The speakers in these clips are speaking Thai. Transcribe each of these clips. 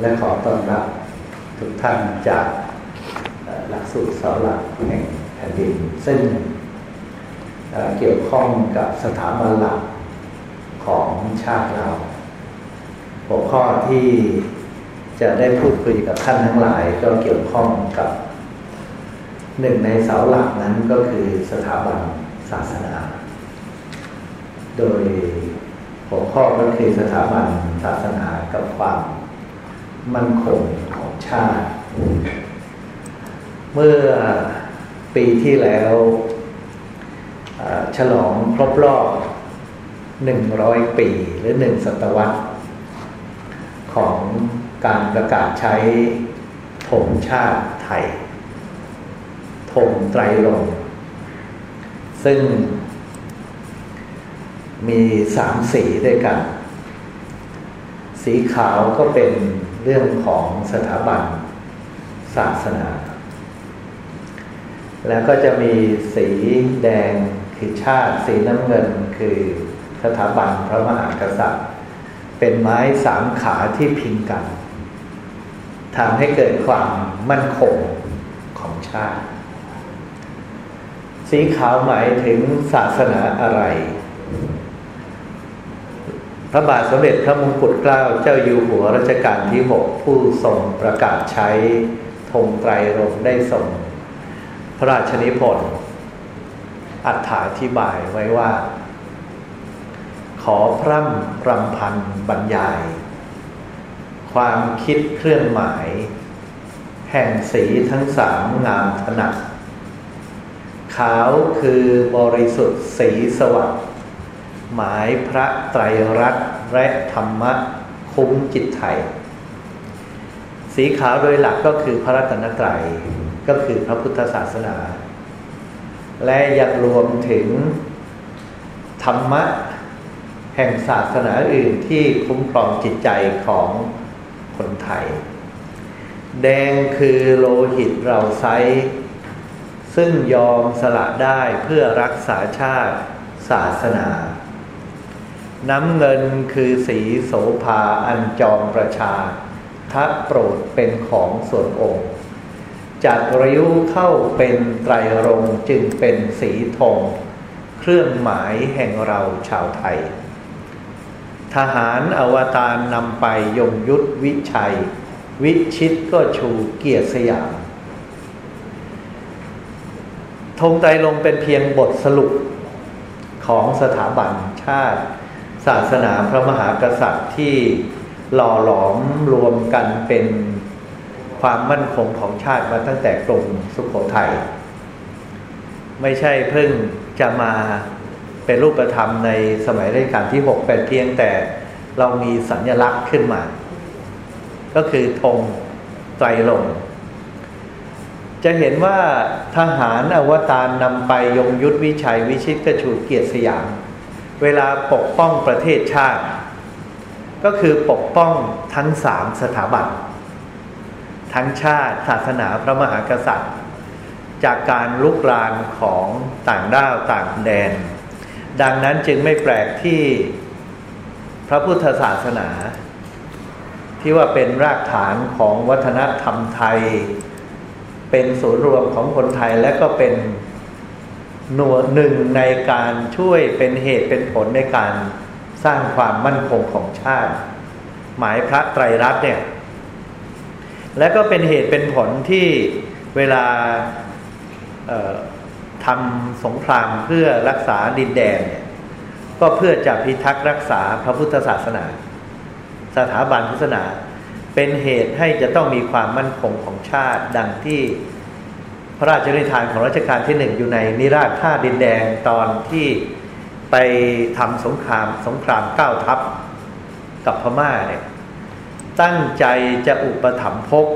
และขอต้อนรับทุกท่านจากหลักสูตรเสาหลักแห่งแผ่นดิน ซึ่งเกี่ยวข้องกับสถาบันหลักของชาติเราหัวข้อที่จะได้พูดคุยกับท่านทั้งหลายก็เกี่ยวข้องกับหนึ่งในเสาหลักนั้นก็คือสถาบันศาสนา โดยหัวข้อก็คือสถาบันศาสนากับความ มั่นคงของชาติ เมื่อปีที่แล้วฉลองครบรอบหนึ่งร้อยปีหรือหนึ่งศตวรรษ ของการประกาศใช้ธงชาติไทยธงไตรรงซึ่งมีสามสีด้วยกัน สีขาวก็เป็น เรื่องของสถาบันศาสนา แล้วก็จะมีสีแดงคือชาติ สีน้ำเงินคือสถาบันพระมหากษัตริย์ เป็นไม้สามขาที่พิงกันทำให้เกิดความมั่นคงของชาติ สีขาวหมายถึงศาสนาอะไร พระบาทสมเด็จพระมงกุฎเกล้าเจ้าอยู่หัวรัชกาลที่หกผู้ทรงประกาศใช้ธงไตรรงได้ส่ง พระราชนิพนธ์อัถาธิบายไว้ว่า ขอพร่ำรำพันบรรยาย ความคิดเครื่องหมาย แห่งสีทั้งสามงามถนัด ขาวคือบริสุทธิ์สีสวัสดิ์ หมายพระไตรรัตน์และธรรมะคุ้มจิตไทย สีขาวโดยหลักก็คือพระรัตนตรัยก็คือพระพุทธศาสนา และยังรวมถึงธรรมะแห่งศาสนาอื่นที่คุ้มครองจิตใจของคนไทย แดงคือโลหิตเราไซซึ่งยอมสละได้เพื่อรักษาชาติศาสนา น้ำเงินคือสีโสภาอันจอมประชา ทัดโปรดเป็นของส่วนองค์จัดริ้วเข้าเป็นไตรรงจึงเป็นสีทองเครื่องหมายแห่งเราชาวไทย ทหารอวตารนำไปยงยุทธวิชัย วิชิตก็ชูเกียรติสยามธงไตรลงเป็นเพียงบทสรุปของสถาบันชาติ ศาสนาพระมหากษัตริย์ที่หล่อหลอมรวมกันเป็นความมั่นคงของชาติมาตั้งแต่กรุงสุขโขทยัยไม่ใช่เพิ่งจะมาเป็นรูปธรรมในสมัยรัชกาลที่หกเป็นเพียงแต่เรามีสัญลักษณ์ขึ้นมา ก็คือธงไตรลง จะเห็นว่าทหารอวตารนำไปยงยุทธวิชัยวิชิตกระชูเกียรติสยาม เวลาปกป้องประเทศชาติ ก็คือปกป้องทั้งสามสถาบัน ทั้งชาติศาสนาพระมหากษัตริย์ จากการลุกรานของต่างด้าวต่างแดน ดังนั้นจึงไม่แปลกที่พระพุทธศาสนา ที่ว่าเป็นรากฐานของวัฒนธรรมไทย เป็นศูนย์รวมของคนไทยและก็เป็น หน่วยหนึ่งในการช่วยเป็นเหตุเป็นผลในการสร้างความมั่นคงของชาติ หมายพระไตรรัตน์เนี่ยและก็เป็นเหตุเป็นผลที่เวลาทำสงครามเพื่อรักษาดินแดนเนี่ยก็เพื่อจะพิทักษ์รักษาพระพุทธศาสนา สถาบันพุทธศาสนา เป็นเหตุให้จะต้องมีความมั่นคงของชาติดังที่ พระราชนิทานของรัชกาลที่หนึ่งอยู่ในนิราชท่าดินแดงตอนที่ไปทำสงครามสงครามเก้าทัพกับพม่าเนี่ยตั้งใจจะอุปถัมภก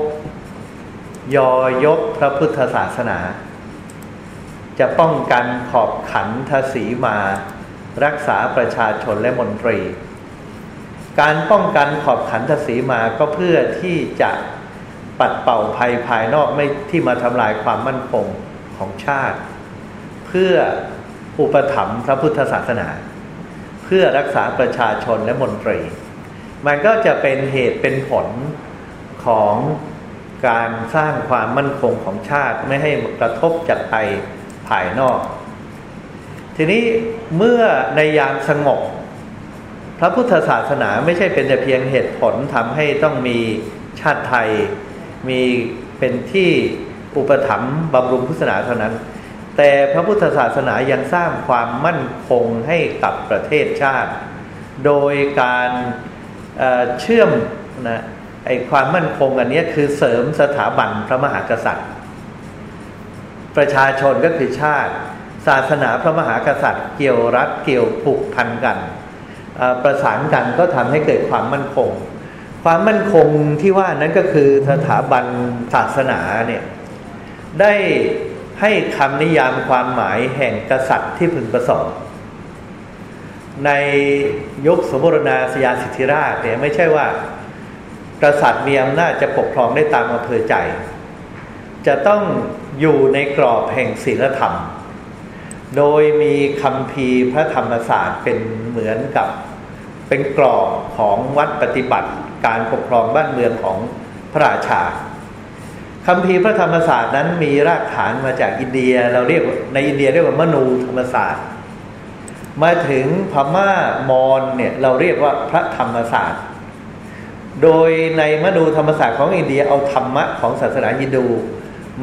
ยอยกพระพุทธศาสนา จะป้องกันขอบขันทศีมา รักษาประชาชนและมนตรี การป้องกันขอบขันทศีมาก็เพื่อที่จะ ปัดเป่าภัยภายนอกไม่ที่มาทำลายความมั่นคงของชาติ เพื่ออุปถัมภ์พระพุทธศาสนา เพื่อรักษาประชาชนและมนตรี มันก็จะเป็นเหตุเป็นผลของการสร้างความมั่นคงของชาติไม่ให้กระทบจากภัยภายนอก ทีนี้เมื่อในยามสงบพระพุทธศาสนาไม่ใช่เป็นแต่เพียงเหตุผลทำให้ต้องมีชาติไทย มีเป็นที่อุปถัมภ์บำรุงพุทธศาสนาเท่านั้น แต่พระพุทธศาสนายังสร้างความมั่นคงให้กับประเทศชาติ โดยการเเชื่อมนะไอความมั่นคงอันนี้คือเสริมสถาบันพระมหากษัตริย์ ประชาชนก็คือชาติ ศาสนาพระมหากษัตริย์ เกี่ยวรัดเกี่ยวผูกพันกันประสานกันก็ทำให้เกิดความมั่นคง ความมั่นคงที่ว่านั้นก็คือสถาบันศาสนาเนี่ยได้ให้คำนิยามความหมายแห่งกษัตริย์ที่พึงประสงค์ในยุคสมบูรณาสยาสิทธิราชเนี่ยไม่ใช่ว่า กษัตริย์มีอำนาจจะปกครองได้ตามอำเภอใจ จะต้องอยู่ในกรอบแห่งศีลธรรม โดยมีคำพีพระธรรมศาสตร์เป็นเหมือนกับเป็นกรอบของวัดปฏิบัติ การปกครองบ้านเมืองของพระราชาคำพีพระธรรมศาสตร์นั้นมีรากฐานมาจากอินเดียเราเรียกในอินเดียเรียกว่ามนูธรรมศาสตร์ มาถึงพม่ามอนเนี่ยเราเรียกว่าพระธรรมศาสตร์ โดยในมนูธรรมศาสตร์ของอินเดียเอาธรรมะของศาสนาฮินดู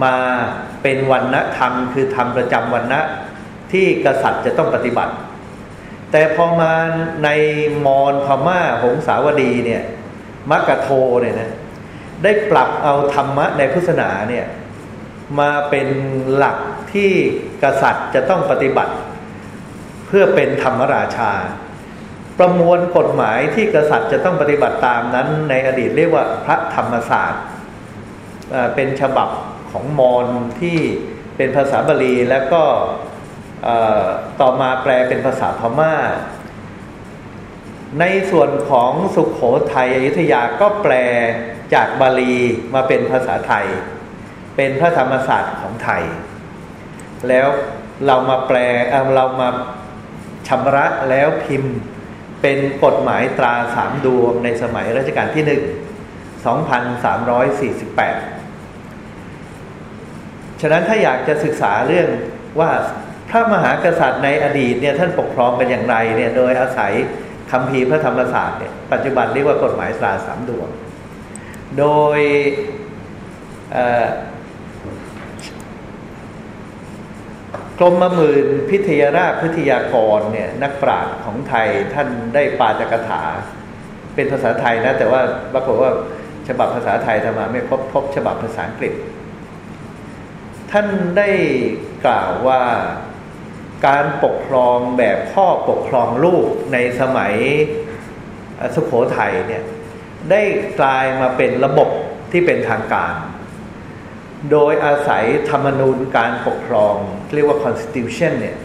มาเป็นวันณธรรม คือธรรมประจำวันณะที่กษัตริย์จะต้องปฏิบัติ แต่พอมาในมอญพม่าหงสาวดีเนี่ย มักกะโทเนี่ยนะได้ปรับเอาธรรมะในพุทธศาสนาเนี่ยมาเป็นหลักที่กษัตริย์จะต้องปฏิบัติ เพื่อเป็นธรรมราชา ประมวลกฎหมายที่กษัตริย์จะต้องปฏิบัติตามนั้น ในอดีตเรียกว่าพระธรรมศาสตร์เป็นฉบับของมอญที่เป็นภาษาบาลีแล้วก็ต่อมาแปลเป็นภาษาพมา่า ในส่วนของสุขโขทัยอยุธยาก็แปลจากบาลีมาเป็นภาษาไทย เป็นพระธรรมศาสตร์ของไทย แล้วเรามาแปลเเรามาชำระแล้วพิมพ์เป็นกฎหมายตราสามดวงในสมัยรัชกาลที่หนึ่ง2348 ฉะนั้นถ้าอยากจะศึกษาเรื่องว่าพระมหากษัตริย์ในอดีตเนี่ยท่านปกครองกันอย่างไรเนี่ยโดยอาศัย คำพีพระธรรมศาสตร์เนี่ยปัจจุบันเรียกว่ากฎหมายตราสามดวง โดยกรมหมื่นพิทยาราชพิทยากรเนี่ยนักปราชญ์ของไทยท่านได้ปาจกถา เป็นภาษาไทยนะ แต่ว่าปรากฏว่าฉบับภาษาไทยทำมาไม่พบพบฉบับภาษาอังกฤษ ท่านได้กล่าวว่า การปกครองแบบพ่อปกครองลูกในสมัยสุขโขทัยเนี่ยได้กลายมาเป็นระบบที่เป็นทางการ โดยอาศัยธรรมนูญการปกครอง เรียกว่า constitution เนี่ย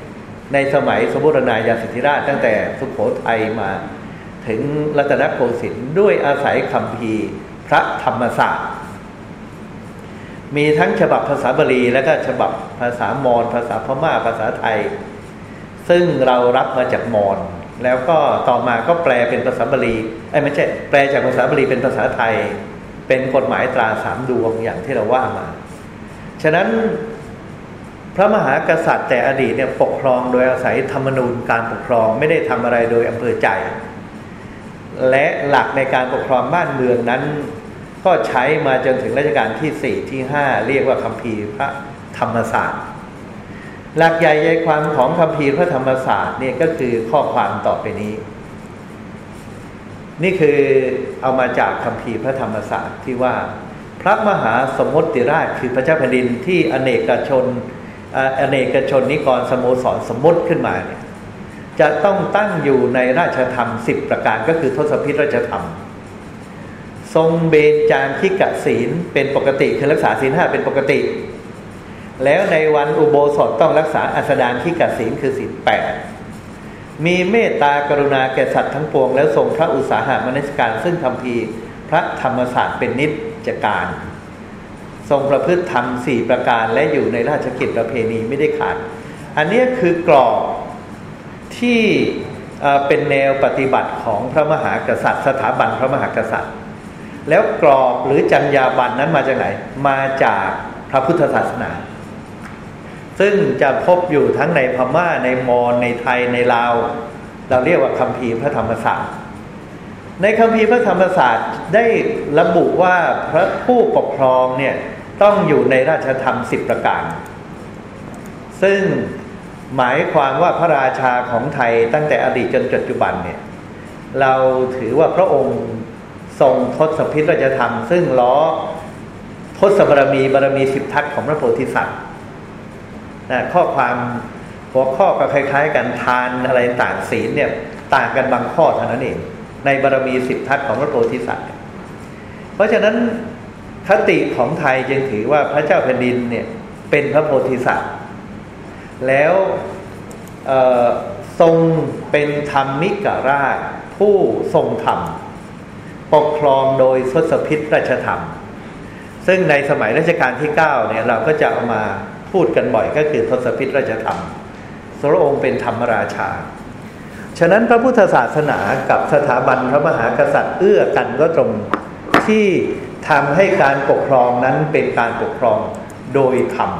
ในสมัยสมบูรณาญาสิทธิราชตั้งแต่สุขโขทัยมา ถึงรัตนโกสินทร์ด้วยอาศัยคำพีพระธรรมศาสตร์ มีทั้งฉบับภาษาบาลีและก็ฉบับภาษามอญภาษาพม่าภาษาไทย ซึ่งเรารับมาจากมอญแล้วก็ต่อมาก็แปลเป็นภาษาบาลีไอ้ไม่ใช่แปลจากภาษาบาลีเป็นภาษาไทย เป็นกฎหมายตราสามดวงอย่างที่เราว่ามา ฉะนั้นพระมหากษัตริย์แต่อดีตเนี่ยปกครองโดยอาศัยธรรมนูญการปกครองไม่ได้ทำอะไรโดยอำเภอใจ และหลักในการปกครองบ้านเมืองนั้น ก็ใช้มาจนถึงรัชกาลที่สี่ที่ห้าเรียกว่าคำพีพระธรรมศาสตร์ หลักใหญ่ใจความของคำพีพระธรรมศาสตร์เนี่ยก็คือข้อความต่อไปนี้ นี่คือเอามาจากคำพีพระธรรมศาสตร์ที่ว่า พระมหาสมุติราชคือพระเจ้าแผ่นดินที่อเนกชนอเนกชนนิกรสโมสรสมมติขึ้นมาเนี่ยจะต้องตั้งอยู่ในราชธรรมสิบประการก็คือทศพิธราชธรรม ทรงเบญจางคิกะศีลเป็นปกติคือรักษาศีลห้าเป็นปกติ แล้วในวันอุโบสถต้องรักษาอัสดานคิกะศีลคือศีลแปดมีเมตตากรุณาแก่สัตว์ทั้งปวง แล้วทรงพระอุตสาหะมนสการซึ่งคำพีพระธรรมศาสตร์เป็นนิจจการ ทรงประพฤติธรรมสี่ประการและอยู่ในราชกิจประเพณีไม่ได้ขาด อันนี้คือกรอบที่เป็นแนวปฏิบัติของพระมหากษัตริย์ สถาบันพระมหากษัตริย์ แล้วกรอบหรือจรรยาบรรณนั้นมาจากไหน มาจากพระพุทธศาสนา ซึ่งจะพบอยู่ทั้งในพม่าในมอญในไทยในลาว เราเรียกว่าคัมภีร์พระธรรมศาสตร์ ในคัมภีร์พระธรรมศาสตร์ได้ระบุว่าพระผู้ปกครองเนี่ยต้องอยู่ในราชธรรมสิบประการ ซึ่งหมายความว่าพระราชาของไทยตั้งแต่อดีตจนปัจจุบันเนี่ยเราถือว่าพระองค์ ทรงทศพิธราชธรรม ซึ่งล้อทศบารมีบารมีสิบทัศของพระโพธิสัตว์นะข้อความหัวข้อก็คล้ายๆกันทานอะไรต่างศีลเนี่ย ต่างกันบางข้อเท่านั้นเอง ในบารมีสิบทัศของพระโพธิสัตว์ เพราะฉะนั้นคติของไทยจึงถือว่าพระเจ้าแผ่นดินเนี่ย เป็นพระโพธิสัตว์ แล้วทรงเป็นธรรมิกราชผู้ทรงธรรม ปกครองโดยทศพิธราชธรรม ซึ่งในสมัยรัชกาลที่เก้าเนี่ยเราก็จะเอามาพูดกันบ่อยก็คือทศพิธราชธรรมพระองค์เป็นธรรมราชา ฉะนั้นพระพุทธศาสนากับสถาบันพระมหากษัตริย์เอื้อกันก็ตรงที่ทำให้การปกครองนั้นเป็นการปกครองโดยธรรม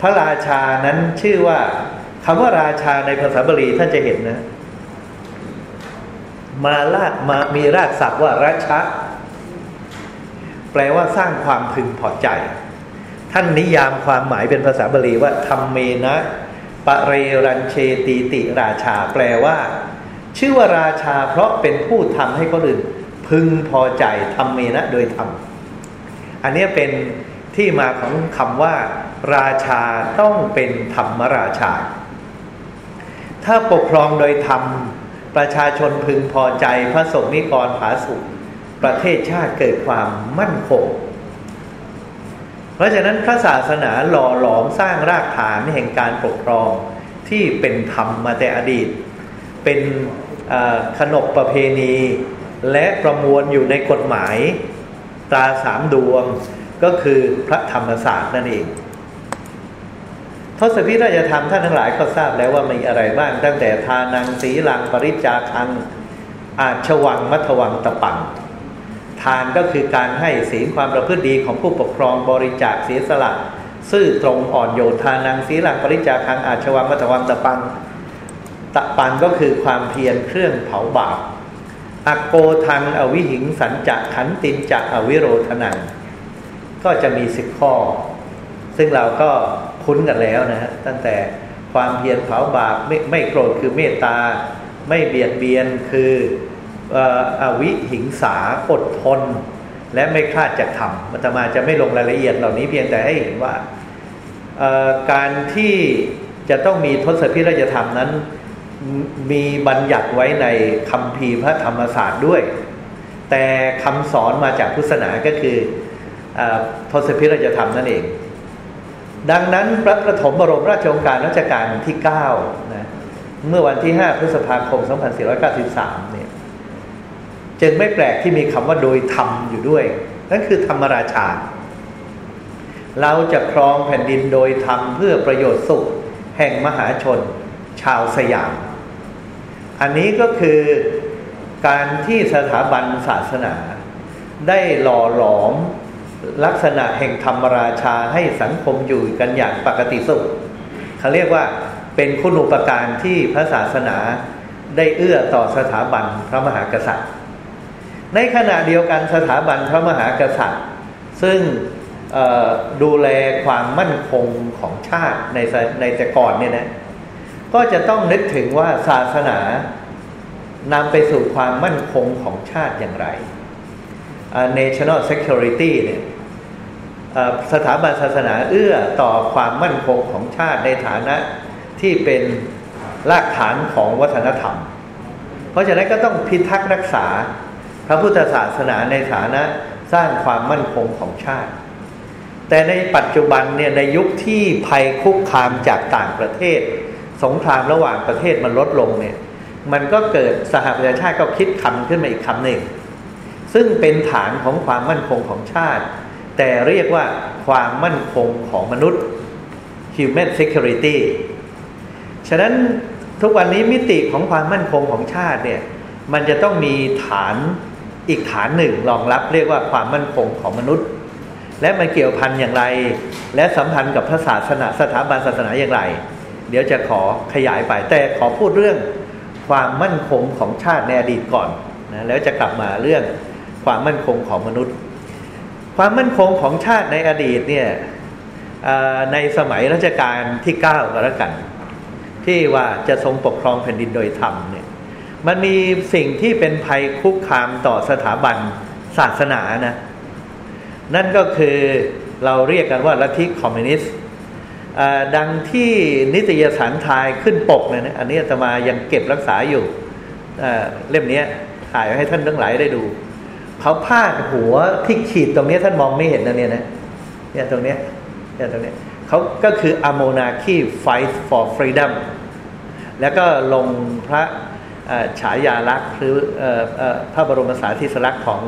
พระราชานั้นชื่อว่าคำว่าราชาในภาษาบาลีท่านจะเห็นนะ มาลากมามีรากศัพท์ว่าราชะ แปลว่าสร้างความพึงพอใจ ท่านนิยามความหมายเป็นภาษาบาลีว่าธรรมเมนะปะเรรันเชตีติราชา แปลว่า ชื่อว่าราชาเพราะเป็นผู้ทำให้คนอื่น พึงพอใจทำเมนะโดยธรรมอันนี้เป็นที่มาของคำว่า ราชาต้องเป็นธรรมราชา ถ้าปกครองโดยธรรม ประชาชนพึงพอใจพระสงฆ์นิกรผาสุขประเทศชาติเกิดความมั่นคง เพราะฉะนั้นพระศาสนาหล่อหลอมสร้างรากฐานแห่งการปกครองที่เป็นธรรมมาแต่อดีต เป็นขนบประเพณี และประมวลอยู่ในกฎหมายตราสามดวงก็คือพระธรรมศาสตร์นั่นเอง ทศพิราชธรรมท่านทั้งหลายก็ทราบแล้วว่ามีอะไรบ้าง ตั้งแต่ทานังสีลังปริจาคังอาชวังมัทวังตะปัง ทานก็คือการให้ศีลความประพฤติดีของผู้ปกครองบริจาคเสียสละ ซื่อตรงอ่อนโยนทานังศีลังปริจาคังอาชวังมัตวังตะปัง ตะปังก็คือความเพียรเครื่องเผาบาปอโกทังอวิหิงสันจะขันตินจะอวิโรธนังก็จะมีสิบข้อ ซึ่งเราก็ คุ้นกันแล้วนะฮะตั้งแต่ความเพียรเผาบาปไม่ไม่โกรธคือเมตตา ไม่เบียดเบียนคืออวิหิงสาอดทน และไม่คลาดจากธรรมมัตมาจะไม่ลงรายละเอียดเหล่านี้เพียงแต่ให้เห็นว่าการที่จะต้องมีทศพิรยธรรมนั้น มีบัญญัติไว้ในคำพีพระธรรมศาสตร์ด้วย แต่คำสอนมาจากพุทธศาสนาก็คืออทศพิรยธรรมนั่นเอง ดังนั้นพระประถมบรมราชโองการรัชกาลที่9นะเมื่อวันที่ 5 พฤษภาคม 2493 เนี่ย จึงไม่แปลกที่มีคำว่าโดยธรรมอยู่ด้วย นั่นคือธรรมราชา เราจะครองแผ่นดินโดยธรรมเพื่อประโยชน์สุข แห่งมหาชน ชาวสยาม อันนี้ก็คือการที่สถาบันศาสนา ได้หล่อหลอม ลักษณะแห่งธรรมราชาให้สังคมอยู่กันอย่างปกติสุขเขาเรียกว่าเป็นคุณูปการที่พระศาสนาได้เอื้อต่อสถาบันพระมหากษัตริย์ ในขณะเดียวกันสถาบันพระมหากษัตริย์ ซึ่งดูแลความมั่นคงของชาติในในแต่ก่อนเนี่ยนะก็จะต้องนึกถึงว่าศาสนานำไปสู่ความมั่นคงของชาติอย่างไร national security เนี่ย สถาบันศาสนาเอื้อต่อความมั่นคงของชาติในฐานะที่เป็นรากฐานของวัฒนธรรม เพราะฉะนั้นก็ต้องพิทักษ์รักษาพระพุทธศาสนาในฐานะสร้างความมั่นคงของชาติ แต่ในปัจจุบันเนี่ยในยุคที่ภัยคุกคามจากต่างประเทศ สงครามระหว่างประเทศมันลดลงเนี่ยมันก็เกิดสหประชาชาติก็คิดคำขึ้นมาอีกคำหนึ่ง ซึ่งเป็นฐานของความมั่นคงของชาติ แต่เรียกว่าความมั่นคงของมนุษย์ human security ฉะนั้นทุกวันนี้มิติของความมั่นคงของชาติเนี่ย มันจะต้องมีฐานอีกฐานหนึ่งรองรับเรียกว่าความมั่นคงของมนุษย์ และมันเกี่ยวพันอย่างไร และสัมพันธ์กับพระศาสนาสถาบันศาสนาอย่างไร เดี๋ยวจะขอขยายไปแต่ขอพูดเรื่องความมั่นคงของชาติในอดีตก่อนนะแล้วจะกลับมาเรื่องความมั่นคงของมนุษย์ ความมั่นคงของชาติในอดีตเนี่ยในสมัยรัชกาลที่เก้าก็แล้วกัน ที่ว่าจะทรงปกครองแผ่นดินโดยธรรมเนี่ยมันมีสิ่งที่เป็นภัยคุกคามต่อสถาบันศาสนานะนั่นก็คือเราเรียกกันว่าลัทธิคอมมิวนิสต์ดังที่นิตยสารไทยขึ้นปกเนี่ยนะอันนี้จะมายังเก็บรักษาอยู่เล่มนี้ถ่ายให้ท่านทั้งหลายได้ดู เขาพาดหัวที่ขีดตรงนี้ท่านมองไม่เห็นนะเนี่ยนะเนี่ยตรงเนี้ยเนี่ยตรงนี้เขาก็คือ a monarchy fight for freedom แล้วก็ลงพระฉายาลักษณ์หรือพระบรมสารีสลักษณ์ของ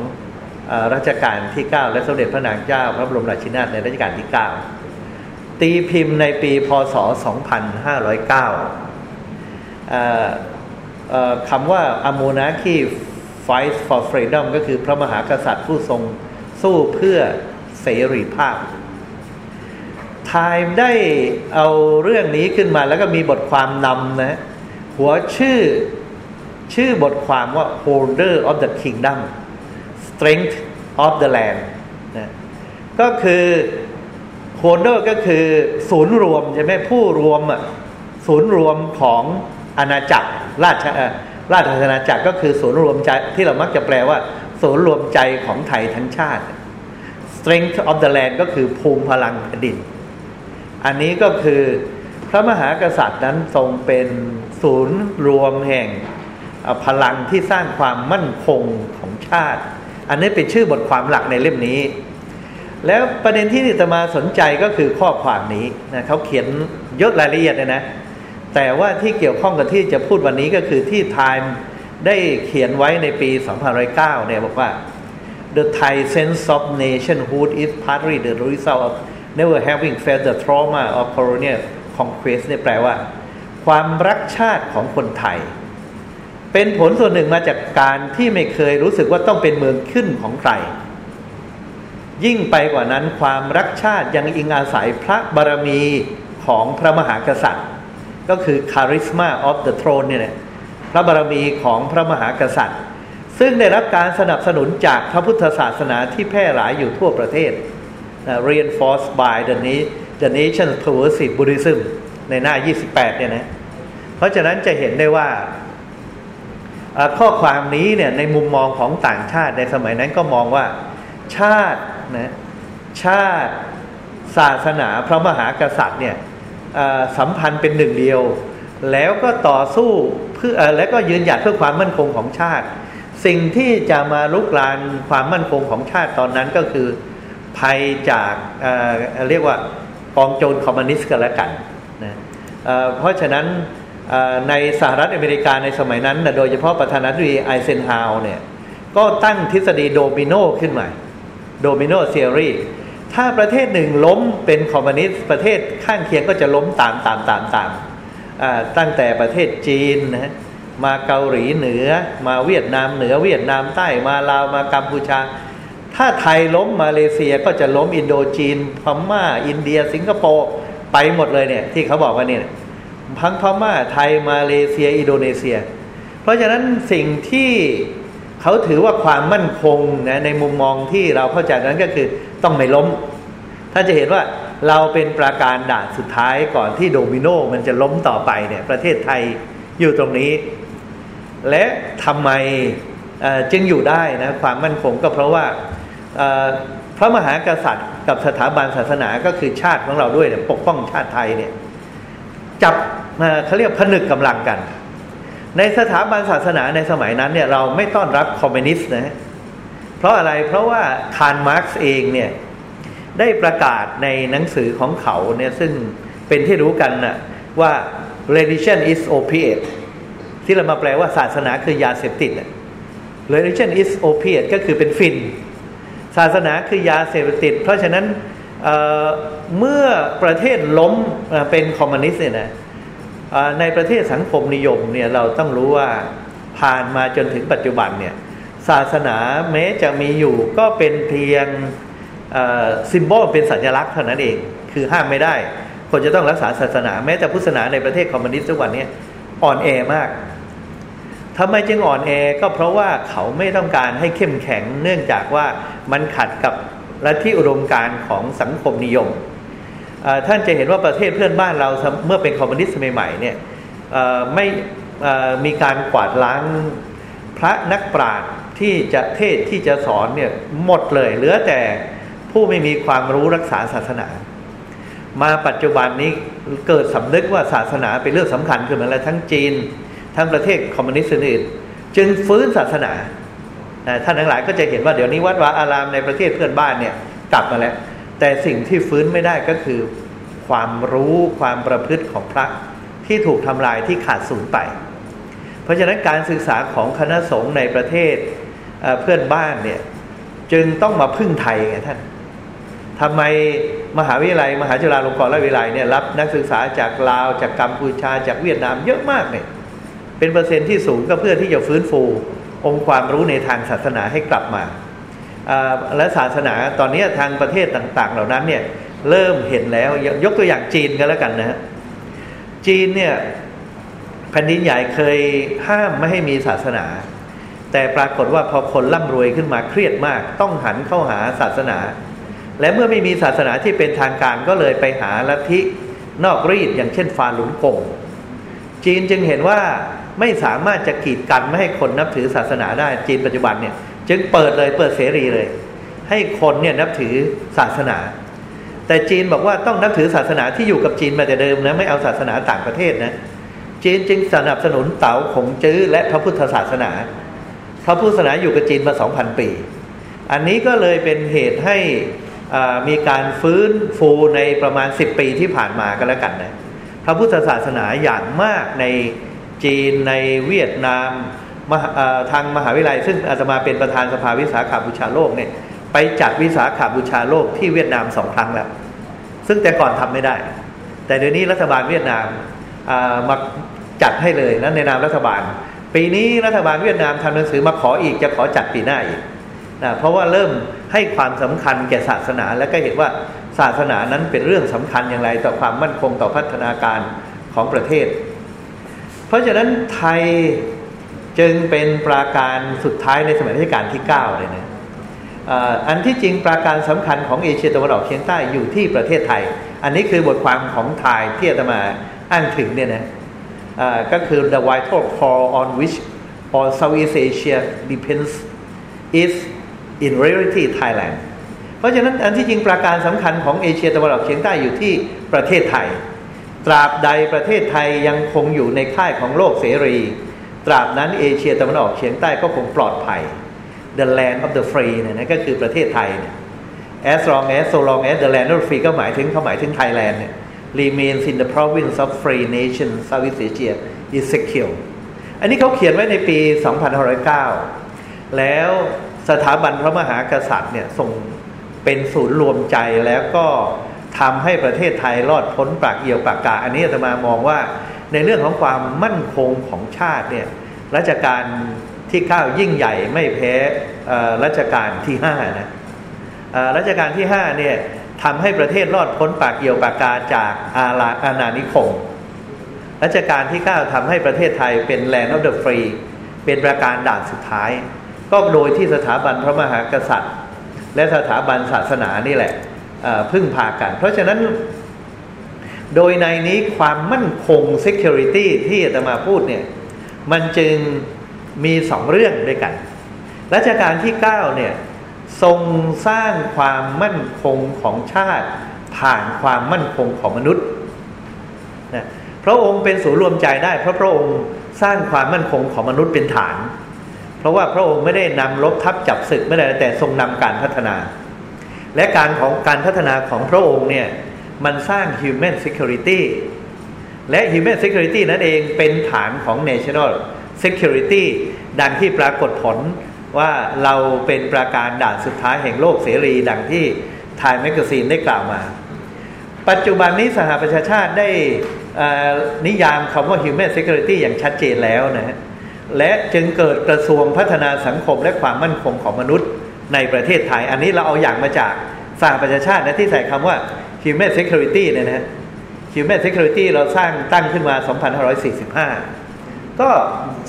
รัชกาลที่ 9 และสมเด็จพระนางเจ้า พระบรมราชินีนาถในรัชกาลที่ 9 ตีพิมพ์ในปีพศ 2509คำว่า a monarchy fight for freedom ก็คือพระมหากษัตริย์ผู้ทรงสู้เพื่อเสรีภาพไทม์ได้เอาเรื่องนี้ขึ้นมาแล้วก็มีบทความนำนะ หัวชื่อชื่อบทความว่า holder of the kingdom strength of the land นะก็คือ holder ก็คือศูนย์รวมใช่ไหมผู้รวมอะศูนย์รวมของอาณาจักรราช ราชอาณาจักรก็คือศูนย์รวมใจที่เรามักจะแปลว่า ศูนย์รวมใจของไทยทั้งชาติ strength of the land ก็คือภูมิพลังแผ่นดิน อันนี้ก็คือพระมหากษัตริย์นั้นทรงเป็นศูนย์รวมแห่งพลังที่สร้างความมั่นคงของชาติ อันนี้เป็นชื่อบทความหลักในเล่มนี้ แล้วประเด็นที่นิตมาสนใจก็คือข้อความนี้นะเขาเขียนยศรายละเอียดเลยนะ แต่ว่าที่เกี่ยวข้องกับที่จะพูดวันนี้ก็คือที่ Time ได้เขียนไว้ในปี 2009 เนี่ยบอกว่า the Thai sense of nationhood is partly the result of never having felt the trauma of colonial conquest เนี่ยแปลว่า ความรักชาติของคนไทย เป็นผลส่วนหนึ่งมาจากการที่ไม่เคยรู้สึกว่าต้องเป็นเมืองขึ้นของใคร ยิ่งไปกว่านั้นความรักชาติยังอิงอาศัยพระบารมีของพระมหากษัตริย์ ก็คือ charisma of the throne เนี่ยพระบารมีของพระมหากษัตริย์ ซึ่งได้รับการสนับสนุนจากพระพุทธศาสนาที่แพร่หลายอยู่ทั่วประเทศ reinforced by the the nation's pervasive Buddhism ในหน้า 28 เนี่ยนะ เพราะฉะนั้นจะเห็นได้ว่าข้อความนี้เนี่ยในมุมมองของต่างชาติในสมัยนั้นก็มองว่า ชาตินะชาติศาสนาพระมหากษัตริย์เนี่ย สัมพันธ์เป็นหนึ่งเดียว แล้วก็ต่อสู้เพื่อแล้วก็ยืนหยัดเพื่อความมั่นคงของชาติ สิ่งที่จะมาลุกลานความมั่นคงของชาติตอนนั้นก็คือภัยจากเเรียกว่ากองโจรคอมมิวนิสต์กันแล้วกันนะเพราะฉะนั้นในสหรัฐอเมริกาในสมัยนั้นโดยเฉพาะประธานาธิบดีไอเซนฮาวเนี่ยก็ตั้งทฤษฎีโดมิโนขึ้นมา domino theory ถ้าประเทศหนึ่งล้มเป็นคอมมิวนิสต์ประเทศข้างเคียงก็จะล้มตามตามตามตามตั้งแต่ประเทศจีนนะมาเกาหลีเหนือ มาเวียดนามเหนือเวียดนามใต้มาลาวมากัมพูชา ถ้าไทยล้มมาเลเซียก็จะล้มอินโดจีนพม่า อินเดีย สิงคโปร์ไปหมดเลยเนี่ย ที่เขาบอกว่าเนี่ยพังพม่าไทยมาเลเซีย อินโดนีเซีย เพราะฉะนั้นสิ่งที่ เขาถือว่าความมั่นคงนะในมุมมองที่เราเข้าใจนั้นก็คือต้องไม่ล้ม ถ้าจะเห็นว่าเราเป็นประการด่านสุดท้ายก่อนที่โดมิโนมันจะล้มต่อไปเนี่ยประเทศไทยอยู่ตรงนี้ และทำไมจึงอยู่ได้นะความมั่นคงก็เพราะว่าพระมหากษัตริย์กับสถาบันศาสนาก็คือชาติของเราด้วยเนี่ยปกป้องชาติไทยเนี่ยจับเขาเรียกผนึกกำลังกัน ในสถาบันศาสนาในสมัยนั้นเนี่ยเราไม่ต้อนรับคอมมิวนิสต์นะเพราะอะไรเพราะว่าคาร์ล มาร์กซ์เองเนี่ยได้ประกาศในหนังสือของเขาเนี่ยซึ่งเป็นที่รู้กันนะว่า religion is opiate ที่เรามาแปลว่าศาสนาคือยาเสพติด religion is opiate ก็คือเป็นฝิ่น ศาสนาคือยาเสพติด เพราะฉะนั้นเมื่อประเทศล้มเป็นคอมมิวนิสต์เนี่ยนะ ในประเทศสังคมนิยมเนี่ยเราต้องรู้ว่าผ่านมาจนถึงปัจจุบันเนี่ยศาสนาแม้จะมีอยู่ก็เป็นเพียงซิมโบลเป็นสัญลักษณ์เท่านั้นเอง คือห้ามไม่ได้ คนจะต้องรักษาศาสนา แม้แต่พุทธศาสนาในประเทศคอมมิวนิสต์ทุกวันนี้อ่อนแอมากทำไมจึงอ่อนแอก็เพราะว่าเขาไม่ต้องการให้เข้มแข็งเนื่องจากว่ามันขัดกับลัทธิอุดมการของสังคมนิยม ท่านจะเห็นว่าประเทศเพื่อนบ้านเราเมื่อเป็นคอมมิวนิสต์ใหม่ๆเนี่ยไม่มีการกวาดล้างพระนักปราชญ์ที่จะเทศที่จะสอนเนี่ยหมดเลยเหลือแต่ผู้ไม่มีความรู้รักษาศาสนา มาปัจจุบันนี้เกิดสำนึกว่าศาสนาเป็นเรื่องสำคัญคือมันอะไรทั้งจีน ทั้งประเทศคอมมิวนิสต์อื่นจึงฟื้นศาสนาท่านทั้งหลายก็จะเห็นว่าเดี๋ยวนี้วัดวาอารามในประเทศเพื่อนบ้านเนี่ยกลับมาแล้ว แต่สิ่งที่ฟื้นไม่ได้ก็คือความรู้ความประพฤติของพระที่ถูกทำลายที่ขาดสูญไป เพราะฉะนั้นการศึกษาของคณะสงฆ์ในประเทศเพื่อนบ้านเนี่ยจึงต้องมาพึ่งไทยไงท่านทำไมมหาวิทยาลัย มหาจุฬาลงกรณราชวิทยาลัยเนี่ยรับนักศึกษาจากลาวจากกัมพูชาจากเวียดนามเยอะมากเนี่ยเป็นเปอร์เซ็นต์ที่สูงก็เพื่อที่จะฟื้นฟู องค์ความรู้ในทางศาสนาให้กลับมา และศาสนาตอนนี้ทางประเทศต่าง ๆ เหล่านั้นเนี่ยเริ่มเห็นแล้วยกตัวอย่างจีนกันแล้วกันนะฮะจีนเนี่ยแผ่นดินใหญ่เคยห้ามไม่ให้มีศาสนา แต่ปรากฏว่าพอคนร่ำรวยขึ้นมาเครียดมาก ต้องหันเข้าหาศาสนา และเมื่อไม่มีศาสนาที่เป็นทางการก็เลยไปหาลัทธินอกรีดอย่างเช่นฟาหลุนกงจีนจึงเห็นว่าไม่สามารถจะกีดกันไม่ให้คนนับถือศาสนาได้จีนปัจจุบันเนี่ย จึงเปิดเลยเปิดเสรีเลย ให้คนเนี่ยนับถือศาสนา แต่จีนบอกว่าต้องนับถือศาสนาที่อยู่กับจีนมาแต่เดิมนะไม่เอาศาสนาต่างประเทศนะจีนจึงสนับสนุนเต๋าขงจื้อและพระพุทธศาสนา พระพุทธศาสนาอยู่กับจีนมาสองพันปี อันนี้ก็เลยเป็นเหตุให้มีการฟื้นฟูในประมาณสิบปีที่ผ่านมาก็แล้วกันนะพระพุทธศาสนาอย่างมากในจีนในเวียดนาม ทางมหาวิทยาลัย ซึ่งอาตมาเป็นประธานสภาวิสาขาบูชาโลกเนี่ยไปจัดวิสาขาบูชาโลกที่เวียดนามสองครั้งแล้ว ซึ่งแต่ก่อนทำไม่ได้ แต่เดี๋ยวนี้รัฐบาลเวียดนามมาจัดให้เลยนะในนามรัฐบาล ปีนี้รัฐบาลเวียดนามทำหนังสือมาขออีกจะขอจัดปีหน้าอีกนะเพราะว่าเริ่มให้ความสำคัญแก่ศาสนา และก็เห็นว่าศาสนานั้นเป็นเรื่องสำคัญอย่างไร ต่อความมั่นคงต่อพัฒนาการของประเทศ เพราะฉะนั้นไทย จึงเป็นปราการสุดท้ายในสมัยรัชกาลที่ 9 เลยนะอันที่จริงปราการสำคัญของเอเชียตะวันออกเฉียงใต้อยู่ที่ประเทศไทย อันนี้คือบทความของไทยที่อาตมาอ้างถึงเนี่ยนะก็คือ the vital core on which all Southeast Asia depends is in reality Thailand เพราะฉะนั้นอันที่จริงประการสำคัญของเอเชียตะวันออกเฉียงใต้อยู่ที่ประเทศไทย ตราบใดประเทศไทยยังคงอยู่ในค่ายของโลกเสรี ตราบนั้นเอเชียตะวันออกเฉียงใต้ก็คงปลอดภัย the land of the free เนี่ยนะก็คือประเทศไทยเนี่ย as long as so long as the land of the free ก็หมายถึงเขาหมายถึงไทยแลนด์เนี่ย remains in the province of free nation Southeast Asia is secure อันนี้เขาเขียนไว้ในปี 2509 แล้วสถาบันพระมหากษัตริย์เนี่ยส่งเป็นศูนย์รวมใจแล้วก็ทำให้ประเทศไทยรอดพ้นปากเอี่ยวปากกา อันนี้จะมามองว่า ในเรื่องของความมั่นคงของชาติเนี่ยรัชกาลที่เก้ายิ่งใหญ่ไม่แพ้รัชกาลที่ห้านะรัชกาลที่ห้าเนี่ยทำให้ประเทศรอดพ้นปากเอี่ยวปากกาจากอาลาอาณานิคมรัชกาลที่เก้าทำให้ประเทศไทยเป็น land of the free เป็นปราการด่านสุดท้าย ก็โดยที่สถาบันพระมหากษัตริย์ และสถาบันศาสนานี่แหละพึ่งพากัน เพราะฉะนั้น โดยนัยนี้ความมั่นคง security ที่อาตมาพูดเนี่ย มันจึงมีสองเรื่องด้วยกัน รัชกาลที่เก้าเนี่ย ทรงสร้างความมั่นคงของชาติ ผ่านความมั่นคงของมนุษย์นะพระองค์เป็นศูนย์รวมใจได้ เพราะพระองค์สร้างความมั่นคงของมนุษย์เป็นฐาน เพราะว่าพระองค์ไม่ได้นำลบทับจับศึกไม่ได้แต่ทรงนำการพัฒนา และการของการพัฒนาของพระองค์เนี่ย มันสร้าง human security และ human security นั่นเองเป็นฐานของ national security ดังที่ปรากฏผลว่าเราเป็นประการด่านสุดท้ายแห่งโลกเสรี ดังที่ไทยแมกกาซีนได้กล่าวมา ปัจจุบันนี้สหประชาชาติได้นิยามคำว่า human security อย่างชัดเจนแล้วนะและจึงเกิดกระทรวงพัฒนาสังคมและความมั่นคงของมนุษย์ในประเทศไทย อันนี้เราเอาอย่างมาจากสหประชาชาตินะที่ใส่คำว่า human security เนี่ยนะ human security เราสร้างตั้งขึ้นมา 2545 ก็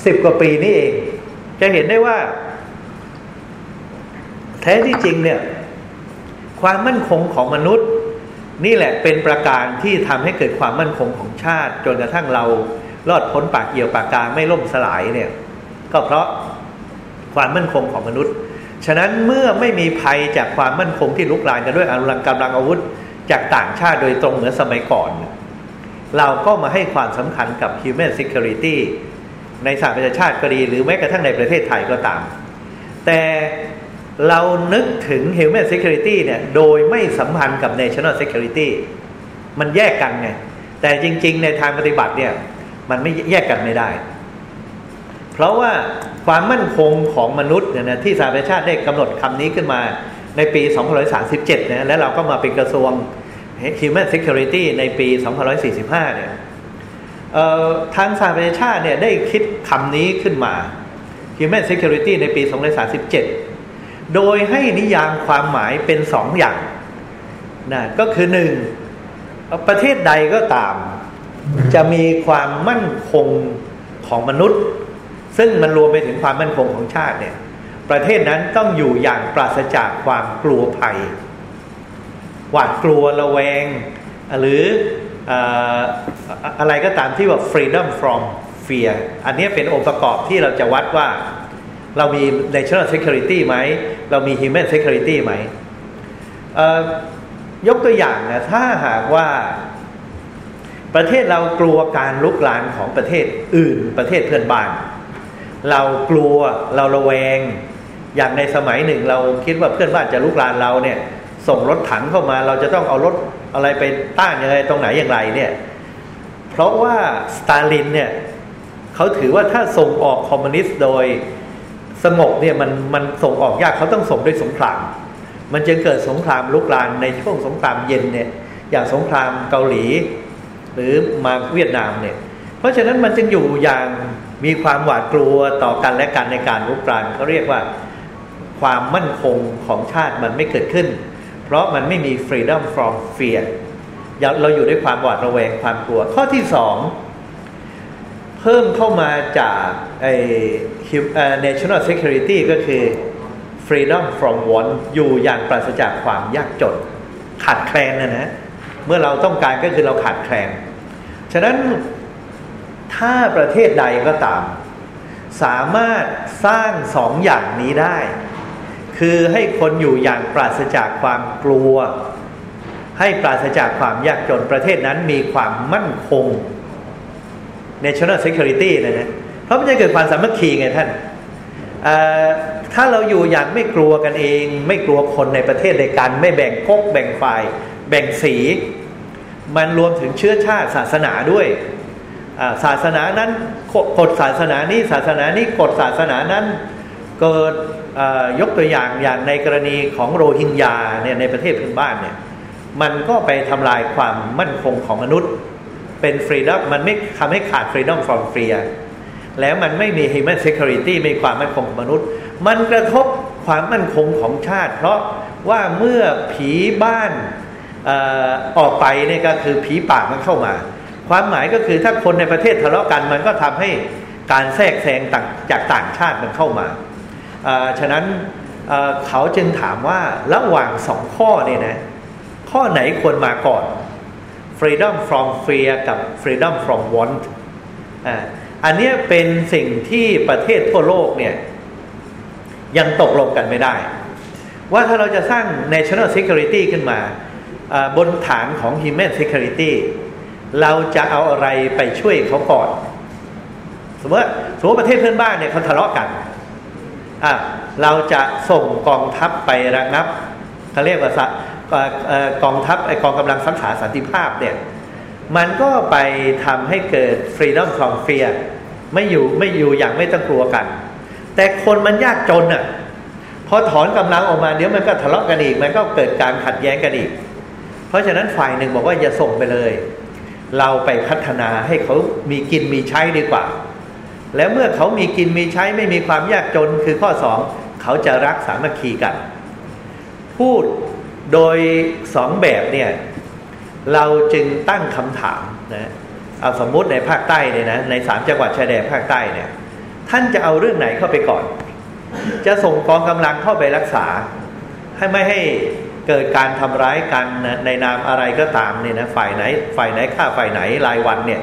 สิบกว่าปีนี้เอง จะเห็นได้ว่า แท้ที่จริงเนี่ย ความมั่นคงของมนุษย์ นี่แหละเป็นประการที่ทำให้เกิดความมั่นคงของชาติ จนกระทั่งเรารอดพ้นปากเกี่ยวปากกาไม่ล่มสลายเนี่ย ก็เพราะความมั่นคงของมนุษย์ ฉะนั้นเมื่อไม่มีภัยจากความมั่นคงที่ลุกลามกันด้วยอนุรักำลังอาวุธ จากต่างชาติโดยตรงเหมือนสมัยก่อน เราก็มาให้ความสำคัญกับ human security ในสหประชาชาติก็ดีหรือแม้กระทั่งในประเทศไทยก็ตาม แต่เรานึกถึง human security เนี่ยโดยไม่สัมพันธ์กับ national security มันแยกกันไง แต่จริง ๆ ในทางปฏิบัติเนี่ยมันไม่แยกกันไม่ได้ เพราะว่าความมั่นคงของมนุษย์เนี่ยนะที่สหประชาชาติได้กำหนดคำนี้ขึ้นมา ในปี 2537นะแล้วเราก็มาเป็นกระทรวง Human Security ในปี 2545 เนี่ยทางสหประชาชาติเนี่ยได้คิดคำนี้ขึ้นมา Human Security ในปี 2537 โดยให้นิยามความหมายเป็นสองอย่างนะก็คือหนึ่งประเทศใดก็ตาม จะมีความมั่นคงของมนุษย์ ซึ่งมันรวมไปถึงความมั่นคงของชาติเนี่ย ประเทศนั้นต้องอยู่อย่างปราศจากความกลัวภัย หวาดกลัวระแวง หรืออะไรก็ตามที่ว่า freedom from fear อันนี้เป็นองค์ประกอบที่เราจะวัดว่า เรามี national security ไหม เรามี human security ไหม ยกตัวอย่างนะถ้าหากว่าประเทศเรากลัวการลุกลานของประเทศอื่นประเทศเพื่อนบ้าน เรากลัวเราระแวง อย่างในสมัยหนึ่งเราคิดว่าเพื่อนบ้านจะลุกลานเราเนี่ย ส่งรถถังเข้ามาเราจะต้องเอารถอะไรไปต้านยังไงตรงไหนอย่างไรเนี่ย เพราะว่าสตาลินเนี่ยเขาถือว่าถ้าส่งออกคอมมิวนิสต์โดยสงบเนี่ยมันมันส่งออกยากเขาต้องส่งด้วยสงคราม มันจึงเกิดสงครามลุกลานในช่วงสงครามเย็นเนี่ย อย่างสงครามเกาหลี หรือมาเวียดนามเนี่ย เพราะฉะนั้นมันจึงอยู่อย่างมีความหวาดกลัวต่อกันและกันในการรุกรานเขาเรียกว่า ความมั่นคงของชาติมันไม่เกิดขึ้น เพราะมันไม่มี freedom from fear เราอยู่ด้วยความหวาดระแวงความกลัว ข้อที่สองเพิ่มเข้ามาจากไอ้ national security ก็คือ freedom from want อยู่อย่างปราศจากความยากจน ขาดแคลนนะนะ เมื่อเราต้องการก็คือเราขาดแคลน ฉะนั้นถ้าประเทศใดก็ตาม สามารถสร้างสองอย่างนี้ได้ คือให้คนอยู่อย่างปราศจากความกลัว ให้ปราศจากความยากจนประเทศนั้นมีความมั่นคง national security นะนะเพราะมันจะเกิดความสามัคคีไงท่านถ้าเราอยู่อย่างไม่กลัวกันเอง ไม่กลัวคนในประเทศใดกันไม่แบ่งกกแบ่งฝ่าย แบ่งสี มันรวมถึงเชื้อชาติศาสนาด้วยศาสนานั้นกฎศาสนานี้ศาสนานี้กฎศาสนานั้น เกิด ยกตัวอย่างอย่างในกรณีของโรฮิงญาเนี่ยในประเทศเพื่อนบ้านเนี่ยมันก็ไปทำลายความมั่นคงของมนุษย์ เป็นฟรีดอมมันไม่ทำให้ขาดฟรีดอมฟรอมเฟียแล้วมันไม่มี human security ไม่ความมั่นคงของมนุษย์ มันกระทบความมั่นคงของชาติ เพราะว่าเมื่อผีบ้านออกไปเนี่ยก็คือผีป่ามันเข้ามา ความหมายก็คือถ้าคนในประเทศทะเลาะกันมันก็ทำให้การแทรกแซงจากต่างชาติมันเข้ามา ฉะนั้นเขาจึงถามว่าระหว่างสองข้อเนี่ยนะ ข้อไหนควรมาก่อน freedom from fear กับ freedom from want อันนี้เป็นสิ่งที่ประเทศทั่วโลกเนี่ย ยังตกลงกันไม่ได้ ว่าถ้าเราจะสร้าง national security ขึ้นมา บนฐานของ human security เราจะเอาอะไรไปช่วยเขาก่อน สมมติสมมติประเทศเพื่อนบ้านเนี่ยเขาทะเลาะกัน อะเราจะส่งกองทัพไประงับเขาเรียกว่ากองทัพไอกองกำลังสังขาสันติภาพเนี่ยมันก็ไปทำให้เกิด freedom from fear ไม่อยู่ไม่อยู่อย่างไม่ต้องกลัวกัน แต่คนมันยากจนอะพอถอนกำลังออกมาเดี๋ยวมันก็ทะเลาะกันอีก มันก็เกิดการขัดแย้งกันอีก เพราะฉะนั้นฝ่ายหนึ่งบอกว่าอย่าส่งไปเลย เราไปพัฒนาให้เขามีกินมีใช้ดีกว่า แล้วเมื่อเขามีกินมีใช้ไม่มีความยากจนคือข้อสองเขาจะรักสามัคคีกัน พูดโดยสองแบบเนี่ยเราจึงตั้งคำถามนะเอาสมมุติในภาคใต้เนี่ยนะในสามจังหวัดชายแดนภาคใต้เนี่ย ท่านจะเอาเรื่องไหนเข้าไปก่อน จะส่งกองกำลังเข้าไปรักษา ให้ไม่ให้เกิดการทำร้ายกันในนามอะไรก็ตามเนี่ยนะฝ่ายไหน ฝ่ายไหนฆ่าฝ่ายไหนรายวันเนี่ย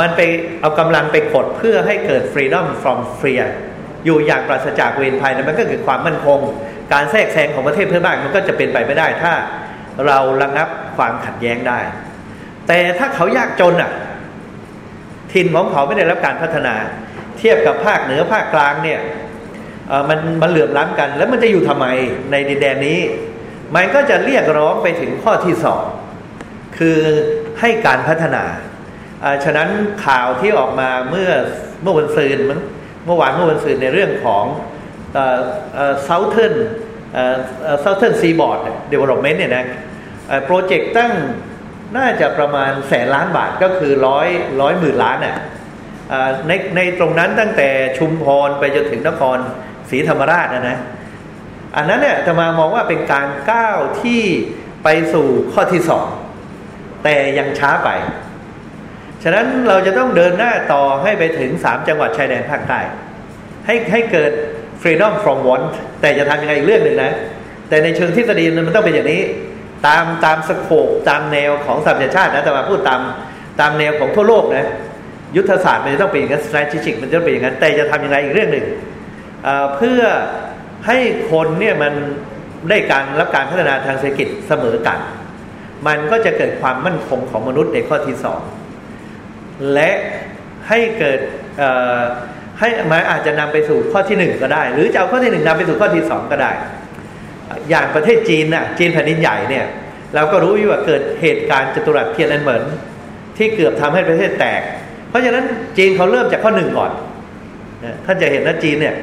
มันไปเอากำลังไปกดเพื่อให้เกิด freedom from fear อยู่อย่างปราศจากเวรภัยนะมันก็เกิดความมั่นคง การแทรกแซงของประเทศเพื่อนบ้านมันก็จะเป็นไปไม่ได้ ถ้าเราระงับความขัดแย้งได้ แต่ถ้าเขายากจนอะถิ่นของเขาไม่ได้รับการพัฒนา เทียบกับภาคเหนือภาคกลางเนี่ยมันมันเหลื่อมล้ำกัน แล้วมันจะอยู่ทำไมในดินแดนนี้ มันก็จะเรียกร้องไปถึงข้อที่สองคือให้การพัฒนา ฉะนั้นข่าวที่ออกมาเมื่อเมื่อวันซืนเมื่อวานเมื่อวันซืนในเรื่องของ Southern Southern Seaboard Development เนี่ยนะโปรเจกต์ตั้งน่าจะประมาณแสนล้านบาทก็คือร้อยร้อยหมื่นล้านน่ะในในตรงนั้นตั้งแต่ชุมพรไปจนถึงนครศรีธรรมราชนะนะอันนั้นเนี่ยจะมามองว่าเป็นการก้าวที่ไปสู่ข้อที่สองแต่ยังช้าไป ฉะนั้นเราจะต้องเดินหน้าต่อให้ไปถึงสามจังหวัดชายแดนภาคใต้ให้ให้เกิด freedom from want แต่จะทำยังไงอีกเรื่องหนึ่งนะ แต่ในเชิงทฤษฎีมันต้องเป็นอย่างนี้ ตามตามสโคปตามแนวของสัมชาตินะแต่มาพูดตามตามแนวของทั่วโลกนะยุทธศาสตร์มันจะต้องเป็นอย่างนั้น strategic มันจะต้องเป็นอย่างนั้น แต่จะทำยังไงอีกเรื่องหนึ่งเพื่อให้คนเนี่ยมันได้การรับการพัฒนาทางเศรษฐกิจเสมอกัน มันก็จะเกิดความมั่นคงของมนุษย์ในข้อที่สอง และให้เกิดให้มาอาจจะนำไปสู่ข้อที่หนึ่งก็ได้ หรือจะเอาข้อที่หนึ่งนำไปสู่ข้อที่สองก็ได้ อย่างประเทศจีนน่ะจีนแผ่นดินใหญ่เนี่ยเราก็รู้อยู่ว่าเกิดเหตุการณ์จตุรัสเทียนอันเหมือนที่เกือบทำให้ประเทศแตก เพราะฉะนั้นจีนเขาเริ่มจากข้อหนึ่งก่อนท่านจะเห็นนะจีนเนี่ย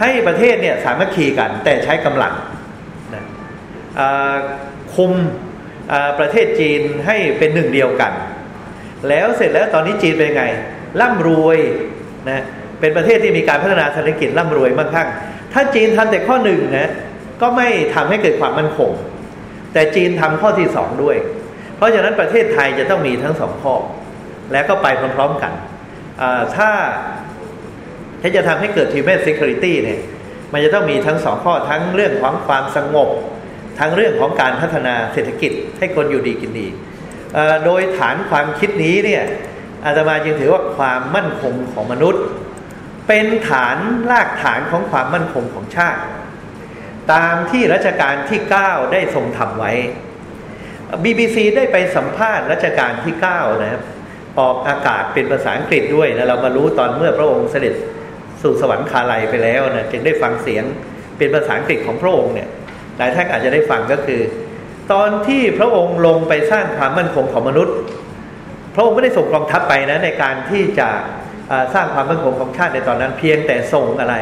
ให้ประเทศเนี่ยสามัคคีกันแต่ใช้กำลังนะคุมประเทศจีนให้เป็นหนึ่งเดียวกัน แล้วเสร็จแล้วตอนนี้จีนเป็นไง ร่ำรวยนะเป็นประเทศที่มีการพัฒนาเศรษฐกิจร่ำรวยมากข้งถ้าจีนทำแต่ข้อหนึ่งนะก็ไม่ทำให้เกิดความมั่นคง แต่จีนทำข้อที่สองด้วย เพราะฉะนั้นประเทศไทยจะต้องมีทั้งสองข้อ และก็ไปพร้อมๆกัน ถ้าถ้าจะทำให้เกิด human security เนี่ยมันจะต้องมีทั้งสองข้อทั้งเรื่องของความสงบ ทั้งเรื่องของการพัฒนาเศรษฐกิจให้คนอยู่ดีกินดี โดยฐานความคิดนี้เนี่ยอาตมาจึงถือว่าความมั่นคงของมนุษย์ เป็นฐานรากฐานของความมั่นคงของชาติ ตามที่รัชกาลที่ 9 ได้ทรงทำไว้ BBC ได้ไปสัมภาษณ์รัชกาลที่ 9 นะครับ ออกอากาศเป็นภาษาอังกฤษด้วยนะเรามารู้ตอนเมื่อพระองค์เสด็จสู่สวรรคาลัยไปแล้วนะจึงได้ฟังเสียงเป็นภาษาอังกฤษของพระองค์เนี่ยหลายท่านอาจจะได้ฟังก็คือ ตอนที่พระองค์ลงไปสร้างความมั่นคงของมนุษย์ พระองค์ไม่ได้ส่งกองทัพไปนะในการที่จะสร้างความมั่นคงของชาติในตอนนั้นเพียงแต่ส่งอะไร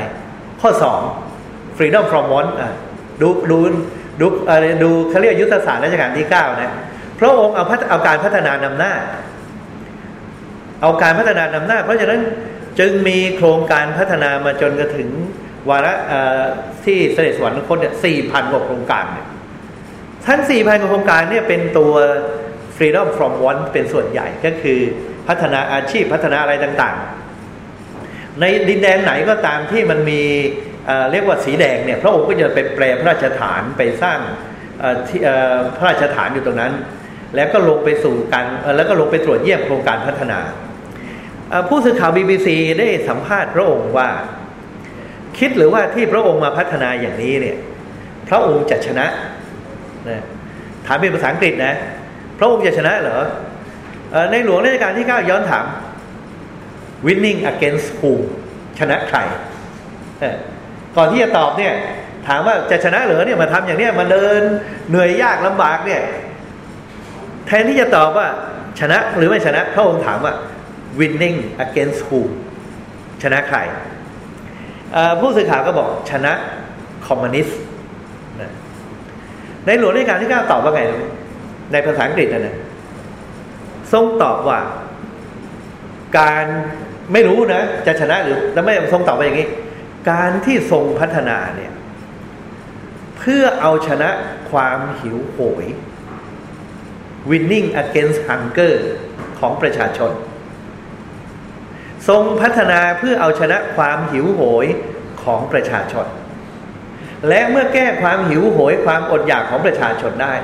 ข้อสอง freedom from want ดูดูดูดูเขาเรียกยุทธศาสตร์ราชการที่เก้านะพระองค์เอาเอาการพัฒนานำหน้า เอาการพัฒนานำหน้า เพราะฉะนั้นจึงมีโครงการพัฒนามาจนกระถึงวาระที่เสด็จสวรรคตเนี่ยสี่พันกว่าโครงการเนี่ย ทั้งสี่พันโครงการเนี่ยเป็นตัว freedom from want เป็นส่วนใหญ่ก็คือพัฒนาอาชีพพัฒนาอะไรต่างๆ ในดินแดนไหนก็ตามที่มันมีเรียกว่าสีแดงเนี่ยพระองค์ก็จะเป็นแปลพระราชฐานไปสร้างพระราชฐานอยู่ตรงนั้น แล้วก็ลงไปสู่การแล้วก็ลงไปตรวจเยี่ยมโครงการพัฒนา ผู้สื่อข่าว BBC ได้สัมภาษณ์พระองค์ว่า คิดหรือว่าที่พระองค์มาพัฒนาอย่างนี้เนี่ยพระองค์จะชนะ นะถามเป็นภาษาอังกฤษนะ พระองค์จะชนะเหรอในหลวงราชการที่เก้าย้อนถาม winning against whom ชนะใคร ก่อนที่จะตอบเนี่ย ถามว่าจะชนะเหรอเนี่ยมาทำอย่างเนี้ยมาเดินเหนื่อยยากลำบากเนี่ย แทนที่จะตอบว่าชนะหรือไม่ชนะพระองค์ถามว่า winning against whom ชนะใคร ผู้สื่อข่าวก็บอกชนะคอมมิวนิสต์ ในหลวงรัชกาลที่เก้าตอบว่าไงในภาษาอังกฤษนะนะทรงตอบว่า การไม่รู้นะ จะชนะหรือแล้วไม่ทรงตอบไปอย่างนี้ การที่ทรงพัฒนาเนี่ย เพื่อเอาชนะความหิวโหย winning against hunger ของประชาชน ทรงพัฒนาเพื่อเอาชนะความหิวโหยของประชาชน และเมื่อแก้ความหิวโหยความอดอยากของประชาชนได้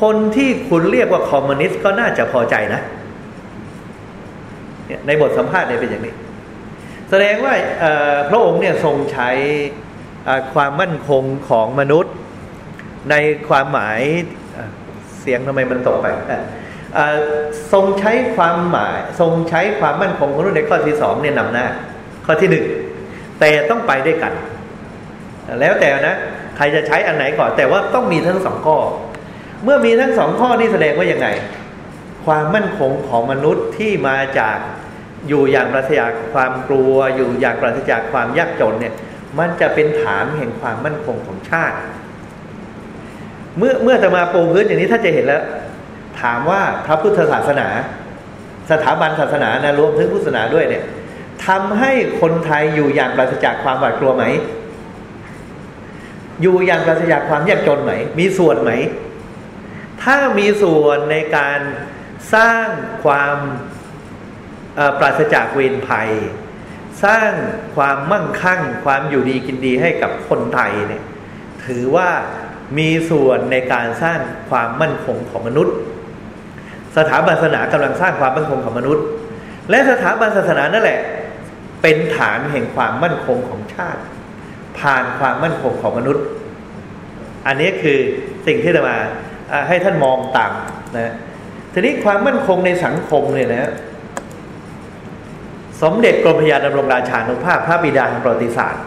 คนที่คุณเรียกว่าคอมมิวนิสต์ก็น่าจะพอใจนะ ในบทสัมภาษณ์เนี่ยเป็นอย่างนี้ แสดงว่าพระองค์เนี่ยทรงใช้ความมั่นคงของมนุษย์ ในความหมายเสียงทำไมมันตกไปทรงใช้ความหมาย ทรงใช้ความมั่นคงของมนุษย์ในข้อที่สองเนี่ยนำหน้า ข้อที่หนึ่งแต่ต้องไปด้วยกัน แล้วแต่นะ ใครจะใช้อันไหนก่อน แต่ว่าต้องมีทั้งสองข้อ เมื่อมีทั้งสองข้อนี่แสดงว่ายังไง ความมั่นคงของมนุษย์ที่มาจากอยู่อย่างปราศจากความกลัว อยู่อย่างปราศจากความยากจนเนี่ยมันจะเป็นฐานแห่งความมั่นคงของชาติ เมื่อเมื่อจะมาปูพื้นอย่างนี้ถ้าจะเห็นแล้ว ถามว่าพระพุทธศาสนา สถาบันศาสนานะรวมถึงพุทธศาสนาด้วยเนี่ยทำให้คนไทยอยู่อย่างปราศจากความหวาดกลัวไหม อยู่อย่างปราศจากความยากจนไหม มีส่วนไหม ถ้ามีส่วนในการสร้างความปราศจากเวรภัย สร้างความมั่งคั่ง ความอยู่ดีกินดีให้กับคนไทยเนี่ยถือว่ามีส่วนในการสร้างความมั่นคงของมนุษย์ สถาบันศาสนากำลังสร้างความมั่นคงของมนุษย์ และสถาบันศาสนานั่นแหละ เป็นฐานแห่งความมั่นคงของชาติ ผ่านความมั่นคงของมนุษย์ อันนี้คือสิ่งที่จะมาให้ท่านมองต่างนะทีนี้ความมั่นคงในสังคมเนี่ยนะสมเด็จกรมพยาดำรงราชานุภาพพระบิดาแห่งประวัติศาสตร์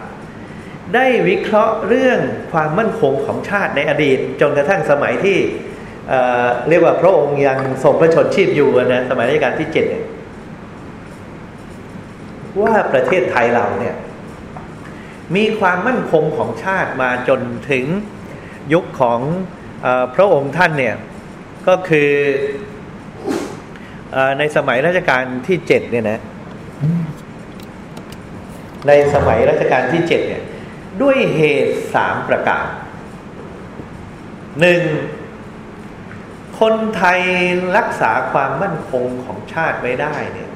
ได้วิเคราะห์เรื่องความมั่นคงของชาติในอดีต จนกระทั่งสมัยที่เเรียกว่าพระองค์ยังทรงพระชนชีพอยู่นะสมัยรัชกาลที่เจ็ดเนี่ยว่าประเทศไทยเราเนี่ย มีความมั่นคงของชาติมาจนถึงยุคของอพระองค์ท่านเนี่ย ก็คืออในสมัยรัชกาลที่เจ็ดเนี่ยนะ ในสมัยรัชกาลที่เจ็ดเนี่ย ด้วยเหตุสามประการหนึ่งคนไทยรักษาความมั่นคงของชาติไว้ได้เนี่ย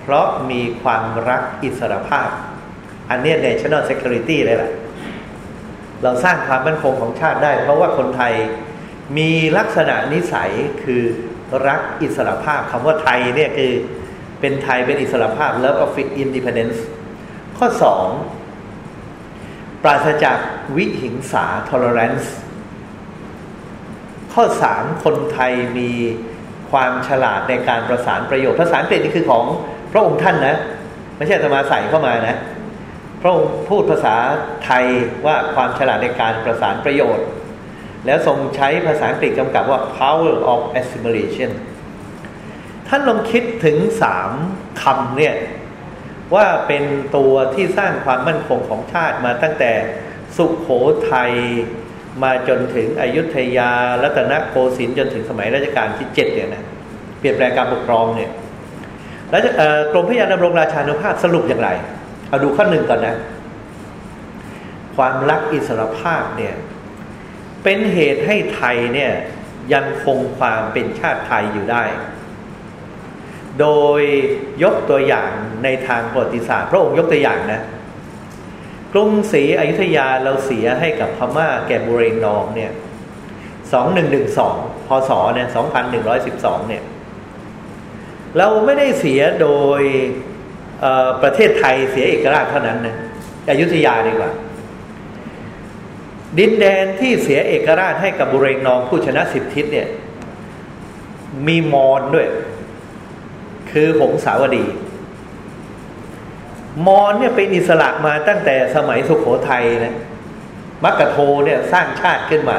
เพราะมีความรักอิสรภาพ อันนี้ national security เลยแหละเราสร้างความมั่นคงของชาติได้ เพราะว่าคนไทยมีลักษณะนิสัยคือรักอิสรภาพคำว่าไทยเนี่ยคือเป็นไทยเป็นอิสระภาพ love of independence ข้อสองปราศจากวิหิงสา tolerance ข้อสามคนไทยมีความฉลาดในการประสานประโยชน์ภาษาอังกฤษนี่คือของพระองค์ท่านนะ ไม่ใช่ธรรมาใส่เข้ามานะ พระองค์พูดภาษาไทยว่าความฉลาดในการประสานประโยชน์ แล้วทรงใช้ภาษาอังกฤษกำกับว่า power of assimilation ท่านลองคิดถึงสามคำเนี่ย ว่าเป็นตัวที่สร้างความมั่นคงของชาติมาตั้งแต่สุขโขทัยมาจนถึงอยุธยารัตนโกสินทร์จนถึงสมัยรัชกาลที่เจ็ดเนี่ยนะเปลี่ยนแปลงการปกครองเนี่ยแล้วกรมพระยาดำรงราชานุภาพสรุปอย่างไร เอาดูข้อหนึ่งก่อนนะ ความรักอิสรภาพเนี่ย เป็นเหตุให้ไทยเนี่ย ยังคงความเป็นชาติไทยอยู่ได้ โดยยกตัวอย่างในทางประวัติศาสตร์ พระองค์ยกตัวอย่างนะกรุงศรีอยุธยาเราเสียให้กับพม่าแก่บุเรงนองเนี่ยสองหนึ่งหนึ่งสองพศเนี่ยสองพันหนึ่งร้อยสิบสองเนี่ย เราไม่ได้เสียโดย ประเทศไทยเสียเอกราชเท่านั้นนะอยุธยาดีกว่า ดินแดนที่เสียเอกราชให้กับบุเรงนองผู้ชนะสิบทิศเนี่ย มีมอนด้วย คือหงสาวดี มอนเนี่ยเป็นอิสระมาตั้งแต่สมัยสุขโขทัยนะมักกะโทเนี่ยสร้างชาติขึ้นมา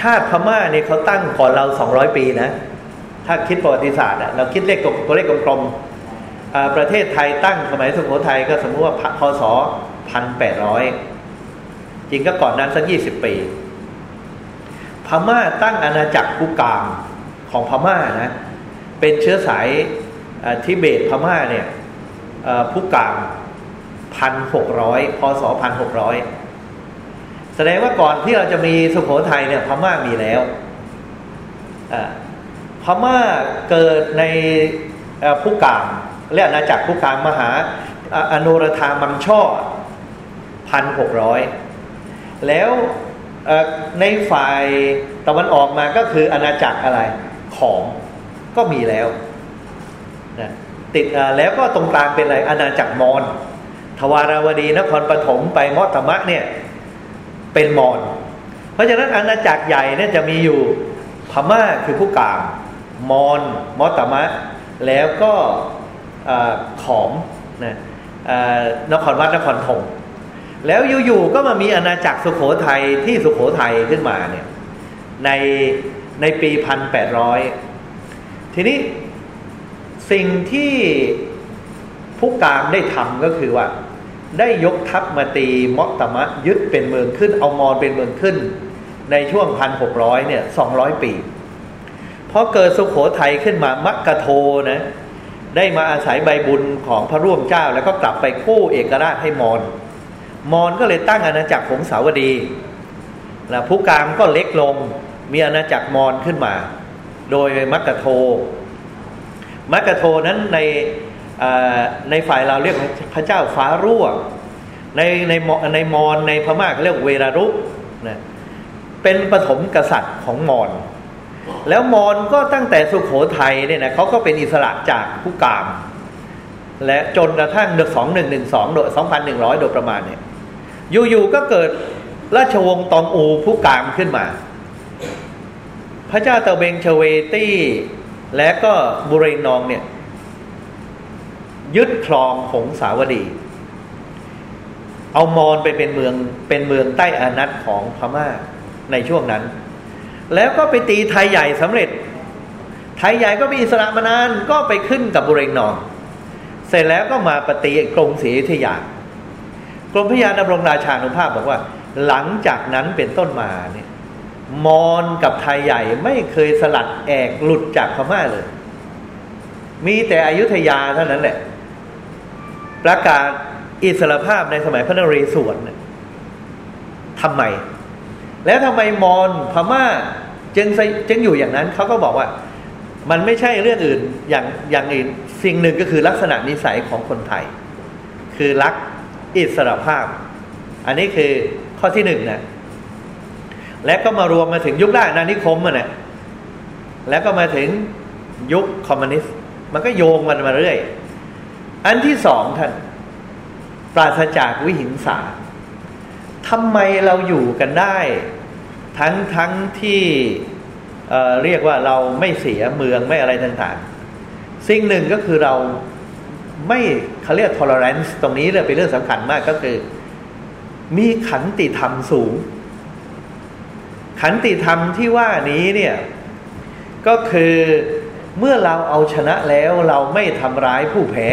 ชาติพม่าเนี่ยเขาตั้งก่อนเราสองร้อยปีนะ ถ้าคิดประวัติศาสตร์เราคิดเลขตัวเลขกลมๆ ประเทศไทยตั้งสมัยสุขโขทัยก็สมมติว่าพศพันแปดร้อยจริงก็ก่อนนั้นสักยี่สิบปี พม่าตั้งอาณาจักรกุกามของพม่านะ เป็นเชื้อสายทิเบตพม่าเนี่ยผู้กางพันหกร้อยพศพันหกร้อยแสดงว่าก่อนที่เราจะมีสุโขทัยเนี่ย พม่ามีแล้วพม่าเกิดในผู้กาง เรียกอาณาจักรผู้กลางมหาอนุรธามังช่อพันหกร้อยแล้วในฝ่ายตะวันออกมาก็คืออาณาจักรอะไรของก็มีแล้วนะติดแล้วก็ตรงกลางเป็นอะไรอาณาจักรมอญทวาราวดีนครปฐมไปมอตมะเนี่ยเป็นมอญเพราะฉะนั้นอาณาจักรใหญ่เนี่ยจะมีอยู่พม่าคือผู้กลางมอญมอตมะ แล้วก็ ขอมนะนครวัดนครธมแล้วอยู่ๆก็มามีอาณาจักรสุขโขทัยที่สุขโขทัยขึ้นมาเนี่ยในในปีพันแปดร้อยทีนี้สิ่งที่ผู้กามได้ทำก็คือว่า ได้ยกทัพมาตีมอตมะยึดเป็นเมืองขึ้น เอามอนเป็นเมืองขึ้น ในช่วงพันหกร้อยเนี่ยสองร้อยปีพอเกิดสุขโขทัยขึ้นมามักกะโทนะ ได้มาอาศัยใบบุญของพระร่วมเจ้า แล้วก็กลับไปคู่เอกราชให้มอนมอนก็เลยตั้งอาณาจักรของสาวดีนะผู้กามก็เล็กลงมีอาณาจักรมอนขึ้นมา โดยมักกะโท มักกะโทนั้นในในฝ่ายเราเรียกพระเจ้าฟ้ารั่วในในในมอนในพม่าเขาเรียกเวรารุนะเป็นปฐมกษัตริย์ของมอน แล้วมอนก็ตั้งแต่สุขโขทัยเนี่ยนะเขาก็เป็นอิสระจากผู้กาม และจนกระทั่งเดือนสองหนึ่งหนึ่งสองโดยสองพันหนึ่งร้อยโดยประมาณเนี่ยอยู่ๆก็เกิดราชวงศ์ตองอูผู้กามขึ้นมา พระเจ้าเตเบงเชเวตี้และก็บุเรงนองเนี่ยยึดครองหงสาวดี เอามอนไปเป็นเมืองเป็นเมืองใต้อานัตของพม่าในช่วงนั้น แล้วก็ไปตีไทยใหญ่สำเร็จ ไทยใหญ่ก็มีอิสระมานานก็ไปขึ้นกับบุเรงนอง เสร็จแล้วก็มาปฏิกรุงศรีอยุธยากรมพระยาดำรงราชานุภาพบอกว่า หลังจากนั้นเป็นต้นมาเนี่ยมอนกับไทยใหญ่ไม่เคยสลัดแอกหลุดจากพม่าเลย มีแต่อยุธยาเท่านั้นแหละ ประกาศอิสรภาพในสมัยพระนเรศวรทำไม แล้วทำไมมอนพม่าจึงจึงอยู่อย่างนั้นเขาก็บอกว่า มันไม่ใช่เรื่องอื่นอย่างอย่างอื่นสิ่งหนึ่งก็คือลักษณะนิสัยของคนไทย คือรักอิสรภาพ อันนี้คือข้อที่หนึ่งนะและก็มารวมมาถึงยุคแรกนานิคมอะนะแล้วก็มาถึงยุคคอมมิวนิสต์มันก็โยงมันมาเรื่อย อันที่สองท่าน ปราศจากวิหิงสา ทำไมเราอยู่กันได้ ทั้งทั้งที่เเรียกว่าเราไม่เสียเมืองไม่อะไรต่างๆ สิ่งหนึ่งก็คือเราไม่เขาเรียก tolerance ตรงนี้เลยเป็นเรื่องสำคัญมากก็คือ มีขันติธรรมสูง ขันติธรรมที่ว่านี้เนี่ยก็คือเมื่อเราเอาชนะแล้วเราไม่ทำร้ายผู้แพ้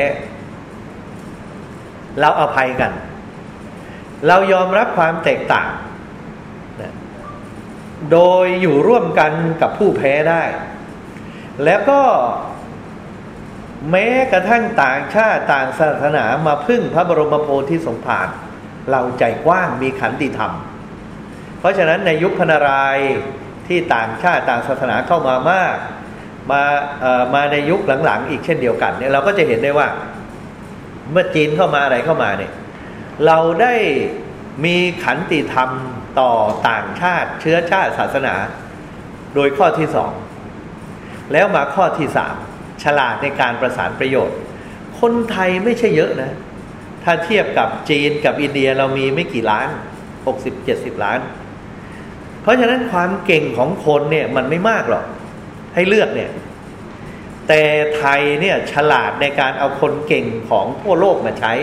เราอาภัยกัน เรายอมรับความแตกต่างนะโดยอยู่ร่วมกันกับผู้แพ้ได้ แล้วก็แม้กระทั่งต่างชาติต่างศาสนามาพึ่งพระบรมโพธิสมภารเราใจกว้างมีขันติธรรม เพราะฉะนั้นในยุคพนารายที่ต่างชาติต่างศาสนาเข้ามามาก มาเอ่อมาในยุคหลังๆ อีกเช่นเดียวกันเนี่ยเราก็จะเห็นได้ว่า เมื่อจีนเข้ามาอะไรเข้ามาเนี่ย เราได้มีขันติธรรมต่อต่างชาติเชื้อชาติศาสนา โดยข้อที่สองแล้วมาข้อที่สามฉลาดในการประสานประโยชน์ คนไทยไม่ใช่เยอะนะ ถ้าเทียบกับจีนกับอินเดียเรามีไม่กี่ล้านหกสิบเจ็ดสิบล้าน เพราะฉะนั้นความเก่งของคนเนี่ยมันไม่มากหรอก ให้เลือกเนี่ย แต่ไทยเนี่ยฉลาดในการเอาคนเก่งของทั่วโลกมาใช้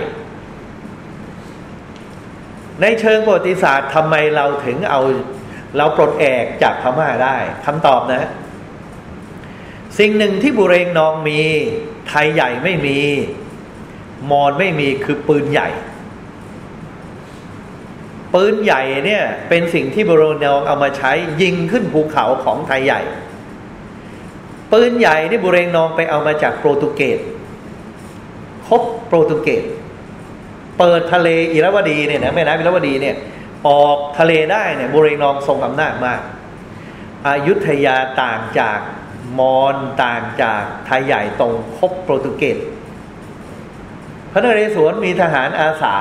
ในเชิงประวัติศาสตร์ทำไมเราถึงเอาเราปลดแอกจากพม่าได้คำตอบนะ สิ่งหนึ่งที่บุเรงนองมี ไทยใหญ่ไม่มี มอนไม่มีคือปืนใหญ่ ปืนใหญ่เนี่ย เป็นสิ่งที่บุเรงนองเอามาใช้ยิงขึ้นภูเขาของไทยใหญ่ ปืนใหญ่ที่บุเรงนองไปเอามาจากโปรตุเกสคบโปรตุเกส เปิดทะเลอิรวดีเนี่ยนะแม่น้ำอิรวดีเนี่ยออกทะเลได้เนี่ยบุเรงนองทรงอำนาจมากอายุทยาต่างจากมอญต่างจากไทยใหญ่ตรงคบโปรตุเกสพระนเรศวรมีทหารอาสา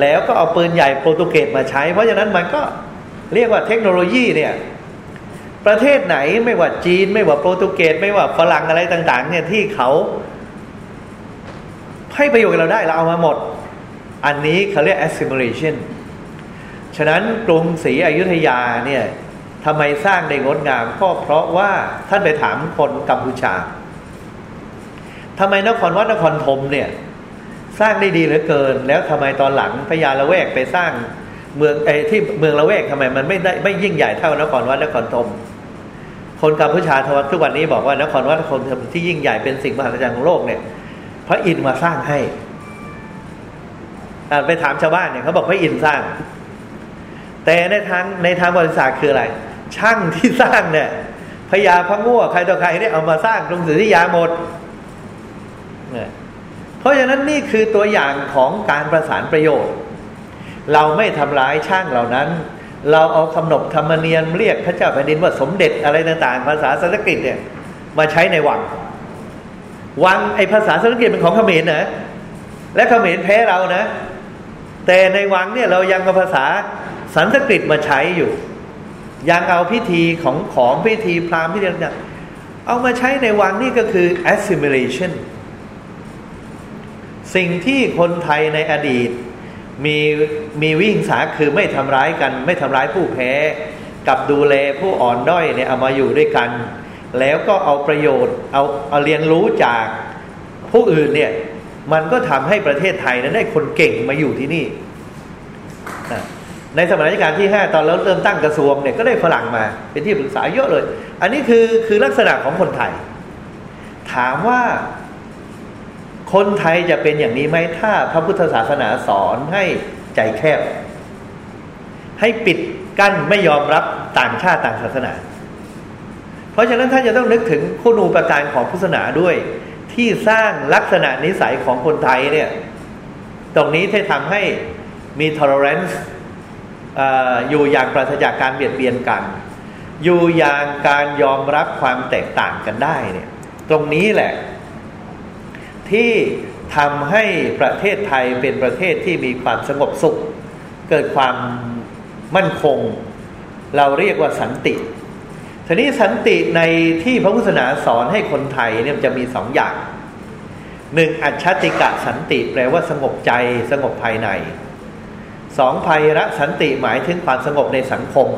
แล้วก็เอาปืนใหญ่โปรตุเกสมาใช้ เพราะฉะนั้นมันก็เรียกว่าเทคโนโลยีเนี่ยประเทศไหนไม่ว่าจีน ไม่ว่าโปรตุเกสไม่ว่าฝรั่งอะไรต่าง ๆ เนี่ยที่เขาให้ประโยชน์กับเราได้เราเอามาหมด อันนี้เขาเรียก assimilation ฉะนั้นกรุงศรีอยุธยาเนี่ยทำไมสร้างได้งดงามก็เพราะว่าท่านไปถามคนกัมพูชาทำไมนครวัดนครธมเนี่ย สร้างได้ดีเหลือเกิน แล้วทำไมตอนหลังพญาละแวกไปสร้างเมืองไอ้ที่เมืองละแวกทำไมมันไม่ได้ไม่ยิ่งใหญ่เท่านครวัดนครธมคนกัมพูชาทุกวันนี้บอกว่านครวัดนครธมที่ยิ่งใหญ่เป็นสิ่งมหัศจรรย์ของโลกเนี่ยพระอินทร์มาสร้างให้ ไปถามชาวบ้านเนี่ยเขาบอกพระอินทร์สร้าง แต่ในทางในทางบริษัทคืออะไร ช่างที่สร้างเนี่ยพญาพระง่วใครต่อใครเนี่ยเอามาสร้างกรุงศรีอยุธยาหมดเนี่ยเพราะฉะนั้นนี่คือตัวอย่างของการประสานประโยชน์ เราไม่ทำร้ายช่างเหล่านั้น เราเอาคำนบธรรมเนียมเรียกพระเจ้าแผ่นดินว่าสมเด็จอะไรต่างๆ ภาษาสันสกฤตเนี่ยมาใช้ในวัง วังไอภาษาสันสกฤตเป็นของเขมรนะและเขมรแพ้เรานะ แต่ในวังเนี่ยเรายังเอาภาษาสันสกฤตมาใช้อยู่ ยังเอาพิธีของของพิธีพราหมณ์พิธีต่างๆเอามาใช้ในวังนี่ก็คือ assimilation สิ่งที่คนไทยในอดีต มีมีวิ่งสาคือไม่ทำร้ายกัน ไม่ทำร้ายผู้แพ้ กับดูแลผู้อ่อนด้อยเนี่ยเอามาอยู่ด้วยกัน แล้วก็เอาประโยชน์เอาเอาเรียนรู้จากผู้อื่นเนี่ย มันก็ทำให้ประเทศไทยนั้นได้คนเก่งมาอยู่ที่นี่ ในสมัยรัชกาลที่ห้าตอนเราเริ่มตั้งกระทรวงเนี่ยก็ได้ฝรั่งมาเป็นที่ปรึกษาเยอะเลย อันนี้คือคือลักษณะของคนไทย ถามว่าคนไทยจะเป็นอย่างนี้ไหมถ้าพระพุทธศาสนาสอนให้ใจแคบ ให้ปิดกั้นไม่ยอมรับต่างชาติต่างศาสนา เพราะฉะนั้นท่านจะต้องนึกถึงคุณูปการของพุทธศาสนาด้วย ที่สร้างลักษณะนิสัยของคนไทยเนี่ย ตรงนี้ที่ทำให้มี tolerance ออยู่อย่างปราศจากการเบียดเบียนกัน อยู่อย่างการยอมรับความแตกต่างกันได้เนี่ย ตรงนี้แหละ ที่ทำให้ประเทศไทยเป็นประเทศที่มีความสงบสุข เกิดความมั่นคง เราเรียกว่าสันติ ทีนี้สันติในที่พระพุทธศาสนาสอนให้คนไทยเนี่ยจะมีสองอย่างหนึ่งอัจฉติกะสันติแปลว่าสงบใจสงบภายในสองภัยระสันติหมายถึงความสงบในสังคม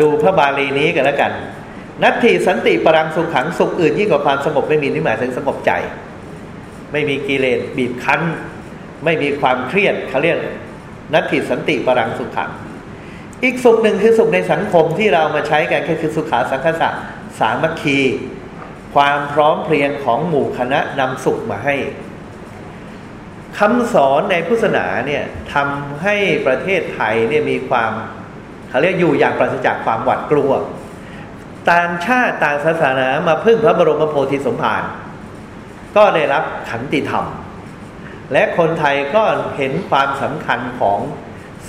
ดูพระบาลีนี้กันแล้วกัน นัตถิสันติปรังสุขขังสุขอื่นยิ่งกว่าความสงบไม่มีนี่หมายถึงสงบใจ ไม่มีกิเลสบีบคั้น ไม่มีความเครียดเขาเรียกนัตถิสันติปรังสุขัง อีกสุขหนึ่งคือสุขในสังคมที่เรามาใช้กันก็คือสุขาสังคสะสามัคคี ความพร้อมเพรียงของหมู่คณะนำสุขมาให้คำสอนในพุทธศาสนาเนี่ยทำให้ประเทศไทยเนี่ยมีความเขาเรียกอยู่อย่างปราศจากความหวาดกลัว ต่างชาติต่างศาสนามาพึ่งพระบรมโพธิสมภารก็ได้รับขันติธรรม และคนไทยก็เห็นความสำคัญของ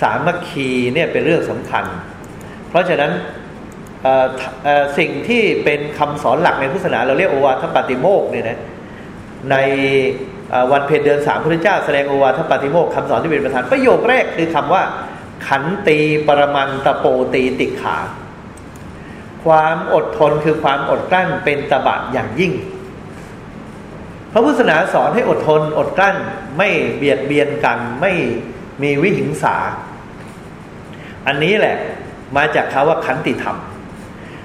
สามัคคีเนี่ยเป็นเรื่องสำคัญ เพราะฉะนั้นสิ่งที่เป็นคำสอนหลักในพุทธศาสนา เราเรียกโอวาทปฏิโมกเนี่ยนะในวันเพ็ญเดือนสามพระเจ้าแสดงโอวาทปฏิโมกคำสอนที่เป็นประธานประโยคแรกคือคำว่า ขันตีปรมันตะโปตีติขา ความอดทนคือความอดกลั้นเป็นตบะอย่างยิ่ง พระพุทธศาสนาสอนให้อดทนอดกลั้นไม่เบียดเบียนกันไม่มีวิหิงสา อันนี้แหละมาจากคาว่าขันติธรรม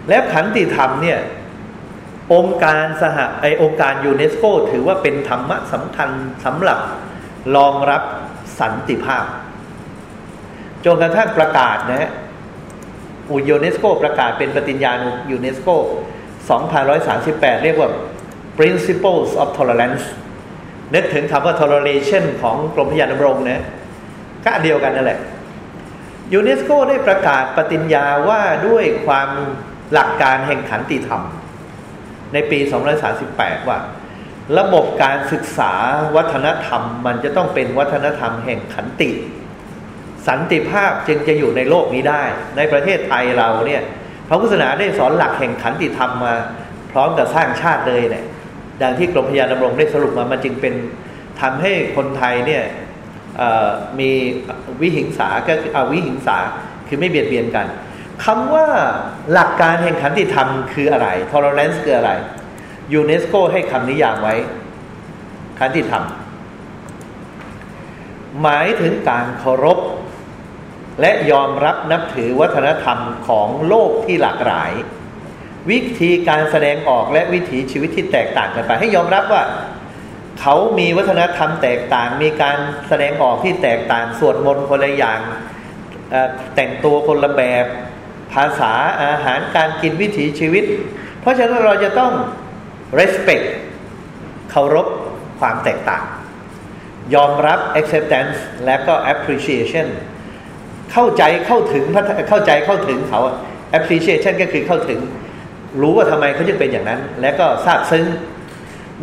แล้วขันติธรรมเนี่ยองค์การสหไอองค์การยูเนสโกถือว่าเป็นธรรมะสำคัญสำหรับรองรับสันติภาพจนกระทั่งประกาศนะฮะอุยูเนสโกประกาศเป็นปฏิญญายูเนสโก 2538 เรียกว่า principles of tolerance นึกถึงคำว่า toleration ของกรมพระยาดำรงนะก็เดียวกันนั่นแหละ ยูเนสโกได้ประกาศปฏิญญาว่าด้วยความหลักการแห่งขันติธรรม ในปี 2538 ว่า ระบบการศึกษาวัฒนธรรม มันจะต้องเป็นวัฒนธรรมแห่งขันติ สันติภาพจึงจะอยู่ในโลกนี้ได้ ในประเทศไทยเราเนี่ยพระพุทธศาสนาได้สอนหลักแห่งขันติธรรมมา พร้อมกับสร้างชาติเลยเนี่ยดังที่กรมพยาดำรงได้สรุปมามันจึงเป็นทำให้คนไทยเนี่ย มีวิหิงสาก็คืออวิหิงสาคือไม่เบียดเบียนกันคำว่าหลักการแห่งขันติธรรมคืออะไร tolerance คืออะไรยูเนสโกให้คำนิยามไว้ ขันติธรรม หมายถึงการเคารพ และยอมรับนับถือวัฒนธรรมของโลกที่หลากหลาย วิธีการแสดงออกและวิถีชีวิตที่แตกต่างกันไป ให้ยอมรับว่า เขามีวัฒนธรรมแตกต่าง มีการแสดงออกที่แตกต่างสวดมนต์คนละอย่างแต่งตัวคนละแบบภาษาอาหารการกินวิถีชีวิต เพราะฉะนั้นเราจะต้อง respect เคารพความแตกต่าง ยอมรับ acceptance และก็ appreciation เข้าใจเข้าถึงเข้าใจเข้าถึงเขา appreciation ก็คือเข้าถึง รู้ว่าทำไมเขาจึงเป็นอย่างนั้น และก็ทราบซึ้ง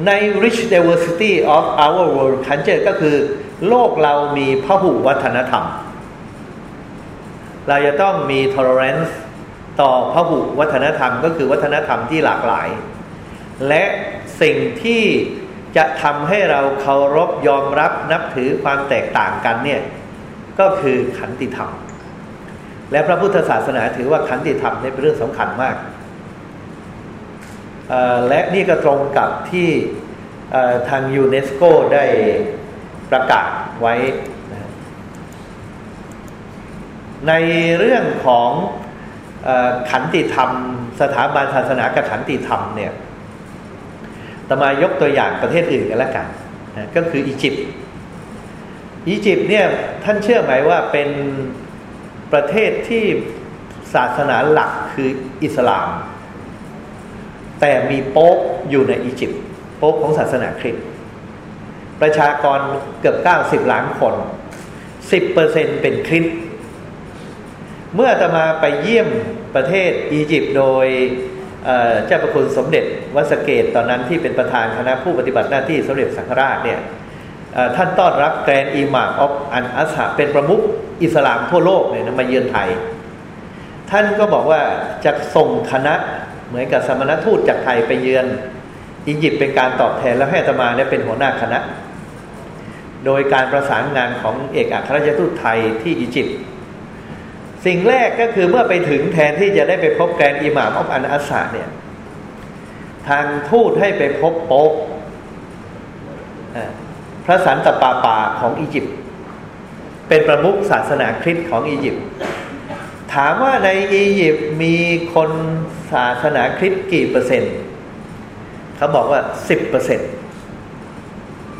ใน rich diversity of our world culture ก็คือ โลกเรามีพหุวัฒนธรรม เราจะต้องมี tolerance ต่อพหุวัฒนธรรมก็คือวัฒนธรรมที่หลากหลาย และสิ่งที่จะทำให้เราเคารพยอมรับนับถือความแตกต่างกันเนี่ย ก็คือขันติธรรม และพระพุทธศาสนาถือว่าขันติธรรมเป็นเรื่องสำคัญมาก และนี่ก็ตรงกับที่ทางยูเนสโกได้ประกาศไว้ ในเรื่องของขันติธรรม สถาบันศาสนากับขันติธรรมเนี่ยตมายกตัวอย่างประเทศอื่นกันแล้วกันนะก็คืออียิปต์อียิปต์เนี่ยท่านเชื่อไหมว่าเป็นประเทศที่ศาสนาหลักคืออิสลาม แต่มีโป๊กอยู่ในอียิปต์โป๊ปของศาสนาคริสต์ประชากรเกือบ 90 ล้านคน 10%เป็นคริสต์เมื่อจะมาไปเยี่ยมประเทศอียิปต์โดยเจ้าประคุณสมเด็จวัดสระเกศตอนนั้นที่เป็นประธานคณะผู้ปฏิบัติหน้าที่สมเด็จสังฆราชเนี่ยท่านต้อนรับ Grand Imam of Al-Azhar เป็นประมุขอิสลามทั่วโลกเนี่ยมาเยือนไทย ท่านก็บอกว่าจะส่งคณะ เหมือนกับสมณทูตจากไทยไปเยือนอียิปต์เป็นการตอบแทนแล้วให้ตมาเนี่ยเป็นหัวหน้าคณะ โดยการประสานงานของเอกอัครราชทูตไทยที่อียิปต์สิ่งแรกก็คือเมื่อไปถึงแทนที่จะได้ไปพบแกรนอิหม่ามอันอัสซาเนี่ย ทางทูตให้ไปพบโป๊กพระสันตะปาปาของอียิปต์เป็นประมุขศาสนาคริสต์ของอียิปต์ ถามว่าในอียิปต์มีคนศาสนาคริสต์กี่เปอร์เซ็นต์เขาบอกว่าสิบเปอร์เซ็นต์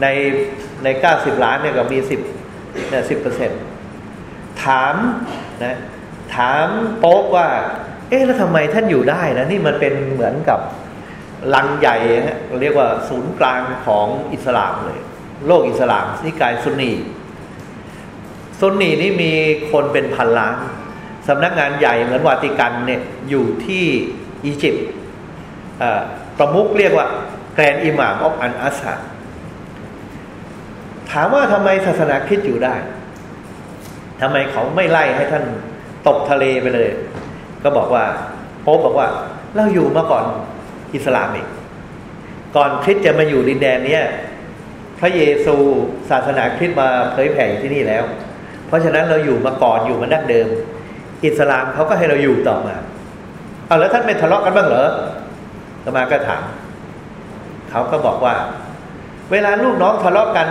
ในในเก้าสิบล้านเนี่ยก็มีสิบเนี่ยสิบเปอร์เซ็นต์ถามนะถามโป๊กว่า เอ๊ะแล้วทำไมท่านอยู่ได้นะ นี่มันเป็นเหมือนกับลังใหญ่เรียกว่าศูนย์กลางของอิสลามเลย โลกอิสลามนิกายซุนนีซุนนีนี่มีคนเป็นพันล้าน สำนักงานใหญ่เหมือนวาติกันเนี่ยอยู่ที่อียิปต์ประมุขเรียกว่าแกรนอิหม่ามออฟอันอัสฮะถามว่าทำไมศาสนาคริสต์อยู่ได้ทำไมเขาไม่ไล่ให้ท่านตกทะเลไปเลย ก็บอกว่าโป๊บอกว่า เราอยู่มาก่อนอิสลามอีกก่อนคริสจะมาอยู่ดินแดนเนี้ยพระเยซูศาสนาคริสต์มาเผยแผ่ที่นี่แล้ว เพราะฉะนั้นเราอยู่มาก่อนอยู่มาดั้งเดิม อิสลามเขาก็ให้เราอยู่ต่อมาเอาแล้วท่านไม่ทะเลาะกันบ้างเหรอตมาก็ถามเขาก็บอกว่า เวลาลูกน้องทะเลาะกัน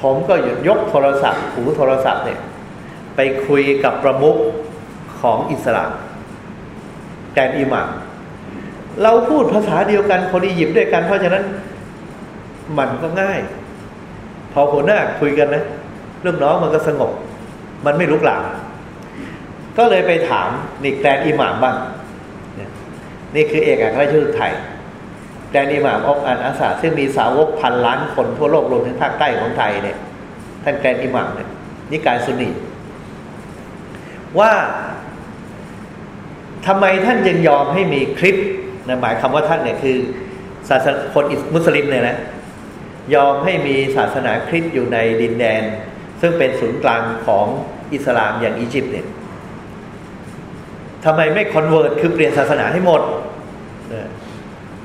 ผมก็ยกโทรศัพท์หูโทรศัพท์เนี่ย ไปคุยกับประมุขของอิสลามแกนอิหม่ามเราพูดภาษาเดียวกันคนอียิปต์ด้วยกัน เพราะฉะนั้นมันก็ง่าย พอหัวหน้าคุยกันนะเรื่องน้องมันก็สงบ มันไม่ลุกหลาม ก็เลยไปถามนี่แกนอิหม่ามบ้างนี่คือเอกอัครราชทูตไทยแกนอิหม่ามออฟอันอาสาซึ่งมีสาวกพันล้านคนทั่วโลกรวมถึงภาคใต้ของไทยเนี่ยท่าน Grand Imam เนี่ยนี่การสนีว่าทำไมท่านยังยอมให้มีคริสต์นะหมายคำว่าท่านเนี่ยคือศาสนาคนมุสลิมเนี่ยนะยอมให้มีศาสนาคริสต์อยู่ในดินแดน ซึ่งเป็นศูนย์กลางของอิสลามอย่างอียิปต์เนี่ย ทำไมไม่ convert คือเปลี่ยนศาสนาให้หมด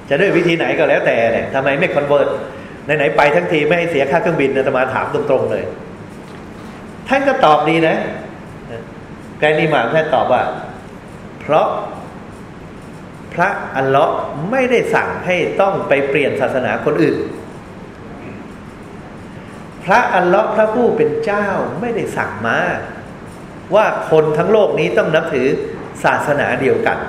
จะด้วยวิธีไหนก็แล้วแต่เนี่ยทำไมไม่ convertไหนๆไปทั้งทีไม่ให้เสียค่าเครื่องบินนะตมาถามตรงๆเลย ท่านก็ตอบดีนะแกนีมาท่านตอบว่า เพราะพระอัลเลาะห์ไม่ได้สั่งให้ต้องไปเปลี่ยนศาสนาคนอื่น พระอัลเลาะห์พระผู้เป็นเจ้าไม่ได้สั่งมา ว่าคนทั้งโลกนี้ต้องนับถือ ศาสนาเดียวกัน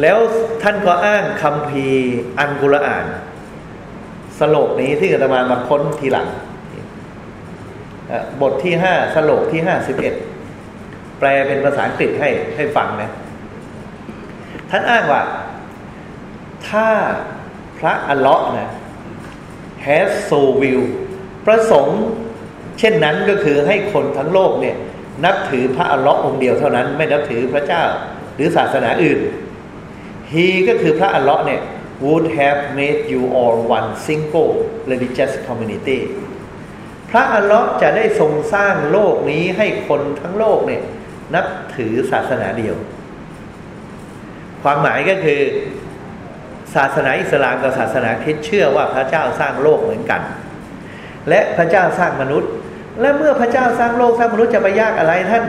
แล้วท่านก็อ้างคำพีอันกุรอาน สโลกนี้ที่อาตมามาค้นทีหลัง บทที่ห้าสโลกที่ห้าสิบเอ็ดแปลเป็นภาษาอังกฤษให้ให้ฟังนะ ท่านอ้างว่า ถ้าพระอัลเลาะห์นะ has so will ประสงค์ เช่นนั้นก็คือให้คนทั้งโลกเนี่ย นับถือพระอัลลาะห์องเดียวเท่านั้น ไม่นับถือพระเจ้าหรือศาสนาอื่น he ก็คือพระอัลเลาะห์เนี่ย would have made you all one single religious community พระอัลลาะห์จะได้ทรงสร้างโลกนี้ให้คนทั้งโลกเนี่ย นับถือศาสนาเดียว ความหมายก็คือ ศาสนาอิสลามกับศาสนาคริสต์เชื่อว่าพระเจ้าสร้างโลกเหมือนกัน และพระเจ้าสร้างมนุษย์ และเมื่อพระเจ้าสร้างโลกสร้างมนุษย์จะไปยากอะไรท่าน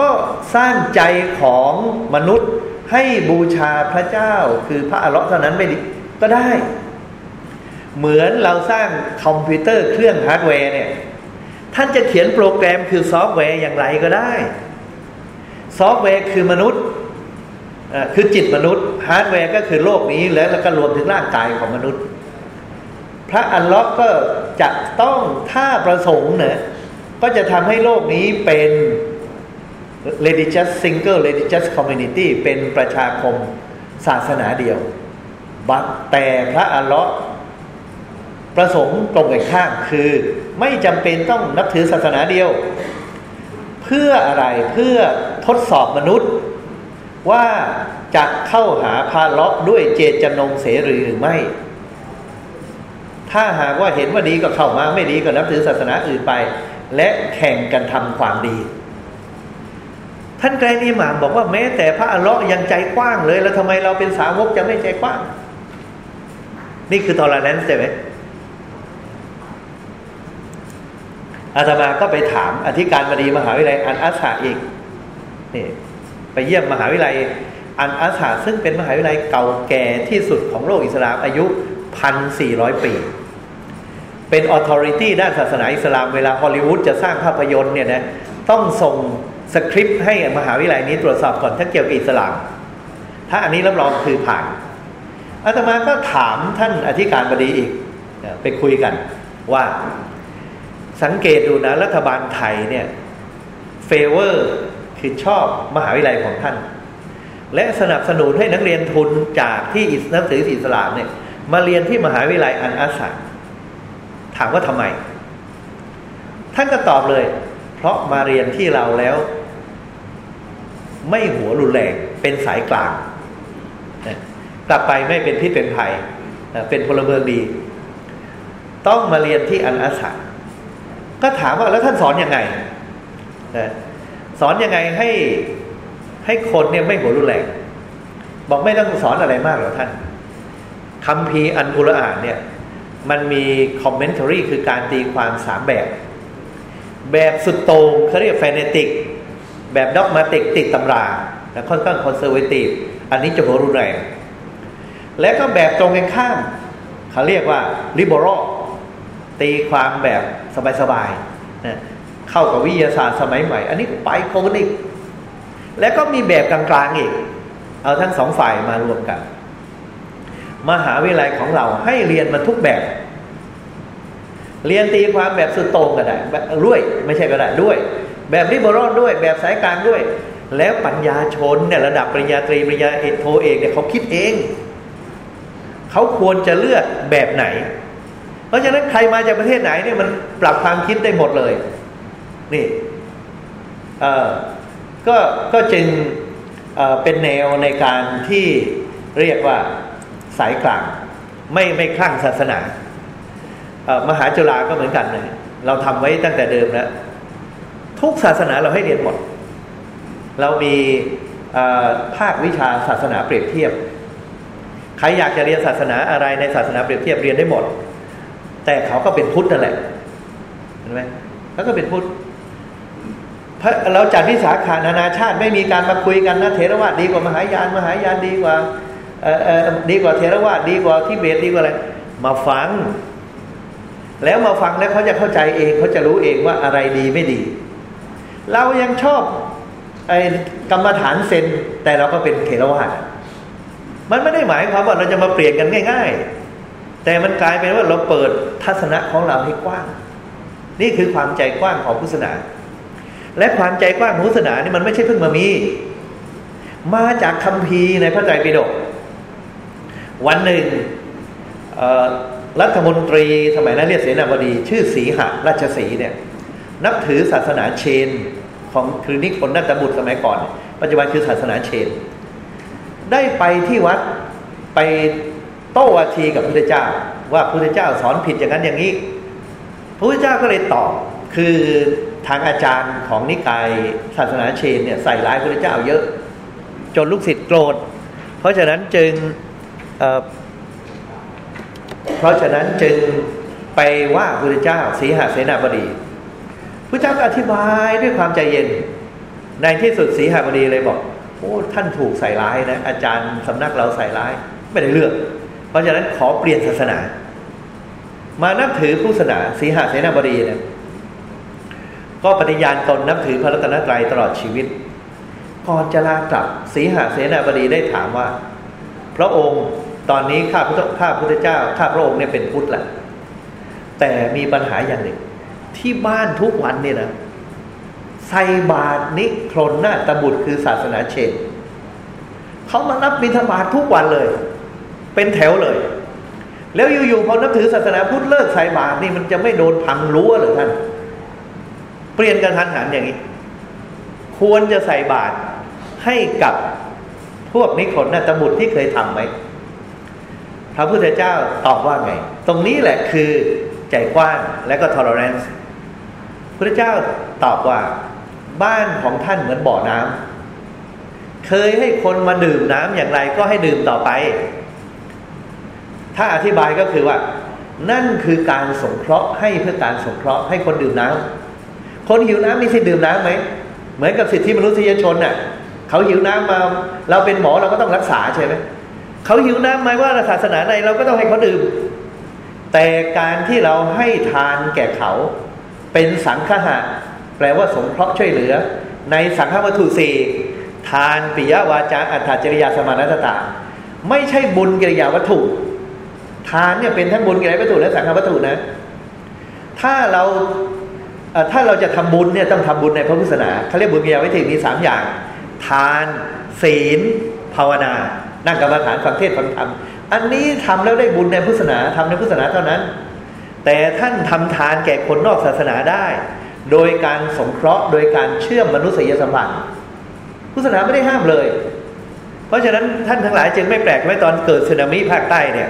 ก็สร้างใจของมนุษย์ให้บูชาพระเจ้าคือพระอัลลอฮ์เท่านั้นไม่ดีก็ได้ เหมือนเราสร้างคอมพิวเตอร์เครื่องฮาร์ดแวร์เนี่ย ท่านจะเขียนโปรแกรมคือซอฟต์แวร์อย่างไรก็ได้ ซอฟต์แวร์คือมนุษย์คือจิตมนุษย์ฮาร์ดแวร์ก็คือโลกนี้แล้วแล้วก็รวมถึงร่างกายของมนุษย์ พระอัลลอฮ์ก็จะต้องถ้าประสงค์เนี่ย ก็จะทำให้โลกนี้เป็น religious single religious community เป็นประชาคมศาสนาเดียว บัแต่พระอัลลอฮ์ประสงค์ตรงกันข้ามคือไม่จำเป็นต้องนับถือศาสนาเดียว เพื่ออะไรเพื่อทดสอบมนุษย์ ว่าจะเข้าหาพาเลาะด้วยเจตจำนงเสรีหรือไม่ ถ้าหากว่าเห็นว่าดีก็เข้ามาไม่ดีก็นับถือศาสนาอื่นไป และแข่งกันทำความดี ท่านไกรนีหมามบอกว่าแม้แต่พระอัลเลาะห์ยังใจกว้างเลย แล้วทำไมเราเป็นสาวกจะไม่ใจกว้าง นี่คือตอร์แนนใช่ไหมอาตมาก็ไปถามอธิการบดีมหาวิทยาลัยอันอัสสาอีกนี่ไปเยี่ยมมหาวิทยาลัย อันอาสาซึ่งเป็นมหาวิทยาลัยเก่าแก่ที่สุดของโลกอิสลามอายุพันสี่ร้อยปี เป็น authority ด้านศาสนาอิสลามเวลาฮอลลีวูดจะสร้างภาพยนตร์เนี่ยนะต้องส่งสคริปต์ให้มหาวิทยาลัยนี้ตรวจสอบก่อนถ้าเกี่ยวกับอิสลาม ถ้าอันนี้รับรองคือผ่านอาตมาก็ถามท่านอธิการบดีอีกไปคุยกันว่าสังเกตดูนะรัฐบาลไทยเนี่ย favor คือชอบมหาวิทยาลัยของท่าน และสนับสนุนให้นักเรียนทุนจากที่อิสนับสืออิสลามเนี่ยมาเรียนที่มหาวิทยาลัยอันอาสั ถามว่าทำไม ท่านก็ตอบเลย เพราะมาเรียนที่เราแล้ว ไม่หัวรุนแรงเป็นสายกลางกลับไปไม่เป็นพิษเป็นภัยเป็นพลเมืองดี ต้องมาเรียนที่อันอาสัก็ถามว่าแล้วท่านสอนอยังไงสอนยังไงให้ให้คนเนี่ยไม่หัวรุนแรงบอกไม่ต้องสอนอะไรมากหรอกท่านคัมภีร์อัลกุรอานเนี่ย มันมี commentary คือการตีความสามแบบ แบบสุดโต่งเขาเรียก fanatic แบบ dogmatic ติดตำราและค่อนข้าง conservative อันนี้จะหัวรุนแรงและก็แบบตรงกันข้ามเขาเรียกว่า liberal ตีความแบบสบายๆนะเข้ากับวิทยาศาสตร์สมัยใหม่ อันนี้ไปโคนิกแล้วก็มีแบบกลางๆอีก เอาทั้งสองฝ่ายมารวมกัน มหาวิทยาลัยของเราให้เรียนมาทุกแบบ เรียนตีความแบบสุดโต่งก็ได้ด้วย ไม่ใช่ก็ได้ด้วย แบบริบรอนด้วย แบบสายกลางด้วย แล้วปัญญาชนเนี่ยระดับปริญญาตรีปริญญาเอกโทเอกเนี่ยเขาคิดเอง เขาควรจะเลือกแบบไหน เพราะฉะนั้นใครมาจากประเทศไหนเนี่ยมันปรับความคิดได้หมดเลย นี่เออก็ก็จึงเเป็นแนวในการที่เรียกว่า สายกลาง ไม่ไม่คลั่งศาสนามหาจุฬาก็เหมือนกันเลยเราทำไว้ตั้งแต่เดิมแล้วทุกศาสนาเราให้เรียนหมด เรามีภาควิชาศาสนาเปรียบเทียบ ใครอยากจะเรียนศาสนาอะไรในศาสนาเปรียบเทียบเรียนได้หมด แต่เขาก็เป็นพุทธนั่นแหละเห็นไหมเขาก็เป็นพุทธเราจัดวิสาขานานาชาติไม่มีการมาคุยกันนะเทรวาสดีกว่ามหายานมหายานดีกว่า ดีกว่าเทรวาดีกว่าที่เบตดีกว่าอะไร มาฟัง แล้วมาฟังแล้วเขาจะเข้าใจเองเขาจะรู้เองว่าอะไรดีไม่ดี เรายังชอบไอ้กรรมฐานเซนแต่เราก็เป็นเทรวาสมันไม่ได้หมายความว่าเราจะมาเปลี่ยนกันง่าย ๆ แต่มันกลายเป็นว่าเราเปิดทัศนะของเราให้กว้าง นี่คือความใจกว้างของพุทธศาสนา และความใจกว้างของพุทธศาสนานี่มันไม่ใช่เพิ่งมามี มาจากคัมภีร์ในพระไตรปิฎก วันหนึ่งรัฐมนตรีสมัยนั้นเรียกเสนาบดี ชื่อสีหะราชสีเนี่ยนับถือศาสนาเชน ของคือนิกคนนัตบุตรสมัยก่อน ปัจจุบันคือศาสนาเชน ได้ไปที่วัดไปโต้วาทีกับพระเจ้า ว่าพระเจ้าสอนผิดอย่างนั้นอย่างนี้พระเจ้าก็เลยตอบคือทางอาจารย์ของนิกายศาสนาเชนเนี่ยใส่ร้ายพระเจ้าเยอะ จนลูกศิษย์โกรธ เพราะฉะนั้นจึง เพราะฉะนั้นจึงไปว่าพระเจ้าสีหาเสนาบดีพระเจ้าก็อธิบายด้วยความใจเย็น ในที่สุดสีหาบดีเลยบอกโอ้ท่านถูกใส่ร้ายนะ อาจารย์สำนักเราใส่ร้ายไม่ได้เลือก เพราะฉะนั้นขอเปลี่ยนศาสนา มานับถือผู้ศาสนาสีหาเสนาบดีเนี่ยก็ปฏิญาณตนนับถือพระรัตนตรัยตลอดชีวิตก่อนจะลากลับสีหาเสนาบดีได้ถามว่า พระองค์ อนนี้ข้าพระข้าพุทธเจ้าข้าพระองค์เนี่ยเป็นพุทธแหละแต่มีปัญหาอย่างหนึ่ง ที่บ้านทุกวันเนี่ยนะใส่บาตรนิครนหน้าตบุตรคือศาสนาเชนเขามานับบิณฑบาตทุกวันเลย เป็นแถวเลย แล้วอยู่ๆพอนับถือศาสนาพุทธเลิกใส่บาตรนี่มันจะไม่โดนพังรั้วหรือท่าน เปลี่ยนกันทันหันอย่างนี้ ควรจะใส่บาตรให้กับพวกนิครนนาตบุตรที่เคยทำไหม พระพุทธเจ้าตอบว่าไง ตรงนี้แหละคือใจกว้างและก็ tolerance พระเจ้าตอบว่า บ้านของท่านเหมือนบ่อน้ำเคยให้คนมาดื่มน้ำอย่างไรก็ให้ดื่มต่อไป ถ้าอธิบายก็คือว่า นั่นคือการสงเคราะห์ให้เพื่อการสงเคราะห์ให้คนดื่มน้ำคนหิวน้ำมีสิทธิ์ดื่มน้ำไหมเหมือนกับสิทธิมนุษยชนน่ะ เขาหิวน้ำมา เราเป็นหมอเราก็ต้องรักษาใช่ไหม เขาหิวน้ำไหมว่าศาสนาในเราก็ต้องให้เขาดื่ม แต่การที่เราให้ทานแก่เขาเป็นสังฆะแปลว่าสงเคราะห์ช่วยเหลือ ในสังฆวัตถุสี่ทานปิยวาจาอัตถจริยาสมานัตตา ไม่ใช่บุญกิริยาวัตถุ ทานเนี่ยเป็นทั้งบุญกิริยาวัตถุและสังฆวัตถุนะ ถ้าเราถ้าเราจะทำบุญเนี่ยต้องทำบุญในพระพุทธศาสนาเขาเรียกบุญกิยาวิธีมีสามอย่าง ทาน ศีล ภาวนา นั่งกรรมฐานฟังเทศฟังธรรมอันนี้ทำแล้วได้บุญในพุทธศาสนาทำในพุทธศาสนาเท่านั้น แต่ท่านทำทานแก่คนนอกศาสนาได้ โดยการสงเคราะห์ โดยการเชื่อมมนุษยสัมพันธ์พุทธศาสนาไม่ได้ห้ามเลย เพราะฉะนั้นท่านทั้งหลายจึงไม่แปลกไม่ตอนเกิดสึนามิภาคใต้เนี่ย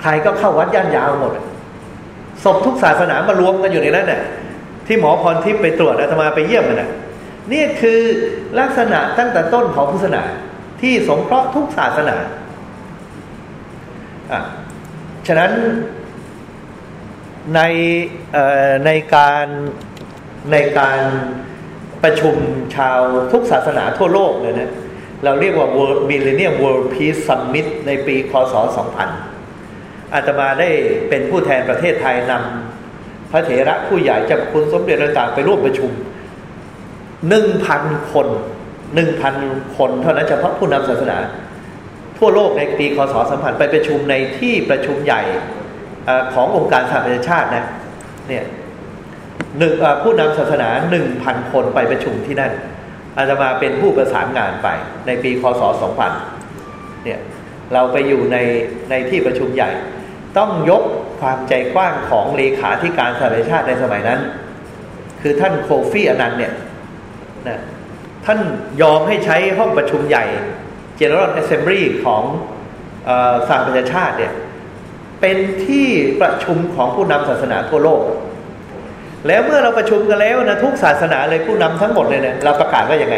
ใครก็เข้าวัดย่านยาวหมดศพทุกศาสนามารวมกันอยู่ในนั้นน่ะที่หมอพรทิพย์ไปตรวจอาตมาไปเยี่ยมมันน่ะนี่คือลักษณะตั้งแต่ต้นของพุทธศาสนา ที่สงเคราะห์ทุกศาสนาอะฉะนั้นในในการในการประชุมชาวทุกศาสนาทั่วโลกเลยนะเราเรียกว่า World Millennium World Peace Summit ในปีคศ 2000 อาตมาได้เป็นผู้แทนประเทศไทยนำพระเถระผู้ใหญ่จากคุณสมเด็จต่างไปร่วมประชุมหนึ่งพันคน หนึ่งพันคนเท่านั้นเฉพาะผู้นำศาสนา ทั่วโลกในปีคศสัมพันธ์ไปประชุมในที่ประชุมใหญ่ขององค์การสหประชาชาตินะเนี่ยหนึ่งผู้นำศาสนาหนึ่งพันคนไปประชุมที่นั่นอาตมาเป็นผู้ประสานงานไปในปีคศสองพันเนี่ยเราไปอยู่ในในที่ประชุมใหญ่ ต้องยกความใจกว้างของเลขาธิการสหประชาชาติในสมัยนั้น คือท่านโคฟี่อนันต์เนี่ยนะ ท่านยอมให้ใช้ห้องประชุมใหญ่ General Assembly ของสหประชาชาติเนี่ยเป็นที่ประชุมของผู้นำศาสนาทั่วโลก แล้วเมื่อเราประชุมกันแล้วนะทุกศาสนาเลยผู้นำทั้งหมดเลยเนี่ยเราประกาศว่ายังไง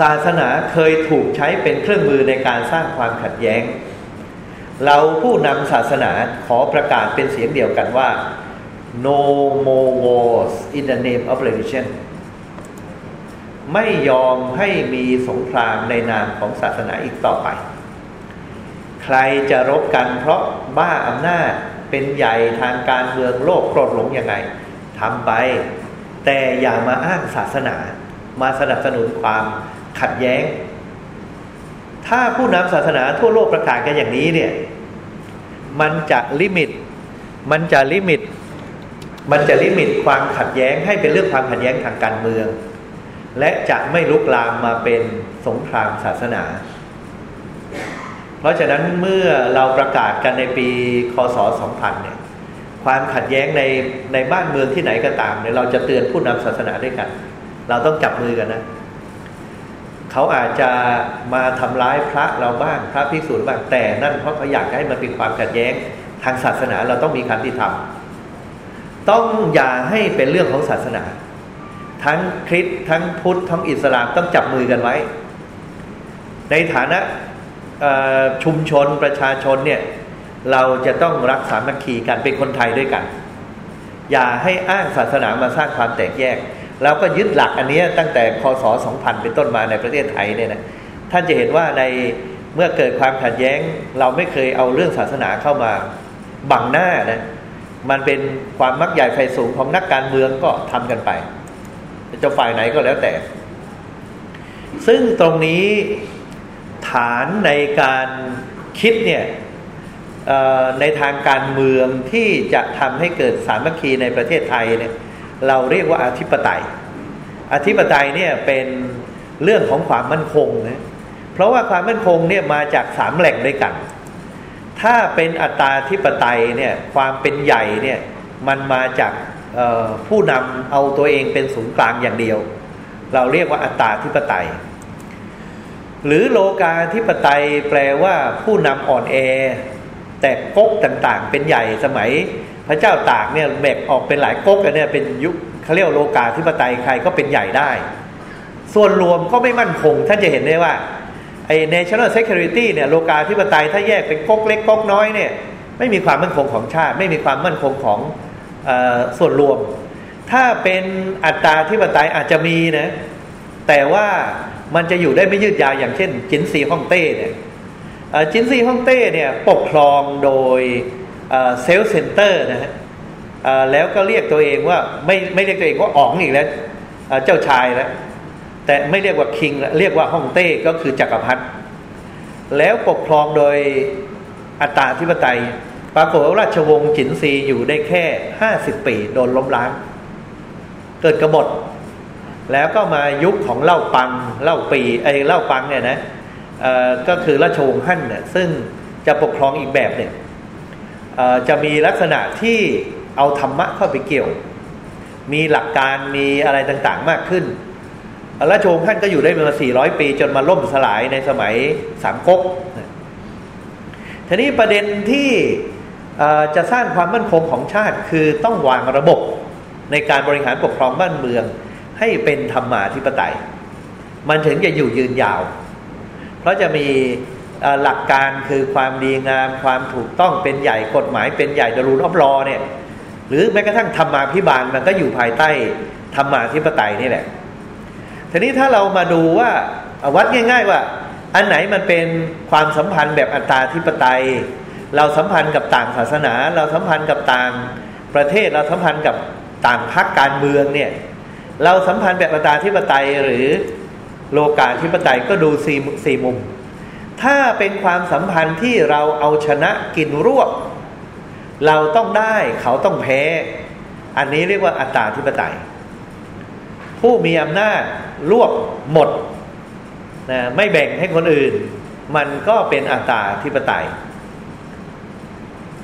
ศาสนาเคยถูกใช้เป็นเครื่องมือในการสร้างความขัดแย้ง เราผู้นำศาสนาขอประกาศเป็นเสียงเดียวกันว่า no more wars in the name of religion ไม่ยอมให้มีสงครามในนามของศาสนาอีกต่อไป ใครจะรบกันเพราะบ้าอำนาจเป็นใหญ่ทางการเมืองโลกโกรธหลงยังไงทำไป แต่อย่ามาอ้างศาสนา มาสนับสนุนความขัดแย้ง ถ้าผู้นำศาสนาทั่วโลกประกาศกันอย่างนี้เนี่ย มันจะ limit มันจะ limit มันจะ limit ความขัดแย้งให้เป็นเรื่องความขัดแย้งทางการเมือง และจะไม่ลุกลามมาเป็นสงครามศาสนา เพราะฉะนั้นเมื่อเราประกาศกันในปีคศ 2000 เนี่ย ความขัดแย้งในในบ้านเมืองที่ไหนก็ตามเนี่ยเราจะเตือนผู้นำศาสนาด้วยกัน เราต้องจับมือกันนะ เขาอาจจะมาทำร้ายพระเราบ้างพระภิกษุบ้างแต่นั่นเพราะเขาอยากให้มันเป็นความขัดแย้งทางศาสนาเราต้องมีคันติธรรมต้องอย่าให้เป็นเรื่องของศาสนา ทั้งคริสต์ทั้งพุทธทั้งอิสลามต้องจับมือกันไว้ ในฐานะชุมชนประชาชนเนี่ยเราจะต้องรักสามัคคีกันเป็นคนไทยด้วยกัน อย่าให้อ้างศาสนามาสร้างความแตกแยกเราก็ยึดหลักอันนี้ตั้งแต่คศ 2000 เป็นต้นมาในประเทศไทยเนี่ยนะท่านจะเห็นว่าในเมื่อเกิดความขัดแย้ง เราไม่เคยเอาเรื่องศาสนาเข้ามาบังหน้านะมันเป็นความมักใหญ่ไฟสูงของนักการเมืองก็ทำกันไป จะฝ่ายไหนก็แล้วแต่ ซึ่งตรงนี้ฐานในการคิดเนี่ยในทางการเมืองที่จะทำให้เกิดสามัคคีในประเทศไทยเนี่ยเราเรียกว่าอธิปไตย อธิปไตยเนี่ยเป็นเรื่องของความมั่นคงนะเพราะว่าความมั่นคงเนี่ยมาจากสามแหล่งด้วยกัน ถ้าเป็นอัตราธิปไตยเนี่ยความเป็นใหญ่เนี่ยมันมาจาก ผู้นำเอาตัวเองเป็นศูนย์กลางอย่างเดียว เราเรียกว่าอัตราธิปไตย หรือโลกาธิปไตยแปลว่าผู้นำอ่อนแอ แต่ก๊กต่างๆ เป็นใหญ่สมัย พระเจ้าตากเนี่ยแบ่งออกเป็นหลายก๊กเนี่ยเป็นยุคเขาเรียกโลกาธิปไตยใครก็เป็นใหญ่ได้ ส่วนรวมก็ไม่มั่นคงท่านจะเห็นได้ว่าไอ้ national security เนี่ยโลกาธิปไตยถ้าแยกเป็นก๊กเล็กก๊กน้อยเนี่ยไม่มีความมั่นคงของชาติ ไม่มีความมั่นคงของอ ส่วนรวม ถ้าเป็นอัตตาธิปไตยอาจจะมีนะ แต่ว่ามันจะอยู่ได้ไม่ยืดยาวอย่างเช่น จิ๋นซีฮ่องเต้เนี่ยจิ๋นซีฮ่องเต้เนี่ยปกครองโดย self-center นะฮะแล้วก็เรียกตัวเองว่าไม่ไม่เรียกตัวเองว่าอ๋องอีกแล้วเจ้าชายแล้วแต่ไม่เรียกว่าคิงเรียกว่าฮ่องเต้ก็คือจักรพรรดิแล้วปกครองโดยอัตราธิปไตย ปรากฏว่าราชวงศ์จินซีอยู่ได้แค่ห้าสิบปีโดนล้มล้าง เกิดกบฏ แล้วก็มายุคของเล่าปังเล่าปีไอ้เล่าปังเนี่ยนะก็คือราชวงศ์ฮั่นเนี่ยซึ่งจะปกครองอีกแบบหนึ่งจะมีลักษณะที่เอาธรรมะเข้าไปเกี่ยว มีหลักการมีอะไรต่างๆมากขึ้นราชวงศ์ท่านก็อยู่ได้มา 400 ปี จนมาล่มสลายในสมัยสามก๊กทีนี้ประเด็นที่ จะสร้างความมั่นคงของชาติคือต้องวางระบบในการบริหารปกครองบ้านเมือง ให้เป็นธรรมาธิปไตย มันถึงจะอยู่ยืนยาว เพราะจะมีหลักการคือความดีงาม ความถูกต้องเป็นใหญ่กฎหมายเป็นใหญ่ดรูนอฟรอเนี่ยหรือแม้กระทั่งธรรมาพิบาลมันก็อยู่ภายใต้ธรรมาธิปไตยนี่แหละ ทีนี้ถ้าเรามาดูว่าวัดง่าย ๆ ว่า อันไหนมันเป็นความสัมพันธ์แบบอัตราธิปไตย เราสัมพันธ์กับต่างศาสนา เราสัมพันธ์กับต่างประเทศ เราสัมพันธ์กับต่างพรรคการเมืองเนี่ย เราสัมพันธ์แบบอัตราธิปไตยหรือโลกาธิปไตยก็ดูสี่สี่มุม ถ้าเป็นความสัมพันธ์ที่เราเอาชนะกินรวบ เราต้องได้เขาต้องแพ้ อันนี้เรียกว่าอัตตาธิปไตย ผู้มีอำนาจรวบหมดนะไม่แบ่งให้คนอื่น มันก็เป็นอัตตาธิปไตย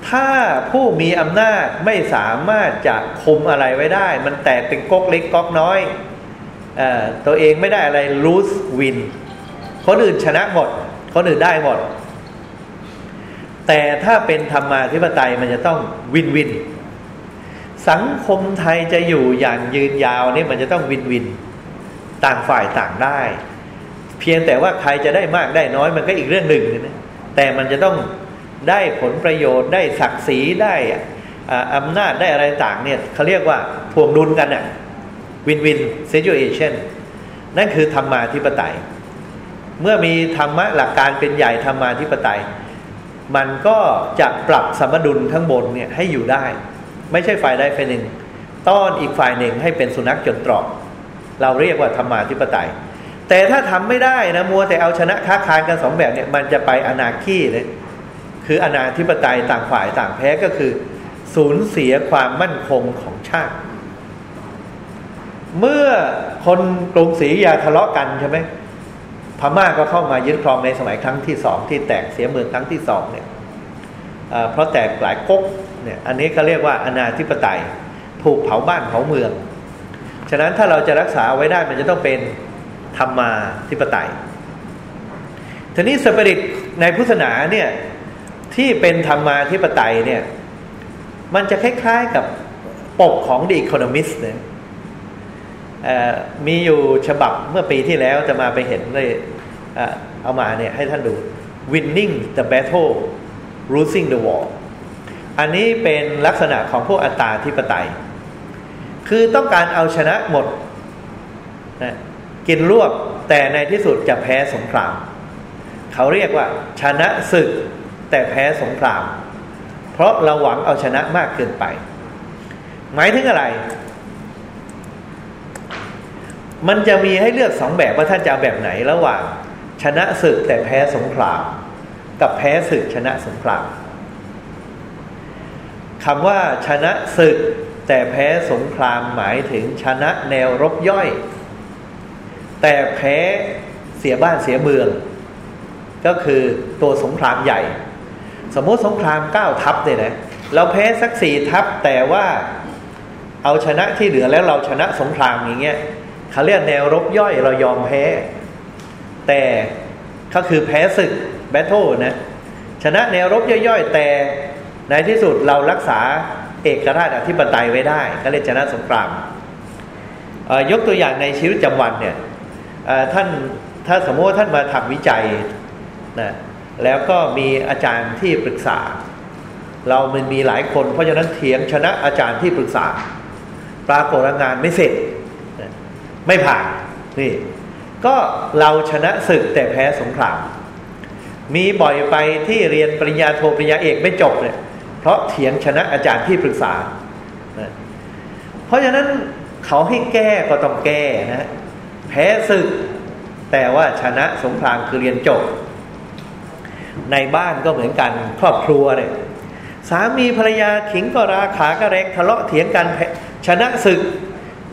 ถ้าผู้มีอำนาจไม่สามารถจะคุมอะไรไว้ได้ มันแตกเป็นก๊กเล็กก๊กน้อยอตัวเองไม่ได้อะไร lose win คนอื่นชนะหมดคนอื่นได้หมด แต่ถ้าเป็นธรรมาธิปไตยมันจะต้องวินวิน สังคมไทยจะอยู่อย่างยืนยาวนี่มันจะต้องวินวิน ต่างฝ่ายต่างได้ เพียงแต่ว่าใครจะได้มากได้น้อยมันก็อีกเรื่องหนึ่งนะแต่มันจะต้อง ได้ผลประโยชน์ได้ศักดิ์ศรีได้อำนาจได้อะไรต่างเนี่ยเขาเรียกว่าพวงดุลกันอะวินวินเซจูเอชันนั่นคือธรรมาธิปไตย เมื่อมีธรรมะหลักการเป็นใหญ่ธรรมาธิปไตย มันก็จะปรับสมดุลข้างบนเนี่ยให้อยู่ได้ ไม่ใช่ฝ่ายใดฝ่ายหนึ่ง ต้อนอีกฝ่ายหนึ่งให้เป็นสุนัขจนตรอกเราเรียกว่าธรรมาธิปไตย แต่ถ้าทำไม่ได้นะมัวแต่เอาชนะค้าคานกันสองแบบเนี่ยมันจะไปอนาคีเลย คืออนาธิปไตยต่างฝ่ายต่างแพ้ก็คือ สูญเสียความมั่นคงของชาติ เมื่อคนกรุงศรีอยาทะเลาะกันใช่ไหมพม่าก็เข้ามายึดครองในสมัยครั้งที่สองที่แตกเสียเมืองครั้งที่สองเนี่ยเพราะแตกหลายก๊กเนี่ยอันนี้ก็เรียกว่าอนาธิปไตยถูกเผาบ้านเผาเมือง ฉะนั้นถ้าเราจะรักษาไว้ได้มันจะต้องเป็นธรรมาธิปไตยทีนี้สปิริตในพุทธศาสนาเนี่ย ที่เป็นธรรมาธิปไตยเนี่ย มันจะคล้ายๆกับปกของ The Economist เนี่ยมีอยู่ฉบับเมื่อปีที่แล้วจะมาไปเห็นเลยเอามาเนี่ยให้ท่านดู winning the battle losing the war อันนี้เป็นลักษณะของพวกอัตตาธิปไตย คือต้องการเอาชนะหมดนะกินรวบแต่ในที่สุดจะแพ้สงคราม เขาเรียกว่าชนะศึก แต่แพ้สงคราม เพราะเราหวังเอาชนะมากเกินไป หมายถึงอะไร มันจะมีให้เลือกสองแบบว่าท่านจะแบบไหนระหว่าง ชนะศึกแต่แพ้สงคราม กับแพ้ศึกชนะสงครามคำว่าชนะศึกแต่แพ้สงครามหมายถึงชนะแนวรบย่อย แต่แพ้เสียบ้านเสียเมือง ก็คือตัวสงครามใหญ่ สมมติสงครามเก้าทัพเนี่ยนะเราแพ้สักสี่ทัพแต่ว่าเอาชนะที่เหลือแล้วเราชนะสงครามอย่างเงี้ยเขาเรียกแนวรบย่อยเรายอมแพ้ แต่ก็คือแพ้ศึกแบทเทิลนะชนะแนวรบย่อยๆ แต่ในที่สุดเรารักษาเอกราชอธิปไตยไว้ได้ ก็เรียกชนะสงครามยกตัวอย่างในชีวิตประจำวันเนี่ยท่านถ้าสมมติว่าท่านมาทำวิจัยนะ แล้วก็มีอาจารย์ที่ปรึกษา เรามันมีหลายคน เพราะฉะนั้นเถียงชนะอาจารย์ที่ปรึกษา ปรากฏงานไม่เสร็จ ไม่ผ่านนี่ ก็เราชนะศึกแต่แพ้สงคราม มีบ่อยไปที่เรียนปริญญาโทปริญญาเอกไม่จบเนี่ยเพราะเถียงชนะอาจารย์ที่ปรึกษา เพราะฉะนั้นเขาให้แก้ก็ต้องแก้นะแพ้ศึก แต่ว่าชนะสงครามคือเรียนจบ ในบ้านก็เหมือนกันครอบครัวเนี่ยสามีภรรยาขิงก็ราขาก็เร็กทะเลาะเถียงกันชนะศึก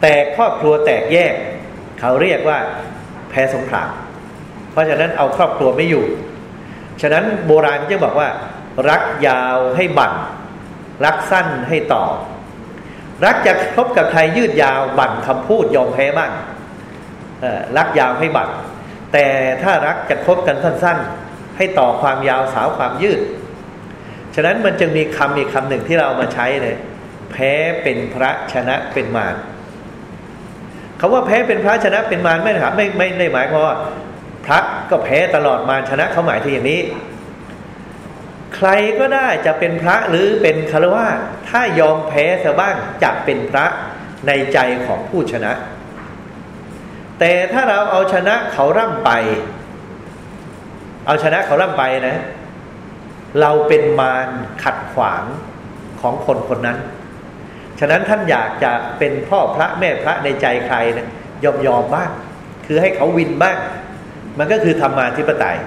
แต่ครอบครัวแตกแยก เขาเรียกว่าแพ้สงครามเพราะฉะนั้นเอาครอบครัวไม่อยู่ ฉะนั้นโบราณจะบอกว่า รักยาวให้บั่นรักสั้นให้ต่อ รักจะคบกับใครยืดยาวบั่นคำพูดยอมแพ้บ้างรักยาวให้บั่นแต่ถ้ารักจะคบกันสั้น ให้ต่อความยาวสาวความยืด ฉะนั้นมันจึงมีคำอีกคำหนึ่งที่เรามาใช้เลยแพ้เป็นพระชนะเป็นมารคาว่าแพ้เป็นพระชนะเป็นมารไม่ถามไม่ไม่ได้หมายความว่าพระก็แพ้ตลอดมารชนะเขาหมายถึงอย่างนี้ ใครก็ได้จะเป็นพระหรือเป็นคารวะถ้ายอมแพ้ซะบ้างจะเป็นพระในใจของผู้ชนะ แต่ถ้าเราเอาชนะเขาร่ำไป เอาชนะเขาล่ำไปนะ เราเป็นมารขัดขวางของคนคนนั้น ฉะนั้นท่านอยากจะเป็นพ่อพระแม่พระในใจใครนะยอมยอมบ้างคือให้เขาวินบ้างมันก็คือธรรมาธิปไตย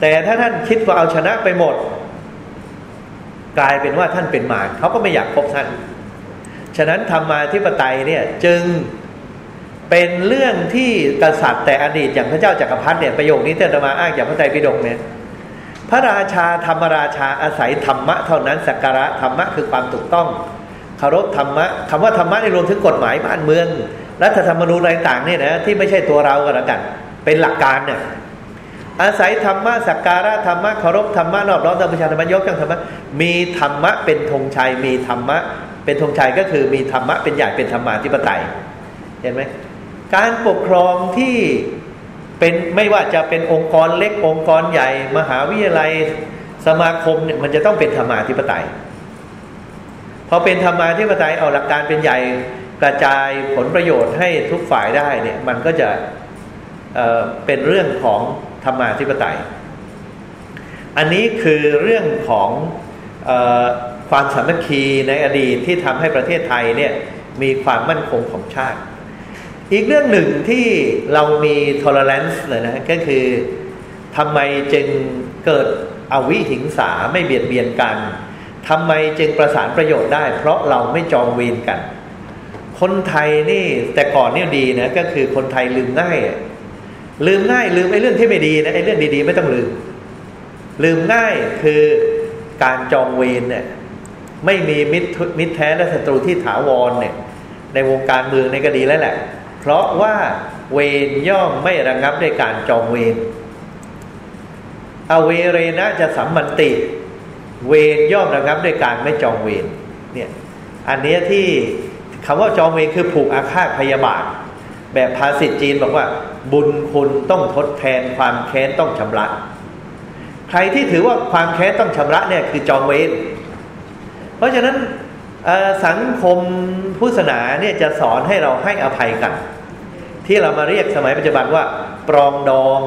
แต่ถ้าท่านคิดว่าเอาชนะไปหมด กลายเป็นว่าท่านเป็นมารเขาก็ไม่อยากพบท่าน ฉะนั้นธรรมาธิปไตยเนี่ย จึง เป็นเรื่องที่กษัตริย์แต่อดีตอย่างพระเจ้าจากักรพรรดิเนี่ยประโยคนี้เตมาอ้างจากพระไตรปิฎกเนี่ยพระราชาธรรมราชาอาศัยธรรมะเท่านั้นสักการะธรรมะคือความถูกต้องเคารพธรรมะคำว่าธรรมะในรวมถึงกฎหมายบ้านเมืองรัฐธรรมนูญอะไรต่างเนี่ยนะที่ไม่ใช่ตัวเรากันแล้วกัน เป็นหลักการเนี่ยอาศัยธรรมะสักการะธรรมะเคารพธรรมะนอบน้อมธรรมชาติธรรมยกย่องธรรมะมีธรรมะเป็นธงชัยมีธรรมะ เป็นธงชัยก็คือมีธรรมะเป็นใหญ่เป็นธรรมาธิปไตยเห็นไหม การปกครองที่เป็นไม่ว่าจะเป็นองค์กรเล็กองค์กรใหญ่ มหาวิทยาลัยสมาคมเนี่ยมันจะต้องเป็นธรรมาธิปไตยพอเป็นธรรมาธิปไตยเอาหลักการเป็นใหญ่กระจายผลประโยชน์ให้ทุกฝ่ายได้เนี่ยมันก็จะเเป็นเรื่องของธรรมาธิปไตย อันนี้คือเรื่องของอความสามัคคีในอดีตที่ทำให้ประเทศไทยเนี่ยมีความมั่นคงของชาติ อีกเรื่องหนึ่งที่เรามี tolerance เลยนะก็คือทำไมจึงเกิดอวิหิงสาไม่เบียดเบียนกันทำไมจึงประสานประโยชน์ได้ เพราะเราไม่จองเวรกัน คนไทยนี่แต่ก่อนนี่ดีนะก็คือคนไทยลืมง่าย ลืมง่ายลืมไอ้เรื่องที่ไม่ดีนะไอ้เรื่องดีๆ ไม่ต้องลืม ลืมง่ายคือการจองเวรเนี่ยไม่มีมิตรมิตรแท้และศัตรูที่ถาวรเนี่ย ในวงการเมืองในก็ดีแล้วแหละ เพราะว่าเวรย่อมไม่ระงับด้วยการจองเวรอเวเรนะจะสัมมันติ เวรย่อมระงับด้วยการไม่จองเวรเนี่ยอันนี้ที่คำว่าจองเวรคือผูกอาฆาตพยาบาท แบบภาษิตจีนบอกว่า บุญคุณต้องทดแทนความแค้นต้องชำระ ใครที่ถือว่าความแค้นต้องชำระเนี่ยคือจองเวรเพราะฉะนั้น สังคมพุทธศาสนาเนี่ยจะสอนให้เราให้อภัยกัน ที่เรามาเรียกสมัยปัจจุบันว่า ปรองดอง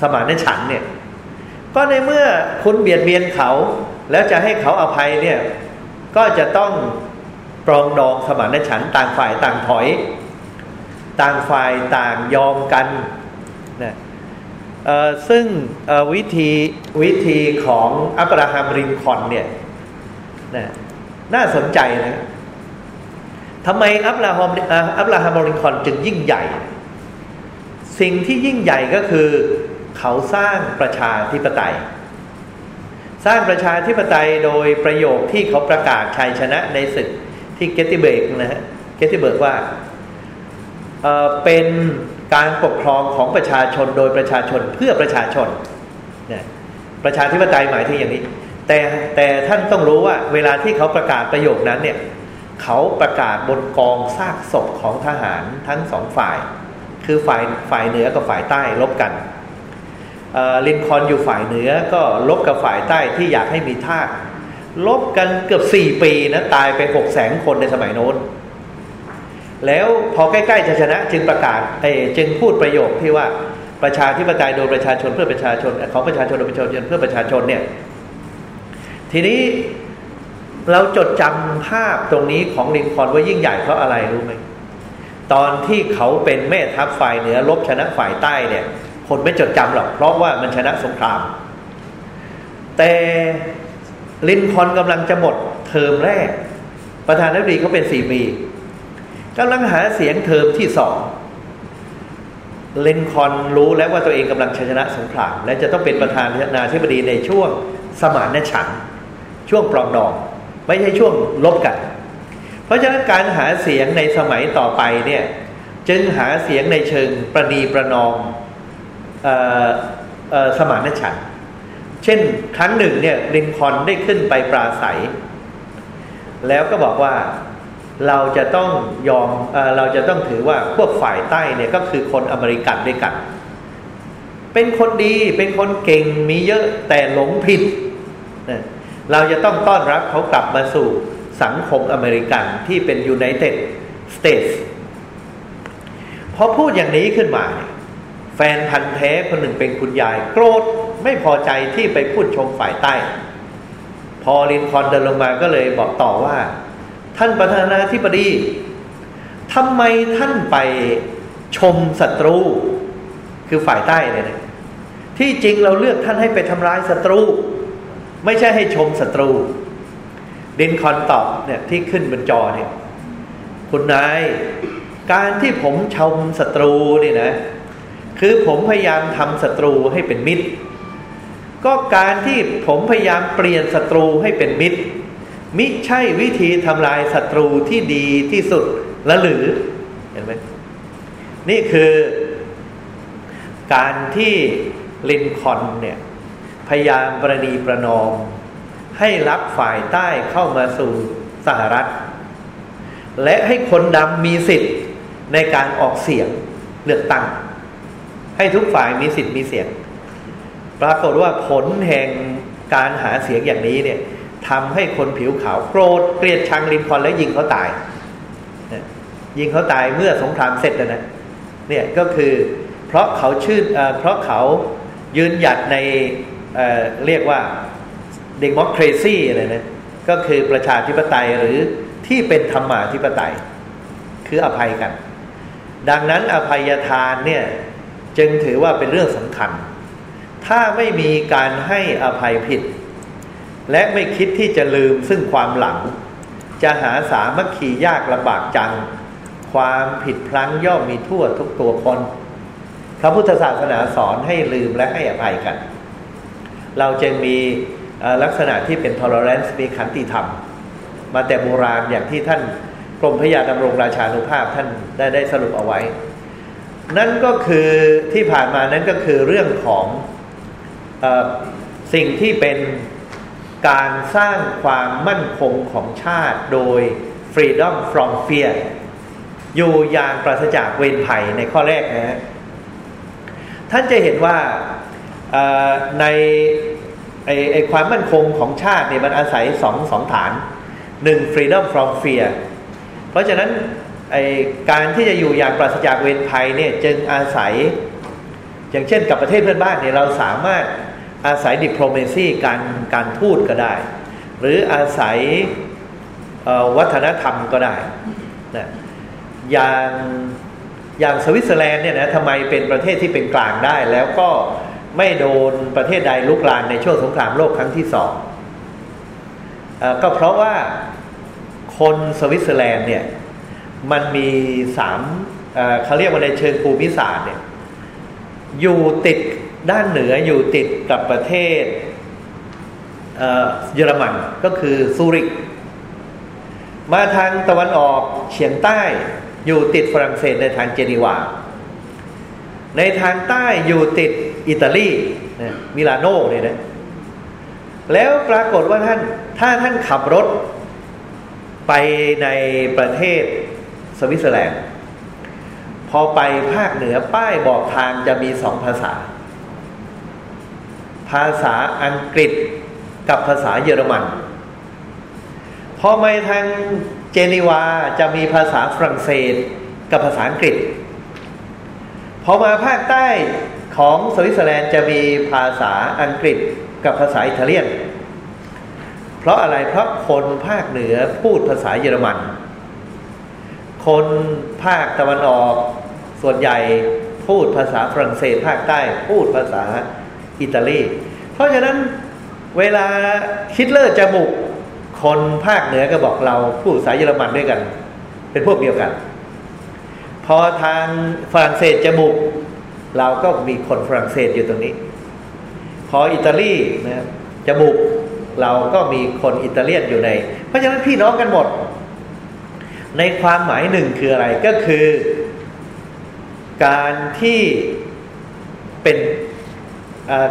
สมานฉันเนี่ยก็ในเมื่อคุณเบียดเบียนเขา แล้วจะให้เขาอภัยเนี่ยก็จะต้องปรองดองสมานฉันต่างฝ่ายต่างถอย ต่างฝ่ายต่างยอมกันนะซึ่งวิธีวิธีของอับราฮัมรินคอนเนี่ยนะ น่าสนใจนะทำไมอับราฮัมอับราฮัมรินคอนจึงยิ่งใหญ่ สิ่งที่ยิ่งใหญ่ก็คือ เขาสร้างประชาธิปไตย สร้างประชาธิปไตยโดยประโยคที่เขาประกาศชัยชนะในศึกที่เกติเบิร์กนะฮะเกติเบิร์กว่าเเป็นการปกครองของประชาชนโดยประชาชนเพื่อประชาชนนี่ยประชาธิปไตยหมายถึงอย่างนี้ แต่แต่ท่านต้องรู้ว่า เวลาที่เขาประกาศประโยคนั้นเนี่ยเขาประกาศบนกองซากศพของทหารทั้งสองฝ่าย คือฝ่ายฝ่ายเหนือกับฝ่ายใต้ลบกันลินคอนอยู่ฝ่ายเหนือก็ลบกับฝ่ายใต้ที่อยากให้มีท่าลบกันเกือบสี่ปีนะตายไปหกแสนคนในสมัยโน้น แล้วพอใกล้ๆจะชนะจึงประกาศเอจึงพูดประโยคที่ว่าประชาธิปไตยโดยประชาชนเพื่อประชาชนของประชาชนโดยประชาชนเพื่อประชาชนเนี่ย ทีนี้เราจดจำภาพตรงนี้ของลินคอนว่ายิ่งใหญ่เพราะอะไรรู้ไหมตอนที่เขาเป็นแม่ทัพฝ่ายเหนือลบชนะฝ่ายใต้เนี่ย คนไม่จดจำหรอกเพราะว่ามันชนะสงคราม แต่ลินคอนกำลังจะหมดเทอมแรก ประธานาธิบดีเขาเป็นสี่ปีกำลังหาเสียงเทอมที่สองลินคอนรู้แล้วว่าตัวเองกำลังชนะสงคราม และจะต้องเป็นประธานาธิบดีในช่วงสมานฉัน ช่วงปลองดอง ไม่ใช่ช่วงลบกัน เพราะฉะนั้นการหาเสียงในสมัยต่อไปเนี่ยจึงหาเสียงในเชิงประนีประนอมสมานฉันท์เช่นครั้งหนึ่งเนี่ยลินคอนได้ขึ้นไปปราศัย แล้วก็บอกว่าเราจะต้องยอมเอเราจะต้องถือว่าพวกฝ่ายใต้เนี่ยก็คือคนอเมริกันด้วยกัน เป็นคนดีเป็นคนเก่งมีเยอะแต่หลงผิด เราจะต้องต้อนรับเขากลับมาสู่สังคมอเมริกันที่เป็น United States พอพูดอย่างนี้ขึ้นมา แฟนพันธุ์แท้คนหนึ่งเป็นคุณยาย โกรธไม่พอใจที่ไปพูดชมฝ่ายใต้ พอลินคอล์นเดินลงมาก็เลยบอกต่อว่า ท่านประธานาธิบดีทำไมท่านไปชมศัตรู คือฝ่ายใต้เนี่ยที่จริงเราเลือกท่านให้ไปทำร้ายศัตรู ไม่ใช่ให้ชมศัตรูลินคอนตอบเนี่ยที่ขึ้นบนจอเนี่ยคุณนายการที่ผมชมศัตรูนี่นะ คือผมพยายามทำศัตรูให้เป็นมิตร ก็การที่ผมพยายามเปลี่ยนศัตรูให้เป็นมิตร มิใช่วิธีทำลายศัตรูที่ดีที่สุดละหรือเห็นไหมนี่คือการที่ลินคอนเนี่ย พยายามประนีประนอม ให้รับฝ่ายใต้เข้ามาสู่สหรัฐ และให้คนดำมีสิทธิ์ในการออกเสียงเลือกตั้ง ให้ทุกฝ่ายมีสิทธิ์มีเสียง ปรากฏว่าผลแห่งการหาเสียงอย่างนี้เนี่ยทำให้คนผิวขาวโกรธเกลียดชังลินคอนและยิงเขาตาย ยิงเขาตายเมื่อสงครามเสร็จแล้วนะเนี่ยก็คือเพราะเขาชื่นเพราะเขายืนหยัดใน เเรียกว่าเดโมครซีอะไรนะก็คือประชาธิปไตยหรือที่เป็นธรรมาธิปไตย คืออภัยกัน ดังนั้นอภัยทานเนี่ยจึงถือว่าเป็นเรื่องสำคัญ ถ้าไม่มีการให้อภัยผิด และไม่คิดที่จะลืมซึ่งความหลัง จะหาสามัคคียากลำบากจัง ความผิดพลั้งย่อมมีทั่วทุกตัวคนพระพุทธศาสนาสอนให้ลืมและให้อภัยกัน เราจึงมีลักษณะที่เป็น tolerance มีขันติธรรม มาแต่โบราณอย่างที่ท่านกรมพระยาดำรงราชานุภาพท่านได้ได้สรุปเอาไว้ นั่นก็คือที่ผ่านมานั้นก็คือเรื่องของอสิ่งที่เป็นการสร้างความมั่นคงของชาติโดย freedom from fear อยู่อย่างปราศจากเวรภัยในข้อแรกนะฮะท่านจะเห็นว่า ในไอไอความมั่นคงของชาติเนี่ยมันอาศัยสองสองฐานหนึ่ง freedom from fear เพราะฉะนั้นไอการที่จะอยู่อย่างปราศจากเวรภัยเนี่ยจึงอาศัย อย่างเช่นกับประเทศเพื่อนบ้านเนี่ยเราสามารถอาศัย diplomacy การการทูตก็ได้ หรืออาศัยวัฒนธรรมก็ได้นะอย่างอย่างสวิตเซอร์แลนด์เนี่ยนะทำไมเป็นประเทศที่เป็นกลางได้แล้วก็ ไม่โดนประเทศใดรุกรานในช่วงสงครามโลกครั้งที่สองก็เพราะว่าคนสวิตเซอร์แลนด์เนี่ย มันมีสามเขาเรียกว่าในเชิงภูมิศาสตร์เนี่ยอยู่ติดด้านเหนืออยู่ติดกับประเทศเยอรมันก็คือซูริก มาทางตะวันออกเฉียงใต้อยู่ติดฝรั่งเศสในทางเจนีวา ในทางใต้อยู่ติด อิตาลีนะมิลานโน่เนี่ยนะแล้วปรากฏว่าท่านถ้าท่านขับรถไปในประเทศสวิตเซอร์แลนด์ พอไปภาคเหนือป้ายบอกทางจะมีสองภาษา ภาษาอังกฤษกับภาษาเยอรมัน พอไปทางเจนีวาจะมีภาษาฝรั่งเศสกับภาษาอังกฤษ พอมาภาคใต้ ของสวิตเซอร์แลนด์จะมีภาษาอังกฤษกับภาษาอิตาเลียน เพราะอะไรเพราะคนภาคเหนือพูดภาษาเยอรมัน คนภาคตะวันออกส่วนใหญ่พูดภาษาฝรั่งเศสภาคใต้พูดภาษาอิตาลี เพราะฉะนั้นเวลาฮิตเลอร์จะบุกคนภาคเหนือก็บอกเราพูดภาษาเยอรมันด้วยกัน เป็นพวกเดียวกัน พอทางฝรั่งเศสจะบุก เราก็มีคนฝรั่งเศสอยู่ตรงนี้ พออิตาลีนะจะบุกเราก็มีคนอิตาเลียนอยู่ใน เพราะฉะนั้นพี่น้องกันหมด ในความหมายหนึ่งคืออะไรก็คือ การที่เป็น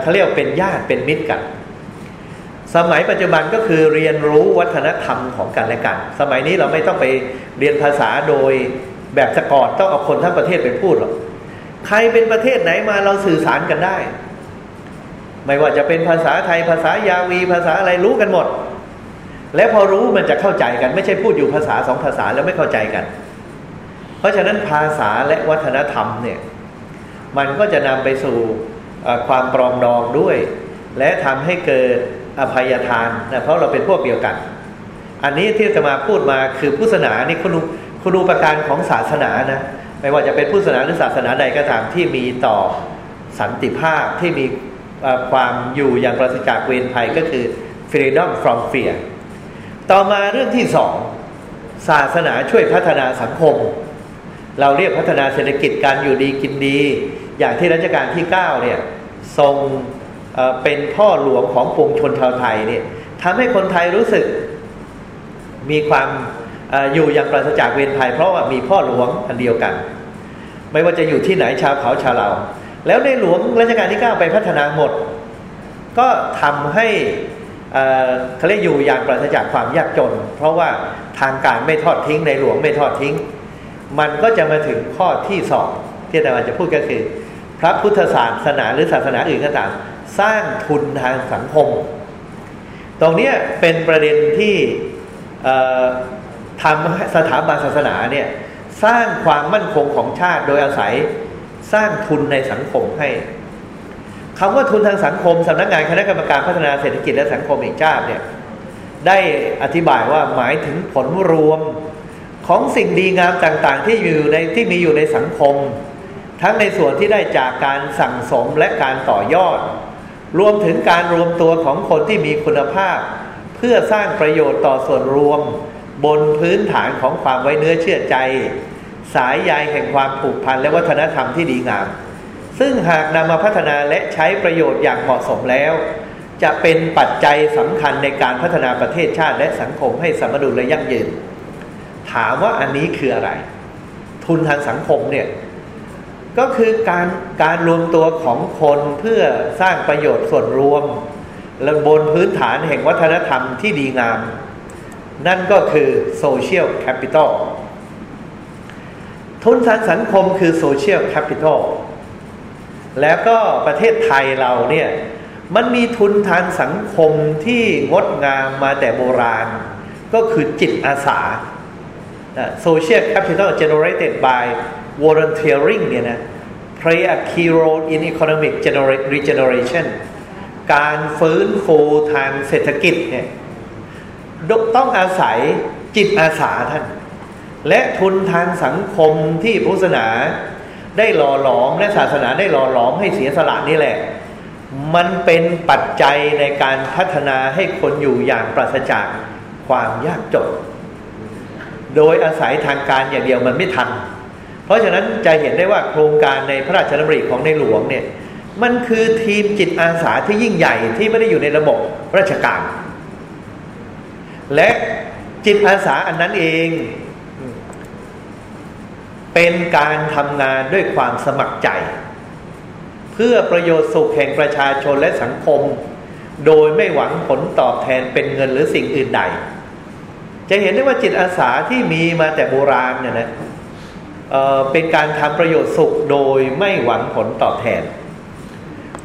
เขาเรียกเป็นญาติเป็นมิตรกัน สมัยปัจจุบันก็คือเรียนรู้วัฒนธรรมของกันและกัน สมัยนี้เราไม่ต้องไปเรียนภาษาโดยแบบสกอดต้องเอาคนทั้งประเทศไปพูดหรอก ใครเป็นประเทศไหนมาเราสื่อสารกันได้ ไม่ว่าจะเป็นภาษาไทยภาษายาวีภาษาอะไรรู้กันหมด และพอรู้มันจะเข้าใจกัน ไม่ใช่พูดอยู่ภาษาสองภาษาแล้วไม่เข้าใจกัน เพราะฉะนั้นภาษาและวัฒนธรรมเนี่ยมันก็จะนำไปสู่ความปรองดองด้วย และทำให้เกิดอภัยทานนะเพราะเราเป็นพวกเดียวกัน อันนี้ที่จะมาพูดมาคือพุทธศาสนานี่คุณคุณูประการของศาสนานะ ไม่ว่าจะเป็นพุทธศาสนาหรือศาสนาใดก็ตามที่มีต่อสันติภาพที่มีความอยู่อย่างปราศจากเวรภัยก็คือ freedom from fear ต่อมาเรื่องที่สองศาสนาช่วยพัฒนาสังคม เราเรียกพัฒนาเศรษฐกิจการอยู่ดีกินดี อย่างที่รัชกาลที่ 9 เนี่ยทรงเป็นพ่อหลวงของปวงชนชาวไทยเนี่ยทำให้คนไทยรู้สึกมีความ อยู่อย่างปราศจากเวรภัยเพราะว่ามีพ่อหลวงอันเดียวกัน ไม่ว่าจะอยู่ที่ไหนชาวเขาชาวเราแล้วในหลวงรัชกาลที่ 9 ไปพัฒนาหมด ก็ทำให้เขาเรียกอยู่อย่างปราศจากความยากจน เพราะว่าทางการไม่ทอดทิ้งในหลวงไม่ทอดทิ้ง มันก็จะมาถึงข้อที่สองที่อาจารย์จะพูดก็คือ พระพุทธศาสนาหรือศาสนาอื่นก็ตามสร้างทุนทางสังคม ตรงนี้เป็นประเด็นที่ ทำสถาบันศาสนาเนี่ยสร้างความมั่นคงของชาติโดยอาศัยสร้างทุนในสังคมให้คำว่าทุนทางสังคมสำนักงานคณะกรรมการพัฒนาเศรษฐกิจและสังคมแห่งชาติเนี่ยได้อธิบายว่าหมายถึงผลรวมของสิ่งดีงามต่างๆ ที่อยู่ในที่มีอยู่ในสังคม ทั้งในส่วนที่ได้จากการสั่งสมและการต่อยอด รวมถึงการรวมตัวของคนที่มีคุณภาพ เพื่อสร้างประโยชน์ต่อส่วนรวม บนพื้นฐานของความไว้เนื้อเชื่อใจ สายใยแห่งความผูกพันและวัฒนธรรมที่ดีงาม ซึ่งหากนำมาพัฒนาและใช้ประโยชน์อย่างเหมาะสมแล้ว จะเป็นปัจจัยสำคัญในการพัฒนาประเทศชาติและสังคมให้สมดุลและยั่งยืน ถามว่าอันนี้คืออะไร ทุนทางสังคมเนี่ยก็คือการการรวมตัวของคนเพื่อสร้างประโยชน์ส่วนรวมและบนพื้นฐานแห่งวัฒนธรรมที่ดีงาม นั่นก็คือ social capital ทุนทางสังคมคือ social capital แล้วก็ประเทศไทยเราเนี่ยมันมีทุนทางสังคมที่งดงามมาแต่โบราณ ก็คือจิตอาสา social capital generated by volunteering เนี่ยนะ play a key role in economic regeneration การฟื้นฟูทางเศรษฐกิจเนี่ย ต้องอาศัยจิตอาสาท่าน และทุนทางสังคมที่พุทธศาสนาได้หล่อหลอมและศาสนาได้หล่อหลอมให้เสียสละนี่แหละ มันเป็นปัจจัยในการพัฒนาให้คนอยู่อย่างปราศจากความยากจนโดยอาศัยทางการอย่างเดียวมันไม่ทัน เพราะฉะนั้นจะเห็นได้ว่าโครงการในพระราชดำริของในหลวงเนี่ยมันคือทีมจิตอาสาที่ยิ่งใหญ่ที่ไม่ได้อยู่ในระบบราชการ และจิตอาสาอันนั้นเอง เป็นการทำงานด้วยความสมัครใจ เพื่อประโยชน์สุขแห่งประชาชนและสังคม โดยไม่หวังผลตอบแทนเป็นเงินหรือสิ่งอื่นใด จะเห็นได้ว่าจิตอาสาที่มีมาแต่โบราณเนี่ยนะเเป็นการทำประโยชน์สุขโดยไม่หวังผลตอบแทน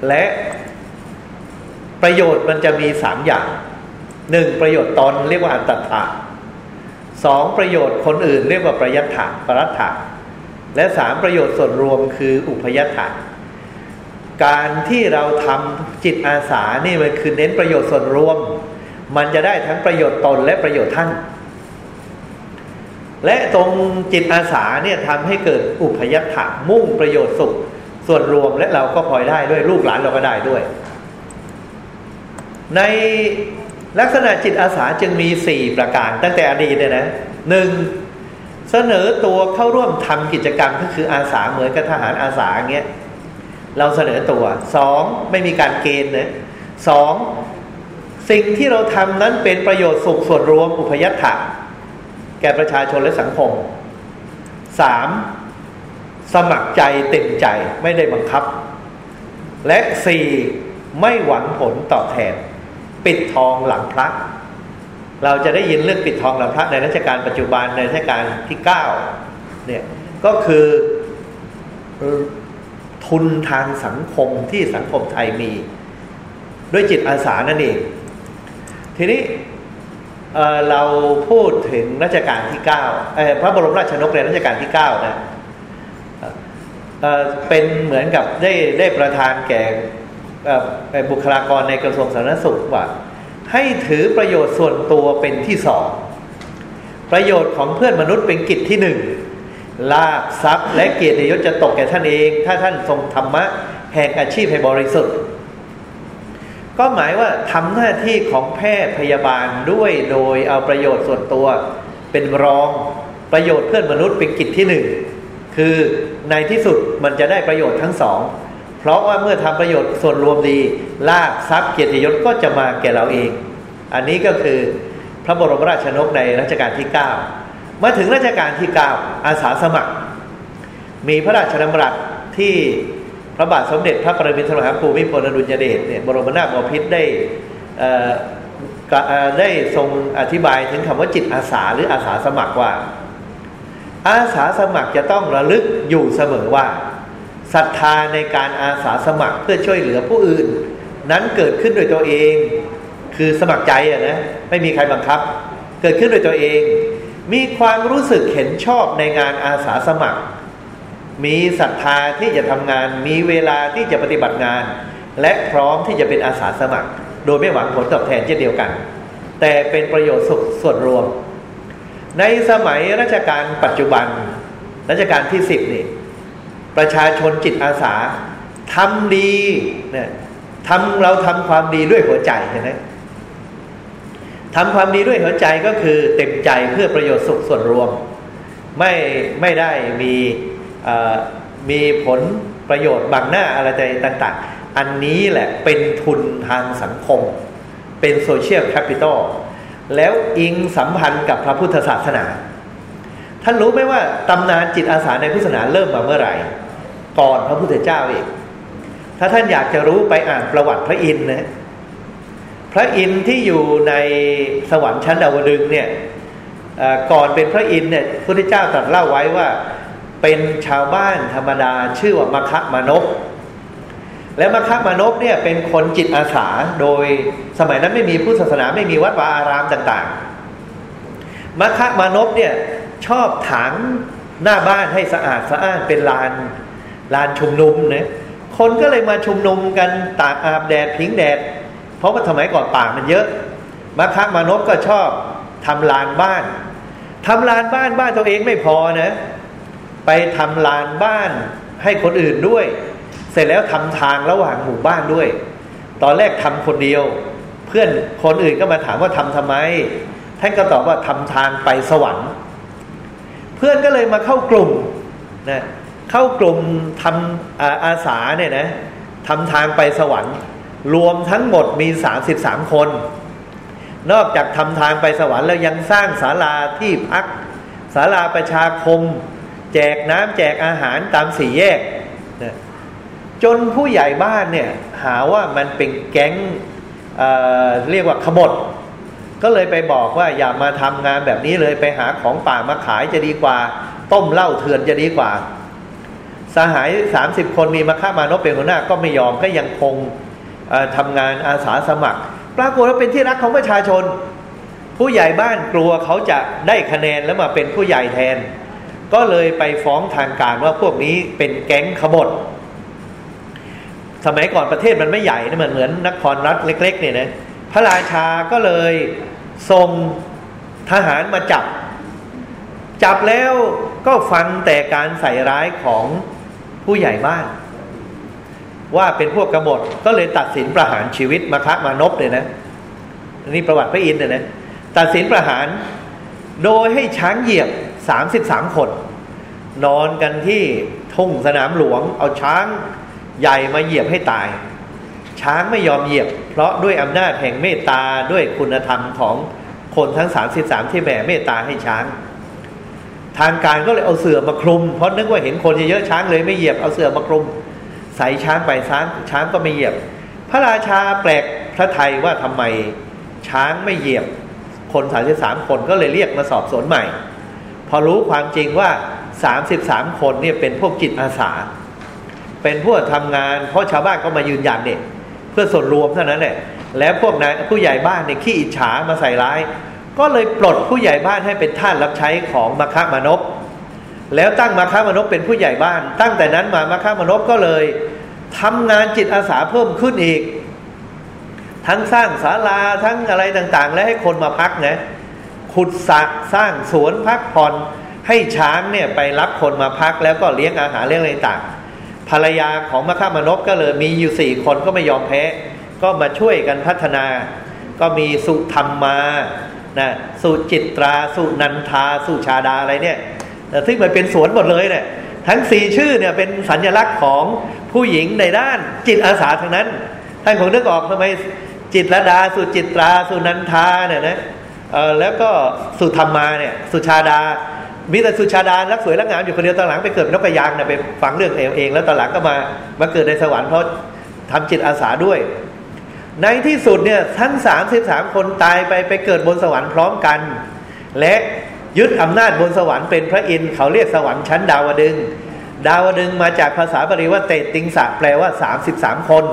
และประโยชน์มันจะมีสามอย่าง หนึ่งประโยชน์ตนเรียกว่าอัตตาสองประโยชน์คนอื่นเรียกว่าประยัตถาปรัตถาและสามประโยชน์ส่วนรวมคืออุพยัตถะการที่เราทำจิตอาสานี่มันคือเน้นประโยชน์ส่วนรวม มันจะได้ทั้งประโยชน์ตนและประโยชน์ท่าน และตรงจิตอาสาเนี่ยทำให้เกิดอุพยัตถะมุ่งประโยชน์สุขส่วนรวมและเราก็พลอยได้ด้วยลูกหลานเราก็ได้ด้วย ใน ลักษณะจิตอาสาจึงมีสี่ประการตั้งแต่อดีตเนี่ยนะหนึ่งเสนอตัวเข้าร่วมทำกิจกรรมก็คืออาสาเหมือนกับทหารอาสาเงี้ยเราเสนอตัวสองไม่มีการเกณฑ์นะสองสิ่งที่เราทำนั้นเป็นประโยชน์สุขส่วนรวมอุพยัตถะแก่ประชาชนและสังคมสามสมัครใจเต็มใจไม่ได้บังคับ และสี่ไม่หวังผลตอบแทน ปิดทองหลังพระเราจะได้ยินเรื่องปิดทองหลังพระในรัชกาลปัจจุบันในรัชกาลที่เก้าเนี่ยก็คือทุนทางสังคมที่สังคมไทยมี ด้วยจิตอาสานั่นเอง ทีนี้เเราพูดถึงรัชกาลที่เก้าพระบรมราชนกในรัชกาลที่เก้านะเเป็นเหมือนกับได้ได้ประทานแก่ บุคลากรในกระทรวงสาธารณสุขว่า ให้ถือประโยชน์ส่วนตัวเป็นที่สองประโยชน์ของเพื่อนมนุษย์เป็นกิจที่หนึ่งลาบทรัพย์ และเกียรติยศจะตกแก่ท่านเอง ถ้าท่านทรงธรรมะแห่งอาชีพให้บริสุทธิ์ ก็หมายว่าทำหน้าที่ของแพทย์พยาบาลด้วยโดยเอาประโยชน์ส่วนตัวเป็นรองประโยชน์เพื่อนมนุษย์เป็นกิจที่หนึ่งคือในที่สุดมันจะได้ประโยชน์ทั้งสอง เพราะว่าเมื่อทำประโยชน์ส่วนรวมดีลาบทรัพย์เกียรติยศก็จะมาแก่เราเอง อันนี้ก็คือพระบรมราชนกในรัชกาลที่เก้ามาถึงรัชกาลที่เก้าอาสาสมัคร มีพระราชดำรัสที่พระบาทสมเด็จพระปรมินทรมหาภูมิพลอดุลยเดชเนี่ยบรมนาถบพิตรได้ได้ทรงอธิบายถึงคำว่าจิตอาสาหรืออาสาสมัครว่า อาสาสมัครจะต้องระลึกอยู่เสมอว่า ศรัทธาในการอาสาสมัครเพื่อช่วยเหลือผู้อื่น นั้นเกิดขึ้นโดยตัวเอง คือสมัครใจอะนะไม่มีใครบังคับ เกิดขึ้นโดยตัวเอง มีความรู้สึกเห็นชอบในงานอาสาสมัคร มีศรัทธาที่จะทำงาน มีเวลาที่จะปฏิบัติงาน และพร้อมที่จะเป็นอาสาสมัคร โดยไม่หวังผลตอบแทนเช่นเดียวกัน แต่เป็นประโยชน์สุขส่วนรวม ในสมัยรัชกาลปัจจุบันรัชกาลที่สิบนี่ ประชาชนจิตอาสาทำดีเนี่ยทำเราทำความดีด้วยหัวใจเห็นไหมทำความดีด้วยหัวใจก็คือเต็มใจเพื่อประโยชน์สุขส่วนรวม ไม่ไม่ได้มีมีผลประโยชน์บางหน้าอะไรต่างๆ อันนี้แหละเป็นทุนทางสังคม เป็น social capital แล้วอิงสัมพันธ์กับพระพุทธศาสนา ท่านรู้ไหมว่าตำนานจิตอาสาในพุทธศาสนาเริ่มมาเมื่อไหร่ ก่อนพระพุทธเจ้าอีก ถ้าท่านอยากจะรู้ไปอ่านประวัติพระอินทร์นะ พระอินทร์ที่อยู่ในสวรรค์ชั้นดาวดึงส์เนี่ยก่อนเป็นพระอินทร์เนี่ยพุทธเจ้าตรัสเล่าไว้ว่าเป็นชาวบ้านธรรมดาชื่อว่ามคะมานพและมคะมานพเนี่ยเป็นคนจิตอาสาโดยสมัยนั้นไม่มีพุทธศาสนาไม่มีวัดวาอารามต่างๆมคะมานพเนี่ยชอบถางหน้าบ้านให้สะอาดสะอ้านเป็นลาน ลานชุมนุมนะคนก็เลยมาชุมนุมกันตากอาบแดดพิงแดด เพราะว่าสมัยก่อนป่ามันเยอะมาคักมานพก็ชอบทำลานบ้านทำลานบ้านบ้านตัวเองไม่พอนะ ไปทำลานบ้านให้คนอื่นด้วย เสร็จแล้วทำทางระหว่างหมู่บ้านด้วย ตอนแรกทำคนเดียว เพื่อนคนอื่นก็มาถามว่าทำทำไม ท่านก็ตอบว่าทำทางไปสวรรค์ เพื่อนก็เลยมาเข้ากลุ่มนะ เข้ากลุ่มทำอาอาสาเนี่ยนะทำทางไปสวรรค์ รวมทั้งหมดมีสามสิบสามคน นอกจากทำทางไปสวรรค์แล้วยังสร้างศาลาที่พักศาลาประชาคม แจกน้ำแจกอาหารตามสี่แยกนะจนผู้ใหญ่บ้านเนี่ยหาว่ามันเป็นแก๊งเเรียกว่าขบฏก็เลยไปบอกว่าอย่ามาทำงานแบบนี้เลยไปหาของป่ามาขายจะดีกว่า ต้มเหล้าเถื่อนจะดีกว่า สหายสามสิบคนมีมาฆ่ามานพเป็นหัวหน้าก็ไม่ยอมก็ยังคงทำงานอาสาสมัคร ปรากฏว่าเป็นที่รักของประชาชน ผู้ใหญ่บ้านกลัวเขาจะได้คะแนนแล้วมาเป็นผู้ใหญ่แทน ก็เลยไปฟ้องทางการว่าพวกนี้เป็นแก๊งขบฏสมัยก่อนประเทศมันไม่ใหญ่นะมันเหมือนนครรัฐเล็ก ๆ เนี่ยนะพระราชาก็เลยส่งทหารมาจับ จับแล้วก็ฟังแต่การใส่ร้ายของ ผู้ใหญ่บ้าน ว่าเป็นพวกกบฏก็เลยตัดสินประหารชีวิตมาคะมานพเลยนะนี่ประวัติพระอินทร์เนี่ยนะตัดสินประหารโดยให้ช้างเหยียบสามสิบสามคน นอนกันที่ทุ่งสนามหลวง เอาช้างใหญ่มาเหยียบให้ตาย ช้างไม่ยอมเหยียบ เพราะด้วยอำนาจแห่งเมตตาด้วยคุณธรรมของคนทั้งสามสิบสามที่แผ่เมตตาให้ช้าง ทางการก็เลยเอาเสือมาคลุม เพราะนึกว่าเห็นคนเยอะช้างเลยไม่เหยียบเอาเสือมาคลุม ใส่ช้างไปช้างช้างก็ไม่เหยียบ พระราชาแปลกพระไทยว่าทำไมช้างไม่เหยียบ คนสามสิบสามคนก็เลยเรียกมาสอบสวนใหม่ พอรู้ความจริงว่าสามสิบสามคนเนี่ยเป็นพวกจิตอาสา เป็นพวกทำงาน เพราะชาวบ้านก็มายืนยันเนี่ยเพื่อส่วนรวมเท่านั้นแหละแล้วพวกนายผู้ใหญ่บ้านเนี่ยขี้อิจฉามาใส่ร้าย ก็เลยปลดผู้ใหญ่บ้านให้เป็นท่านรับใช้ของมาคามานพแล้วตั้งมาคามานพเป็นผู้ใหญ่บ้าน ตั้งแต่นั้นมามาคามานพก็เลยทำงานจิตอาสาเพิ่มขึ้นอีก ทั้งสร้างศาลาทั้งอะไรต่างๆ และให้คนมาพักนะขุดสระสร้างสวนพักผ่อนให้ช้างเนี่ยไปรับคนมาพักแล้วก็เลี้ยงอาหารเลี้ยงอะไรต่างภรรยาของมะขามนพก็เลยมีอยู่สี่คนก็ไม่ยอมแพ้ ก็มาช่วยกันพัฒนา ก็มีสุธรรมมา นะสุจิตราสุนันทาสุชาดาอะไรเนี่ยซึ่งมันเป็นสวนหมดเลยเนี่ยทั้งสี่ชื่อเนี่ยเป็นสัญลักษณ์ของผู้หญิงในด้านจิตอาสาทั้งนั้นท่านคงนึกออกทำไมจิตรดาสุจิตราสุนันทาเนี่ยนะแล้วก็สุธรรมาเนี่ยสุชาดามีแต่สุชาดารักสวยรักงามอยู่คนเดียวตอนหลังไปเกิดนกกระยางเนะไปฟังเรื่องเองเอง แล้วตอนหลังก็มามาเกิดในสวรรค์เพราะทำจิตอาสาด้วย ในที่สุดเนี่ยทั้งสามสิบสามคนตายไปไปเกิดบนสวรรค์พร้อมกัน และยึดอำนาจบนสวรรค์เป็นพระอินทร์เขาเรียกสวรรค์ชั้นดาวดึง ดาวดึงมาจากภาษาบาลีว่าเตติงสะแปลว่าสามสิบสามคน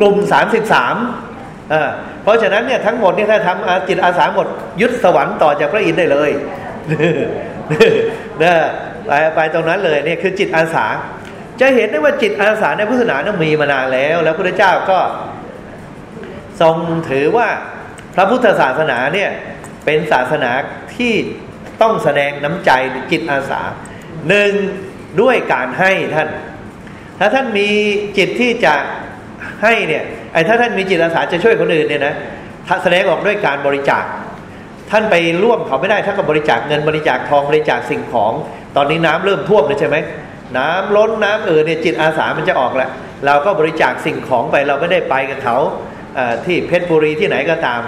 กลุ่มสามสิบสามเพราะฉะนั้นเนี่ยทั้งหมดเนี่ยถ้าทำจิตอาสาหมดยึดสวรรค์ต่อจากพระอินทร์ได้เลยนะไปไปตรงนั้นเลยเนี่ยคือจิตอาสา จะเห็นได้ว่าจิตอาสาในพุทธศาสนามีมานานแล้ว แล้วพระเจ้าก็ ทรงถือว่าพระพุทธศาสนาเนี่ยเป็นศาสนาที่ต้องแสดงน้ำใจจิตอาสาหนึ่งด้วยการให้ท่าน ถ้าท่านมีจิตที่จะให้เนี่ยไอ้ถ้าท่านมีจิตอาสาจะช่วยคนอื่นเนี่ยนะแสดงออกด้วยการบริจาค ท่านไปร่วมเขาไม่ได้ท่านก็บริจาคเงินบริจาคทองบริจาคสิ่งของ ตอนนี้น้ำเริ่มท่วมเลยใช่ไหมน้ำล้นน้ำเออเนี่ยจิตอาสามันจะออกแล้วเราก็บริจาคสิ่งของไปเราไม่ได้ไปกับเขา ที่เพชรบุรีที่ไหนก็ตาม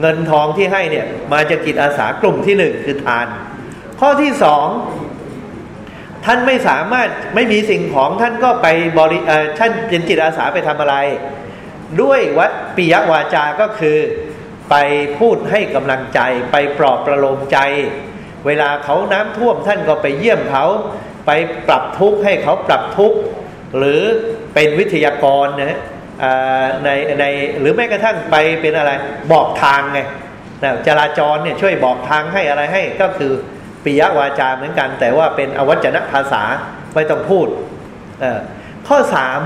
เงินทองที่ให้เนี่ยมาจากจิตอาสากลุ่มที่หนึ่งคือทาน ข้อที่สองท่านไม่สามารถไม่มีสิ่งของท่านก็ไปบริท่านเป็นจิตอาสาไปทำอะไร ด้วยวัดปิยวาจา ก็คือไปพูดให้กำลังใจ ไปปลอบประโลมใจ เวลาเขาน้ำท่วมท่านก็ไปเยี่ยมเขา ไปปรับทุกข์ให้เขาปรับทุกข์ หรือเป็นวิทยากรนะ ในในหรือแม้กระทั่งไปเป็นอะไรบอกทางไงนะจราจรเนี่ยช่วยบอกทางให้อะไรให้ก็คือปิยวาจาเหมือนกัน แต่ว่าเป็นอวัจนภาษาไม่ต้องพูดข้อสาม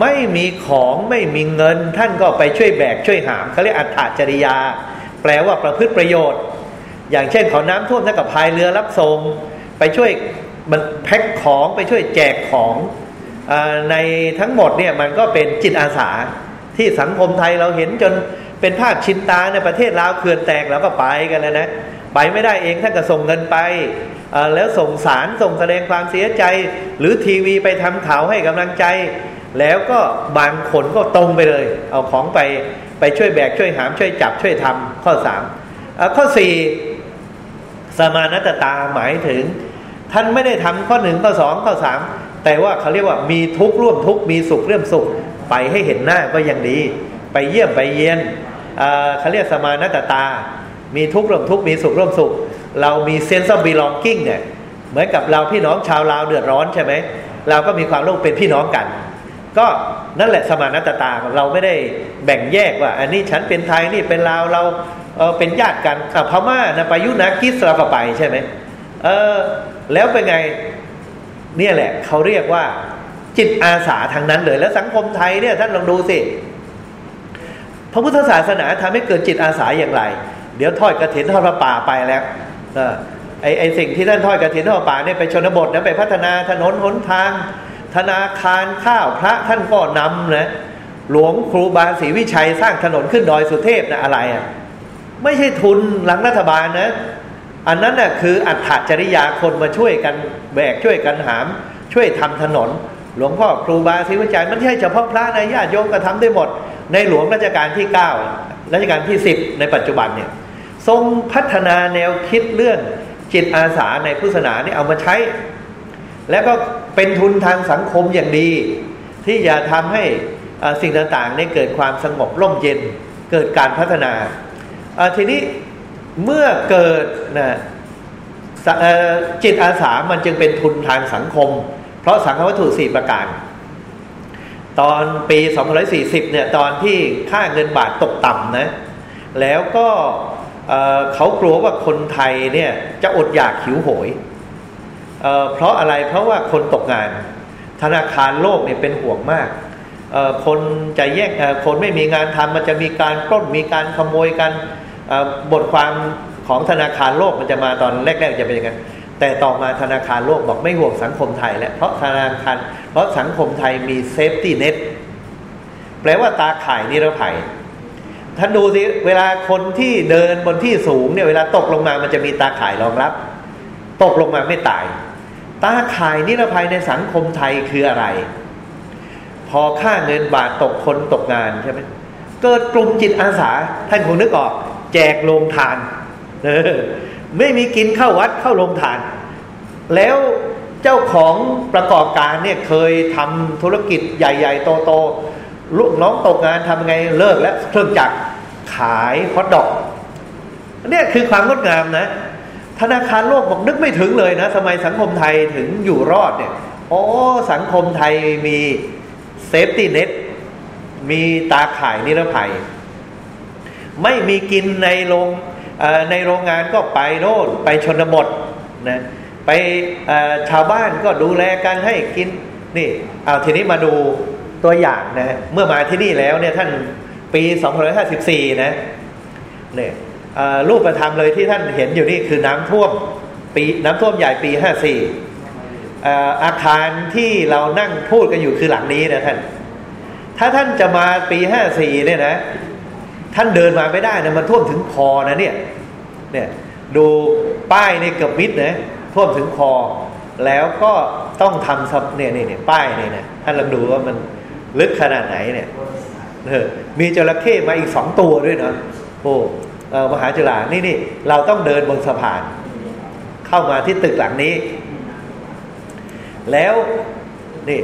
ไม่มีของไม่มีเงิน ท่านก็ไปช่วยแบกช่วยหามเขาเรียกอัตจริยา แปลว่าประพฤติประโยชน์ อย่างเช่นเขาน้ำท่วมท่านกับพายเรือรับส่งไปช่วยมันแพ็คของไปช่วยแจกของ ในทั้งหมดเนี่ยมันก็เป็นจิตอาสาที่สังคมไทยเราเห็นจนเป็นภาพชินตาในประเทศลาวเขื่อนแตกแล้วก็ไปกันแล้วนะไปไม่ได้เองท่านก็ส่งเงินไป แล้วส่งสารส่งแสดงความเสียใจ หรือทีวีไปทำข่าวให้กำลังใจ แล้วก็บางคนก็ตรงไปเลย เอาของไปไปช่วยแบกช่วยหามช่วยจับช่วยทำข้อสามข้อสี่สมานตตาหมายถึง ท่านไม่ได้ทำข้อหนึ่งข้อสองข้อสาม แต่ว่าเขาเรียกว่ามีทุกข์ร่วมทุกข์มีสุขร่วมสุข ไปให้เห็นหน้าก็ยังดี ไปเยี่ยมไปเยียนเขาเรียกสมานตตา มีทุกข์ร่วมทุกข์มีสุขร่วมสุข เรามีเซนส์ of belonging เนี่ยเหมือนกับเราพี่น้องชาวลาวเดือดร้อนใช่ไหมเราก็มีความร่วมเป็นพี่น้องกัน ก็นั่นแหละสมานตตาเราไม่ได้แบ่งแยกว่า อันนี้ฉันเป็นไทยนี่เป็นลาวเราเออเป็นญาติกันพม่านะปายุนาคิสเราก็ไปใช่ไหมเออแล้วเป็นไง เนี่ยแหละเขาเรียกว่าจิตอาสาทางนั้นเลย แล้วสังคมไทยเนี่ยท่านลองดูสิ พระพุทธศาสนาทำให้เกิดจิตอาสาอย่างไร เดี๋ยวทอดกระถินทอดพระป่าไปแล้วเออไอไอสิ่งที่ท่านทอดกระถินทอดป่าเนี่ยไปชนบทนะไปพัฒนาถนนหนทาง ธนาคารข้าวพระท่านก็นำนะหลวงครูบาศรีวิชัยสร้างถนนขึ้นดอยสุเทพนะอะไรอะไม่ใช่ทุนหลังรัฐบาลนะ อันนั้นน่ะคืออัฐจริยาคนมาช่วยกันแบกช่วยกันหาม ช่วยทำถนน หลวงพ่อครูบาศรีวิชัยมันไม่ใช่เฉพาะพระนะญาติโยมก็ทำได้หมด ในหลวงรัชกาลที่เก้ารัชกาลที่สิบในปัจจุบันเนี่ยทรงพัฒนาแนวคิดเรื่องจิตอาสาในพุทธศาสนานี่เอามาใช้ แล้วก็เป็นทุนทางสังคมอย่างดี ที่จะทำให้สิ่งต่างๆนี้เกิดความสงบร่มเย็นเกิดการพัฒนาทีนี้ เมื่อเกิดนะจิตอาสามันจึงเป็นทุนทางสังคม เพราะสังฆวัตถุสี่ประการ ตอนปี 2540 เนี่ย ตอนที่ค่าเงินบาทตกต่ำนะ แล้วก็เขากลัวว่าคนไทยเนี่ยจะอดอยากหิวโหยเเพราะอะไรเพราะว่าคนตกงาน ธนาคารโลกเนี่ยเป็นห่วงมาก คนจะแยกคนไม่มีงานทำมันจะมีการปล้นมีการขโมยกัน บทความของธนาคารโลกมันจะมาตอนแรก ๆ จะเป็นยังไงแต่ต่อมาธนาคารโลกบอกไม่ห่วงสังคมไทยแล้วเพราะธนาคารเพราะสังคมไทยมี safety net แปลว่าตาข่ายนิรภัยท่านดูสิเวลาคนที่เดินบนที่สูงเนี่ยเวลาตกลงมามันจะมีตาข่ายรองรับ ตกลงมาไม่ตาย ตาข่ายนิรภัยในสังคมไทยคืออะไร พอค่าเงินบาทตกคนตกงานใช่ไหมเกิดกลุ่มจิตอาสาท่านคงนึกออก แจกโรงทานเออไม่มีกินเข้าวัดเข้าโรงทาน แล้วเจ้าของประกอบการเนี่ยเคยทำธุรกิจใหญ่ ๆ โตๆลูกน้องตกงานทำไงเลิกแล้วเครื่องจักรขายฮอตดอกเนี่ยคือความงดงามนะ ธนาคารโลกบอกนึกไม่ถึงเลยนะทำไมสังคมไทยถึงอยู่รอดเนี่ยโอ้สังคมไทยมี safety net มีตาข่ายนิรภัย ไม่มีกินในโรงในโรงงานก็ไปโน่นไปชนบทนะไปชาวบ้านก็ดูแลกันให้กินนี่เอาทีนี้มาดูตัวอย่างนะเมื่อมาที่นี่แล้วเนี่ยท่านปี2554 นะเนี่ยรูปธรรมเลยที่ท่านเห็นอยู่นี่คือน้ำท่วมปีน้ำท่วมใหญ่ปี 54 อาคารที่เรานั่งพูดกันอยู่คือหลังนี้นะท่าน ถ้าท่านจะมาปี 54 เนี่ยนะ ท่านเดินมาไม่ได้นะมันท่วมถึงคอนะเนี่ยเนี่ยดูป้ายในเกือบมิดนะท่วมถึงคอ แล้วก็ต้องทำซับเนี่ยนี่เนี่ยป้ายเนี่ยนะท่านลองดูว่ามันลึกขนาดไหนเนี่ยเออมีจระเข้มาอีกสองตัวด้วยเนาะโอ้มหาจุฬานี่นี่เราต้องเดินบนสะพาน เข้ามาที่ตึกหลังนี้ แล้วนี่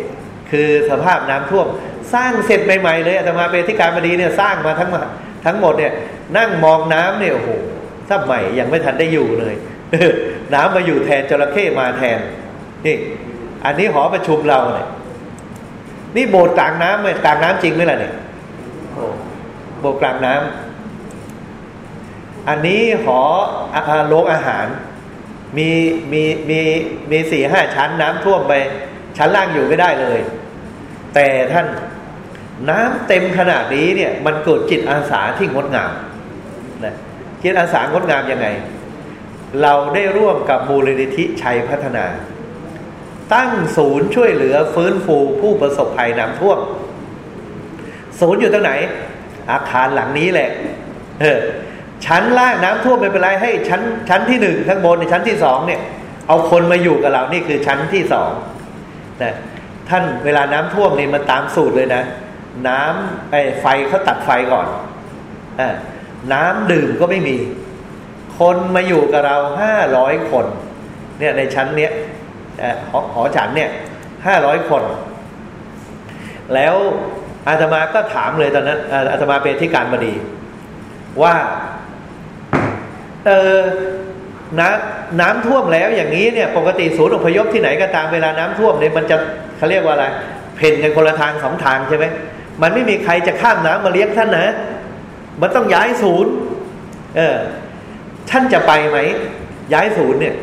คือสภาพน้ำท่วม สร้างเสร็จใหม่ๆเลยอาตมาเป็นที่การบดีเนี่ยสร้างมาทั้ง ทั้งหมดเนี่ย นั่งมองน้ำเนี่ยโอ้โหสมัยยังไม่ทันได้อยู่เลย น้ำมาอยู่แทนจระเข้มาแทนนี่อันนี้หอประชุมเราเนี่ยนี่โบสถ์กลางน้ำไหมกลางน้ำจริงไหมล่ะเนี่ยโบสถ์กลางน้ำอันนี้หอโรงอาหาร มีมีมีมีสี่ห้าชั้นน้ำท่วมไป ชั้นล่างอยู่ไม่ได้เลย แต่ท่าน น้ำเต็มขนาดนี้เนี่ย มันเกิดจิตอาสาที่งดงามนะจิตอาสางดงามยังไง เราได้ร่วมกับมูลนิธิชัยพัฒนา ตั้งศูนย์ช่วยเหลือฟื้นฟูผู้ประสบภัยน้ำท่วม ศูนย์อยู่ตรงไหน อาคารหลังนี้แหละเออชั้นล่างน้ำท่วมไม่เป็นไรให้ ชั้น ชั้นที่หนึ่งข้างบนในชั้นที่สองเนี่ย เอาคนมาอยู่กับเรานี่คือชั้นที่สองนะท่านเวลาน้ำท่วมนี่มันตามสูตรเลยนะ น้ำไอ้ไฟเขาตัดไฟก่อนอน้ำดื่มก็ไม่มี คนมาอยู่กับเราห้าร้อยคน เนี่ยในชั้นเนี้ยหอหอฉันเนี่ยห้าร้อยคน แล้วอาตมาก็ถามเลยตอนนั้นอาตมาเป็นที่การบดี ว่า เออน้ำน้ำท่วมแล้วอย่างนี้เนี่ย ปกติศูนย์อพยพที่ไหนก็ตามเวลาน้ำท่วมเนี่ยมันจะเขาเรียกว่าอะไรเพ่นกันคนละทางสองทางใช่ไหม มันไม่มีใครจะข้ามน้ำมาเลี้ยงท่านนะ มันต้องย้ายศูนย์ เออ ท่านจะไปไหม ย้ายศูนย์เนี่ย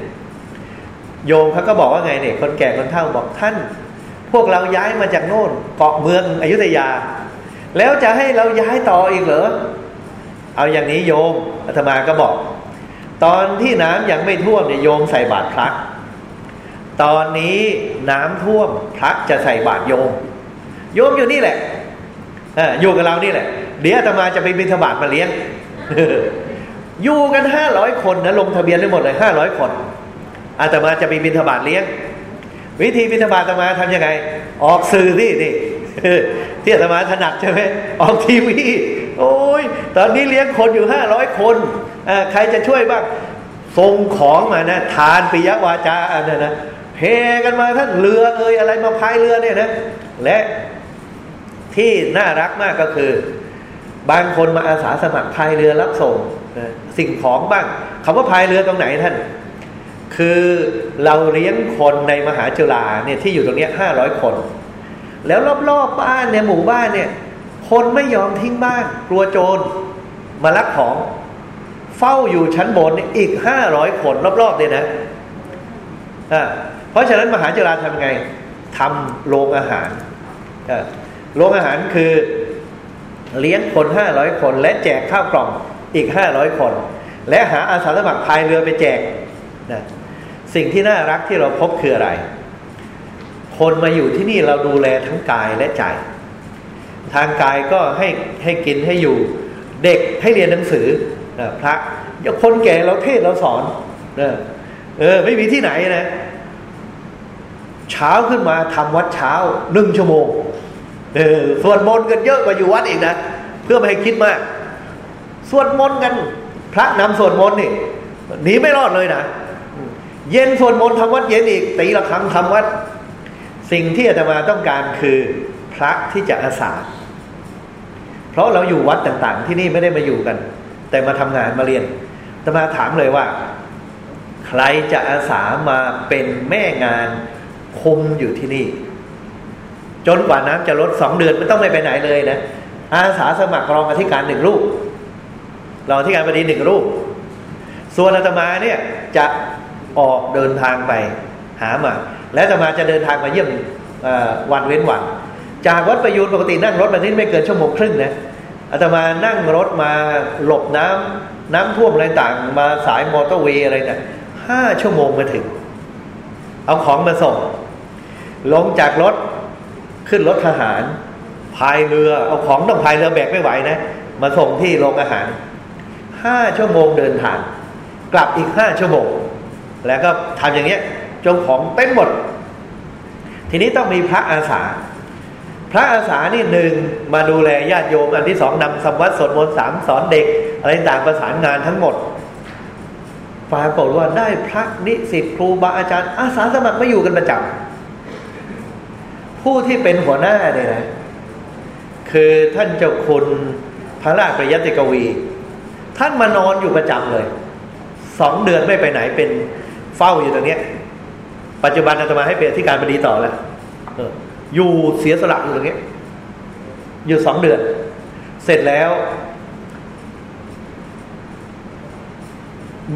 โยมเขาก็บอกว่าไงเนี่ย คนแก่คนเฒ่าบอกท่าน พวกเราย้ายมาจากโน่นเกาะเมืองอยุธยา แล้วจะให้เราย้ายต่ออีกเหรอ เอาอย่างนี้โยมอาตมาก็บอก ตอนที่น้ำยังไม่ท่วมเนี่ยโยมใส่บาตรพระตอนนี้น้ำท่วมพระจะใส่บาตรโยม โยมอยู่นี่แหละ อยู่กับเรานี่แหละ เดี๋ยวอาตมาจะไปบิณฑบาตมาเลี้ยงอยู่กันห้าร้อยคนนะลงทะเบียนได้หมดเลยห้าร้อยคนอาตมาจะไปบินทบาทเลี้ยง วิธีบินทบาทอาตมาทํำยังไง ออกสื่อที่นี่ที่อาตมาถนัดใช่ไหมออกทีวีโอ้ยตอนนี้เลี้ยงคนอยู่ห้าร้อยคนใครจะช่วยบ้างส่งของมานะ ทานปิยวาจาอันนั้นนะเฮกันมาท่านเรือเอยอะไรมาพายเรือเนี่ยนะ และ ที่น่ารักมากก็คือ บางคนมาอาสาสมัครพายเรือรับส่งสิ่งของบ้างคาว่าพายเรือตรงไหนท่าน คือเราเลี้ยงคนในมหาจุฬาเนี่ยที่อยู่ตรงนี้ห้าร้อยคน แล้วรอบๆบบ้านเนี่ยหมู่บ้านเนี่ย คนไม่ยอมทิ้งบ้าน กลัวโจรมาลักของ เฝ้าอยู่ชั้นบนอีกห้าร้อยคน รอบๆเลยนะะเพราะฉะนั้นมหาจุฬาทำไงทำโรงอาหาร โรงอาหารคือเลี้ยงคนห้าร้อยคน และแจกข้าวกล่องอีกห้าร้อยคน และหาอาสาสมัครพายเรือไปแจกนะสิ่งที่น่ารักที่เราพบคืออะไร คนมาอยู่ที่นี่เราดูแลทั้งกายและใจ ทางกายก็ให้ให้กินให้อยู่ เด็กให้เรียนหนังสือนะพระคนแก่เราเทศเราสอนนะเออ ไม่มีที่ไหนนะ เช้าขึ้นมาทำวัดเช้าหนึ่งชั่วโมง เออสวดมนต์กันเยอะกว่าอยู่วัดอีกนะ เพื่อไม่ให้คิดมาก สวดมนต์กัน พระนำสวดมนต์นี่หนีไม่รอดเลยนะ เย็นสวดมนต์ทำวัดเย็นอีกตีละครั้งทำวัด สิ่งที่อาตมาต้องการคือพระที่จะอาสา เพราะเราอยู่วัดต่าง ๆ ที่นี่ไม่ได้มาอยู่กัน แต่มาทำงานมาเรียนอาตมาถามเลยว่า ใครจะอาสามาเป็นแม่งานคุมอยู่ที่นี่ จนกว่าน้ำจะลดสองเดือนไม่ต้องไม่ไปไหนเลยนะอาสาสมัครรองอธิการหนึ่งรูปรองอธิการบดีหนึ่งรูป ส่วนอาตมาเนี่ยจะออกเดินทางไปหามา และอาตมาจะเดินทางมาเยี่ยมวันเว้นวัน จากวัดประยูนปกตินั่งรถมานี่ไม่เกินชั่วโมงครึ่งนะอาตมานั่งรถมาหลบน้ำน้ำท่วมอะไรต่างมาสายมอเตอร์เวย์อะไรเนะี่ยห้าชั่วโมงมาถึง เอาของมาส่ง ลงจากรถ ขึ้นรถทหารพายเรือเอาของต้องพายเรือแบกไม่ไหวนะ มาส่งที่โรงอาหารห้าชั่วโมงเดินทาง กลับอีกห้าชั่วโมง แล้วก็ทำอย่างเงี้ยจงของเต็มหมด ทีนี้ต้องมีพระอาสา พระอาสานี่หนึ่งมาดูแลญาติโยม อันที่สองนำสมวัตสวดมนต์สามสอนเด็ก อะไรต่างประสานงานทั้งหมดปรากฏว่าได้พระนิสิตครูบาอาจารย์อาสาสมัครมาอยู่กันประจำ ผู้ที่เป็นหัวหน้าเนี่ยนะ คือท่านเจ้าคุณพระราชประยติกวี ท่านมานอนอยู่ประจำเลยสองเดือนไม่ไปไหนเป็นเฝ้าอยู่ตรงนี้ปัจจุบันอาตมาให้เป็นที่การบดีต่อแล้วอยู่เสียสละอยู่ตรงนี้อยู่สองเดือน เสร็จแล้ว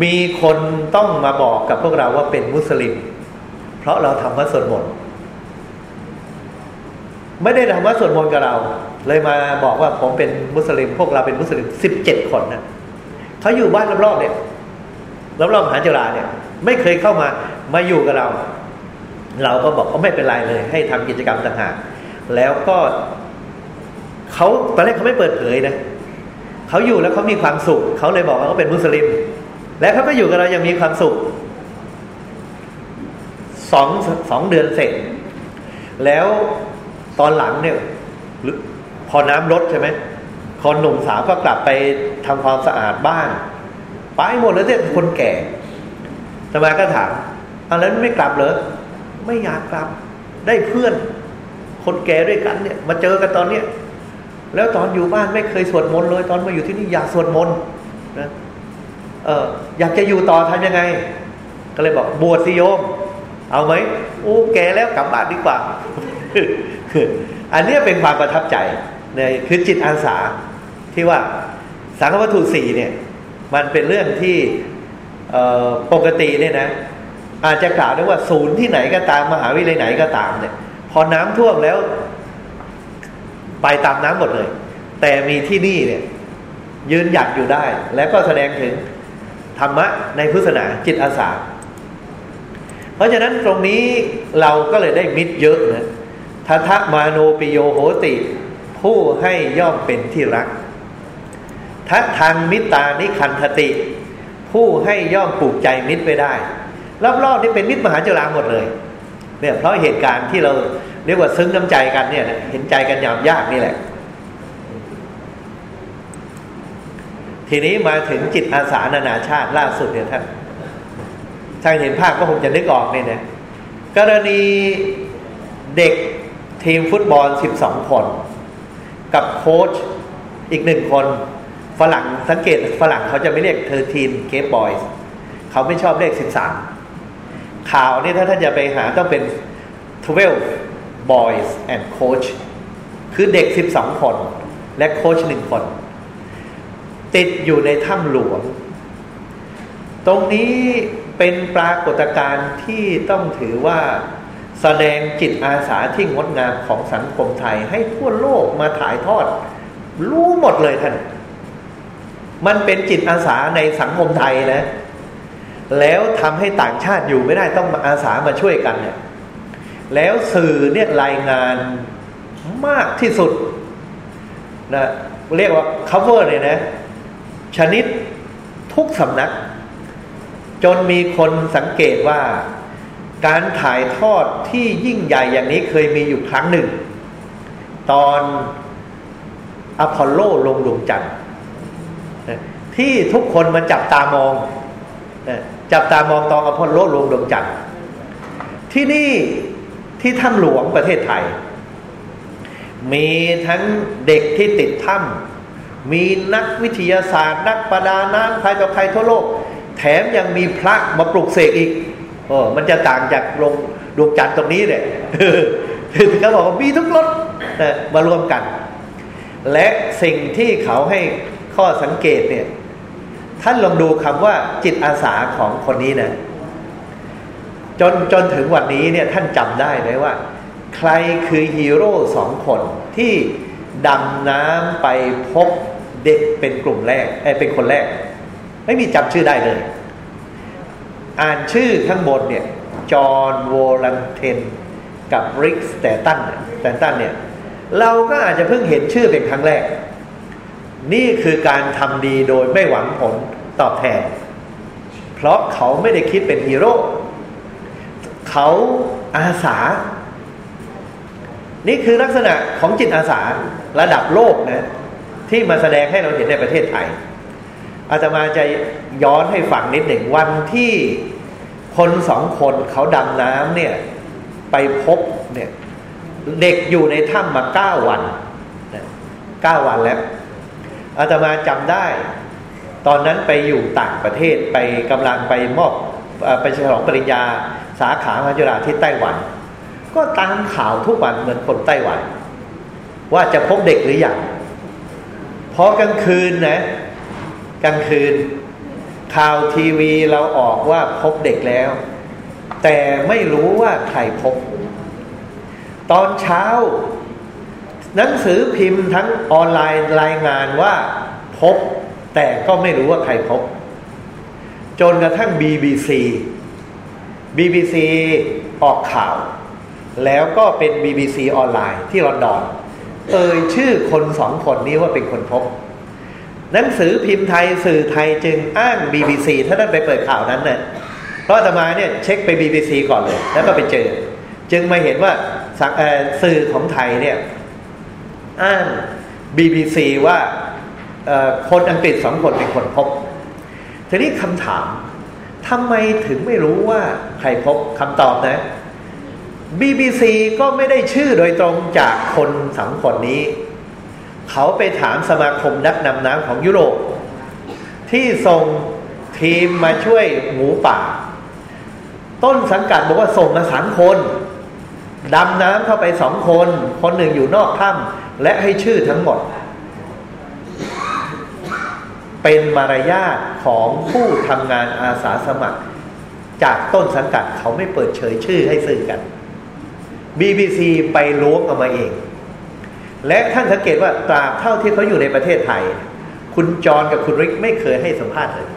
มีคนต้องมาบอกกับพวกเราว่าเป็นมุสลิม เพราะเราทำวัดสวดมนต์ ไม่ได้ทำวัดสวดมนต์กับเรา เลยมาบอกว่าผมเป็นมุสลิม พวกเราเป็นมุสลิมสิบเจ็ดคนนะเขาอยู่บ้านรอบๆเนี่ยรอบๆมหาจุฬาเนี่ย ไม่เคยเข้ามามาอยู่กับเรา เราก็บอกเขาไม่เป็นไรเลย ให้ทำกิจกรรมต่างหากแล้วก็เขาตอนแรกเขาไม่เปิดเผยนะเขาอยู่แล้วเขามีความสุขเขาเลยบอกว่าเขาเป็นมุสลิม และเขาก็อยู่กับเรายังมีความสุขสองสองเดือนเสร็จ แล้ว ตอนหลังเนี่ยพอน้ำลดใช่ไหมคนหนุ่มสาวก็กลับไปทำความสะอาดบ้านไปหมดเลยเนี่ยคนแก่สมก็ถามอันนั้นไม่กลับเหรอไม่อยากกลับ ได้เพื่อน คนแก่ด้วยกันเนี่ย มาเจอกันตอนเนี้ยแล้วตอนอยู่บ้านไม่เคยสวดมนต์เลย ตอนมาอยู่ที่นี่อยากสวดมนต์นะเอออยากจะอยู่ต่อทำยังไง ก็เลยบอกบวชสิโยม เอาไหมโอ้แกแล้วกลับบ้านดีกว่า อันนี้เป็นความประทับใจเนี่ยคือจิตอาสาที่ว่าสังฆวัตถุสี่เนี่ย มันเป็นเรื่องที่ปกติเนี่ยนะ อาจจะกล่าวได้ว่าศูนย์ที่ไหนก็ตามมหาวิทยาลัยไหนก็ตามเนี่ย พอน้ำท่วมแล้ว ไปตามน้ำหมดเลย แต่มีที่นี่เนี่ย ยืนหยัดอยู่ได้ แล้วก็แสดงถึงธรรมะในพุทธศาสนาจิตอาสา เพราะฉะนั้นตรงนี้เราก็เลยได้มิตรเยอะนะ ทัทมาโนปิโยโหติ ผู้ให้ย่อมเป็นที่รัก ทัทางมิตานิคันธติ ผู้ให้ย่อมปลูกใจมิตรไปได้รอบๆนี่เป็นมิตรมหาจุฬาหมดเลยเนี่ยเพราะเหตุการณ์ที่เราเรียกว่าซึ้งน้ำใจกันเนี่ยเห็นใจกันยามยากนี่แหละ ทีนี้มาถึงจิตอาสานานาชาติล่าสุดเนี่ยท่านถ้าเห็นภาพก็คงจะนึกออกเนี่ยนะกรณีเด็ก ทีมฟุตบอลสิบสองคน กับโค้ชอีกหนึ่งคน ฝรั่งสังเกตฝรั่งเขาจะไม่เรียกเธอทีนเกฟบอยส์เขาไม่ชอบเลขสิบสามข่าวนี่ถ้าท่านจะไปหาต้องเป็น 12 boys and coach คือเด็ก 12 คน และโค้ชหนึ่งคน ติดอยู่ในถ้ำหลวง ตรงนี้เป็นปรากฏการณ์ที่ต้องถือว่า แสดงจิตอาสาที่งดงามของสังคมไทยให้ทั่วโลกมาถ่ายทอด รู้หมดเลยท่าน มันเป็นจิตอาสาในสังคมไทยนะ แล้วทำให้ต่างชาติอยู่ไม่ได้ต้องมาอาสามาช่วยกันเนี่ยแล้วสื่อเนี่ยรายงานมากที่สุดนะเรียกว่า cover เลยนะ ชนิดทุกสำนัก จนมีคนสังเกตว่า การถ่ายทอดที่ยิ่งใหญ่อย่างนี้เคยมีอยู่ครั้งหนึ่ง ตอนอพอลโลลงดวงจันทร์ที่ทุกคนมาจับตามอง จับตามองตอนอพอลโลลงดวงจันทร์ที่นี่ที่ถ้ำหลวงประเทศไทย มีทั้งเด็กที่ติดถ้ำมีนักวิทยาศาสตร์ นักประดาน้ำใครต่อใครทั่วโลก แถมยังมีพระมาปลุกเสกอีก โอ้มันจะต่างจากลงดวงจันทร์ตรงนี้เลยเขาบอกว่ามีทุกรถมารวมกัน และสิ่งที่เขาให้ข้อสังเกตเนี่ย ท่านลองดูคำว่าจิตอาสาของคนนี้นะจนจนถึงวันนี้เนี่ยท่านจำได้ไหมว่า ใครคือฮีโร่สองคนที่ดำน้ำไปพบเด็กเป็นกลุ่มแรกเอเป็นคนแรก ไม่มีจำชื่อได้เลย อ่านชื่อข้างบนเนี่ยจอห์นโวลันเทนกับริกสแตนตันสแตนตันเนี่ยเราก็อาจจะเพิ่งเห็นชื่อเป็นครั้งแรก นี่คือการทำดีโดยไม่หวังผลตอบแทน เพราะเขาไม่ได้คิดเป็นฮีโร่เขาอาสา นี่คือลักษณะของจิตอาสาระดับโลกนะที่มาแสดงให้เราเห็นในประเทศไทย อาตมาจะย้อนให้ฟังนิดหนึ่งวันที่คนสองคนเขาดำน้ำเนี่ย ไปพบเนี่ยเด็กอยู่ในถ้ำมาเก้าวันเก้าวันแล้วอาตมาจำได้ ตอนนั้นไปอยู่ต่างประเทศไปกำลังไปมอบไปฉลองปริญญา สาขามาจุฬาที่ไต้หวัน ก็ตามข่าวทุกวันเหมือนคนไต้หวัน ว่าจะพบเด็กหรืออยังพอกลางคืนนะ กลางคืน ข่าวทีวีเราออกว่าพบเด็กแล้ว แต่ไม่รู้ว่าใครพบ ตอนเช้า หนังสือพิมพ์ทั้งออนไลน์รายงานว่าพบ แต่ก็ไม่รู้ว่าใครพบ จนกระทั่ง BBC BBC ออกข่าว แล้วก็เป็น BBC ออนไลน์ที่ลอนดอน เอ่ยชื่อคนสองคนนี้ว่าเป็นคนพบ หนังสือพิมพ์ไทยสื่อไทยจึงอ้าง BBC ถ้าท่านไปเปิดข่าวนั้นเนะ่ยเพราะอาตมาเนี่ยเช็คไป BBC ก่อนเลย แล้วก็ไปเจอ จึงมาเห็นว่าสื่อของไทยเนี่ยอ้าง BBC ว่าคนอังกฤษสองคนเป็นคนพบ ทีนี้คำถามทำไมถึงไม่รู้ว่าใครพบคำตอบนะ BBC ก็ไม่ได้ชื่อโดยตรงจากคนสองคนนี้ เขาไปถามสมาคมนักนำน้ำของยุโรป ที่ส่งทีมมาช่วยหมูป่า ต้นสังกัดบอกว่าส่งมาสามคนดำน้ำเข้าไปสองคน คนหนึ่งอยู่นอกถ้ำและให้ชื่อทั้งหมด เป็นมารยาทของผู้ทำงานอาสาสมัคร จากต้นสังกัดเขาไม่เปิดเผยชื่อให้สื่อกัน BBC ไปล้วงออกมาเอง และท่านสังเกตว่าตราบเท่าที่เขาอยู่ในประเทศไทย คุณจรกับคุณริกไม่เคยให้สัมภาษณ์เลย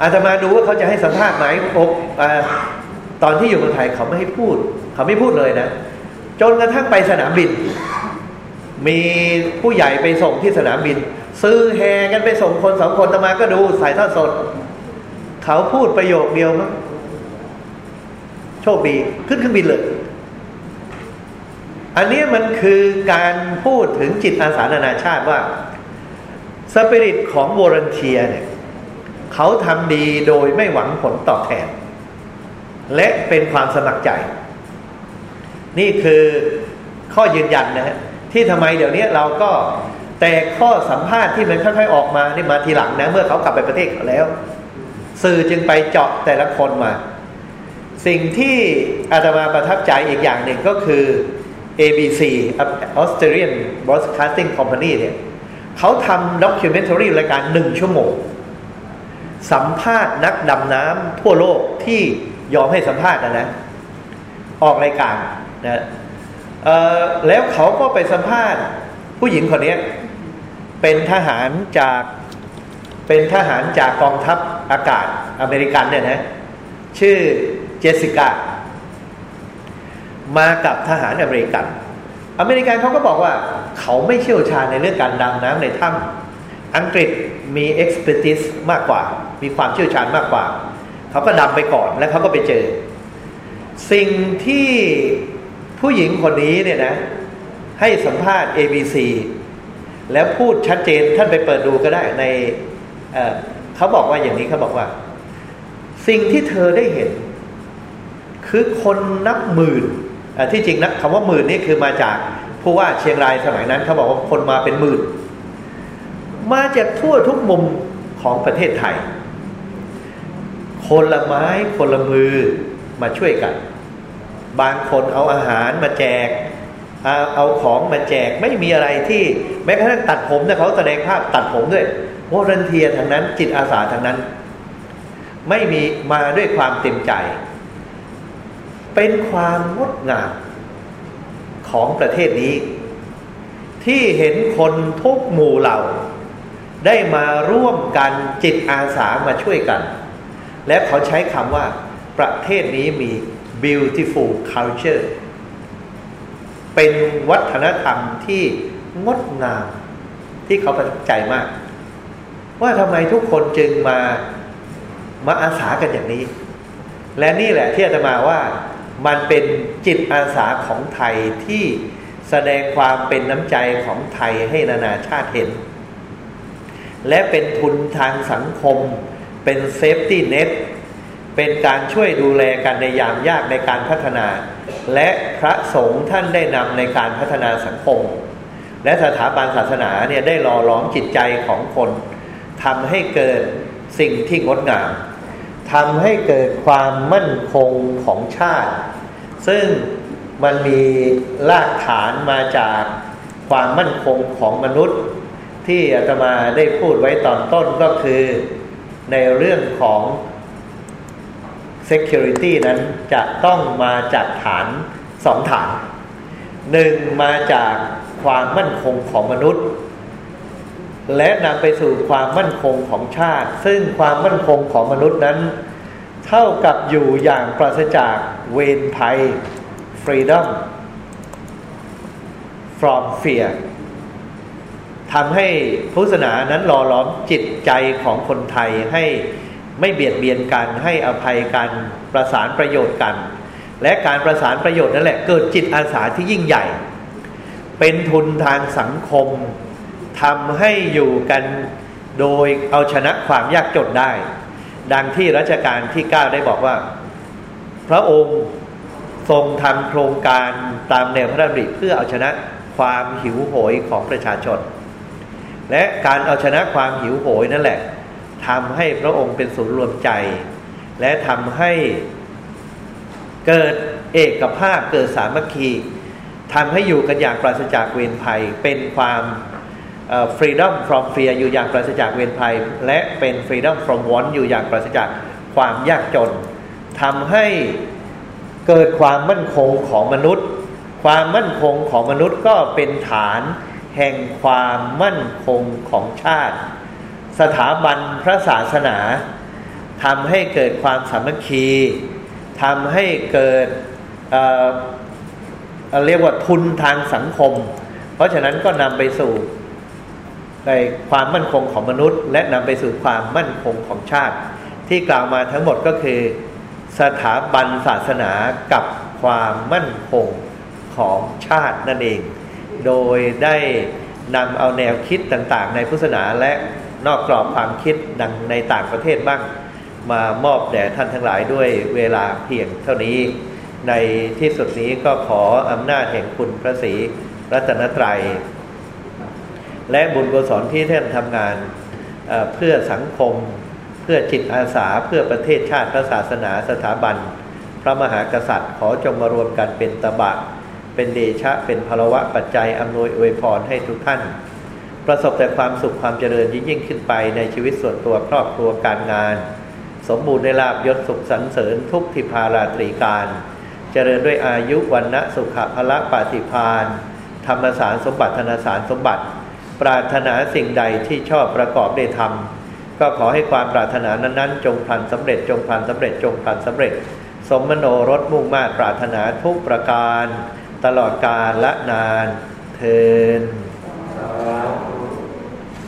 อาตมาดูว่าเขาจะให้สัมภาษณ์ไหมพบตอนที่อยู่เมืองไทยเขาไม่ให้พูด เขาไม่พูดเลยนะ จนกระทั่งไปสนามบิน มีผู้ใหญ่ไปส่งที่สนามบิน ซื้อแห่กันไปส่งคนสองคนตมาก็ดูสายทอดสด เขาพูดประโยคเดียวมั้งโชคดีขึ้นเครื่องบินเลย อันนี้มันคือการพูดถึงจิตอาสานานาชาติว่าสปิริตของวอร์เนเทียเนี่ยเขาทำดีโดยไม่หวังผลตอบแทน และเป็นความสมัครใจ นี่คือข้อยืนยันนะฮะที่ทำไมเดี๋ยวนี้เราก็แต่ข้อสัมภาษณ์ที่มันค่อยๆออกมานี่มาทีหลังนะ เมื่อเขากลับไปประเทศเขาแล้ว สื่อจึงไปเจาะแต่ละคนมา สิ่งที่อาตมาประทับใจอีกอย่างหนึ่งก็คือ ABC Australian Broadcasting Company เนี่ยเขาทำด็อกิวเมนทารีรายการหนึ่งชั่วโมง สัมภาษณ์นักดำน้ำทั่วโลกที่ยอมให้สัมภาษณ์นะนะ ออกรายการนะแล้วเขาก็ไปสัมภาษณ์ ผู้หญิงคนนี้เป็นทหารจากเป็นทหารจากกองทัพอากาศอเมริกันเนี่ยนะ ชื่อเจสสิก้า มากับทหารอเมริกัน อเมริกันเขาก็บอกว่าเขาไม่เชี่ยวชาญในเรื่องการดำน้ำในถ้ำอังกฤษมี expertise มากกว่า มีความเชี่ยวชาญมากกว่า เขาก็ดำไปก่อนแล้วเขาก็ไปเจอ สิ่งที่ผู้หญิงคนนี้เนี่ยนะ ให้สัมภาษณ์ ABC แล้วพูดชัดเจนท่านไปเปิดดูก็ได้ในเเขาบอกว่าอย่างนี้เขาบอกว่า สิ่งที่เธอได้เห็น คือคนนับหมื่น ที่จริงนะคำว่าหมื่นนี่คือมาจากผู้ว่าเชียงรายสมัยนั้นเขาบอกว่าคนมาเป็นหมื่น มาจากทั่วทุกมุมของประเทศไทย คนละไม้คนละมือมาช่วยกัน บางคนเอาอาหารมาแจก เอาของมาแจกไม่มีอะไรที่แม้กระทั่งตัดผมนะเขาแสดงภาพตัดผมด้วยวอรันเทียทางนั้นจิตอาสาทางนั้น ไม่มีมาด้วยความเต็มใจ เป็นความงดงามของประเทศนี้ ที่เห็นคนทุกหมู่เหล่า ได้มาร่วมกันจิตอาสามาช่วยกัน และเขาใช้คำว่า ประเทศนี้มี beautiful culture เป็นวัฒนธรรมที่งดงามที่เขาประทับใจมาก ว่าทำไมทุกคนจึงมามาอาสากันอย่างนี้ และนี่แหละที่อาตมาว่า มันเป็นจิตอาสาของไทยที่แสดงความเป็นน้ำใจของไทยให้นานาชาติเห็น และเป็นทุนทางสังคม เป็น safety net เป็นการช่วยดูแลกันในยามยากในการพัฒนา และพระสงฆ์ท่านได้นำในการพัฒนาสังคม และสถาบันศาสนาเนี่ยได้หล่อหลอมจิตใจของคนทำให้เกิดสิ่งที่งดงาม ทำให้เกิดความมั่นคงของชาติ ซึ่งมันมีรากฐานมาจากความมั่นคงของมนุษย์ ที่อาตมาได้พูดไว้ตอนต้นก็คือในเรื่องของ Security นั้นจะต้องมาจากฐานสองฐานหนึ่งมาจากความมั่นคงของมนุษย์ และนำไปสู่ความมั่นคงของชาติ ซึ่งความมั่นคงของมนุษย์นั้น เท่ากับอยู่อย่างปราศจากเวรภัย freedom from fear ทำให้พุทธศาสนานั้นหล่อหลอมจิตใจของคนไทยให้ไม่เบียดเบียนกันให้อภัยกันประสานประโยชน์กัน และการประสานประโยชน์นั่นแหละเกิดจิตอาสาที่ยิ่งใหญ่ เป็นทุนทางสังคม ทำให้อยู่กันโดยเอาชนะความยากจนได้ ดังที่รัชกาลที่เก้าได้บอกว่า พระองค์ทรงทำโครงการตามแนวพระดำริเพื่อเอาชนะความหิวโหยของประชาชน และการเอาชนะความหิวโหยนั่นแหละทำให้พระองค์เป็นศูนย์รวมใจ และทำให้เกิดเอกภาพเกิดสามัคคีทำให้อยู่กันอย่างปราศจากเวรภัยเป็นความ freedom from fear อยู่อย่างปราศจากเวรภัย และเป็น freedom from want อยู่อย่างปราศจากความยากจนทำให้เกิดความมั่นคงของมนุษย์ ความมั่นคงของมนุษย์ก็เป็นฐานแห่งความมั่นคงของชาติ สถาบันพระศาสนาทำให้เกิดความสามัคคีทำให้เกิดเเรียกว่าทุนทางสังคม เพราะฉะนั้นก็นำไปสู่ ในความมั่นคงของมนุษย์ และนำไปสู่ความมั่นคงของชาติ ที่กล่าวมาทั้งหมดก็คือ สถาบันศาสนากับความมั่นคงของชาตินั่นเอง โดยได้นำเอาแนวคิดต่างๆ ในพุทธศาสนาและนอกกรอบความคิดดังในต่างประเทศบ้าง มามอบแด่ท่านทั้งหลายด้วยเวลาเพียงเท่านี้ ในที่สุดนี้ก็ขออำนาจแห่งคุณพระศรีรัตนตรัย และบุญกุศลที่ท่านทำงานเพื่อสังคม เพื่อจิตอาสาเพื่อประเทศชาติพระศาสนาสถาบัน พระมหากษัตริย์ขอจงมารวมกันเป็นตบะ เป็นเดชะเป็นพลวะปัจจัยอำนวยอวยพรให้ทุกท่าน ประสบแต่ความสุขความเจริญยิ่งยิ่งขึ้นไปในชีวิตส่วนตัวครอบครัวการงาน สมบูรณ์ในลาบยศสุขสรรเสริญทุกทิพาราตรีการ เจริญด้วยอายุวันนะสุขภละปฏิพานธรรมสารสมบัติธนสารสมบัติ ปรารถนาสิ่งใดที่ชอบประกอบได้ทำก็ขอให้ความปรารถนานั้นๆ จงพันสำเร็จจงพันสำเร็จจงพันสำเร็จ สมมโนรสมุ่งมากปรารถนาทุกประการ ตลอดกาลและนานเทิน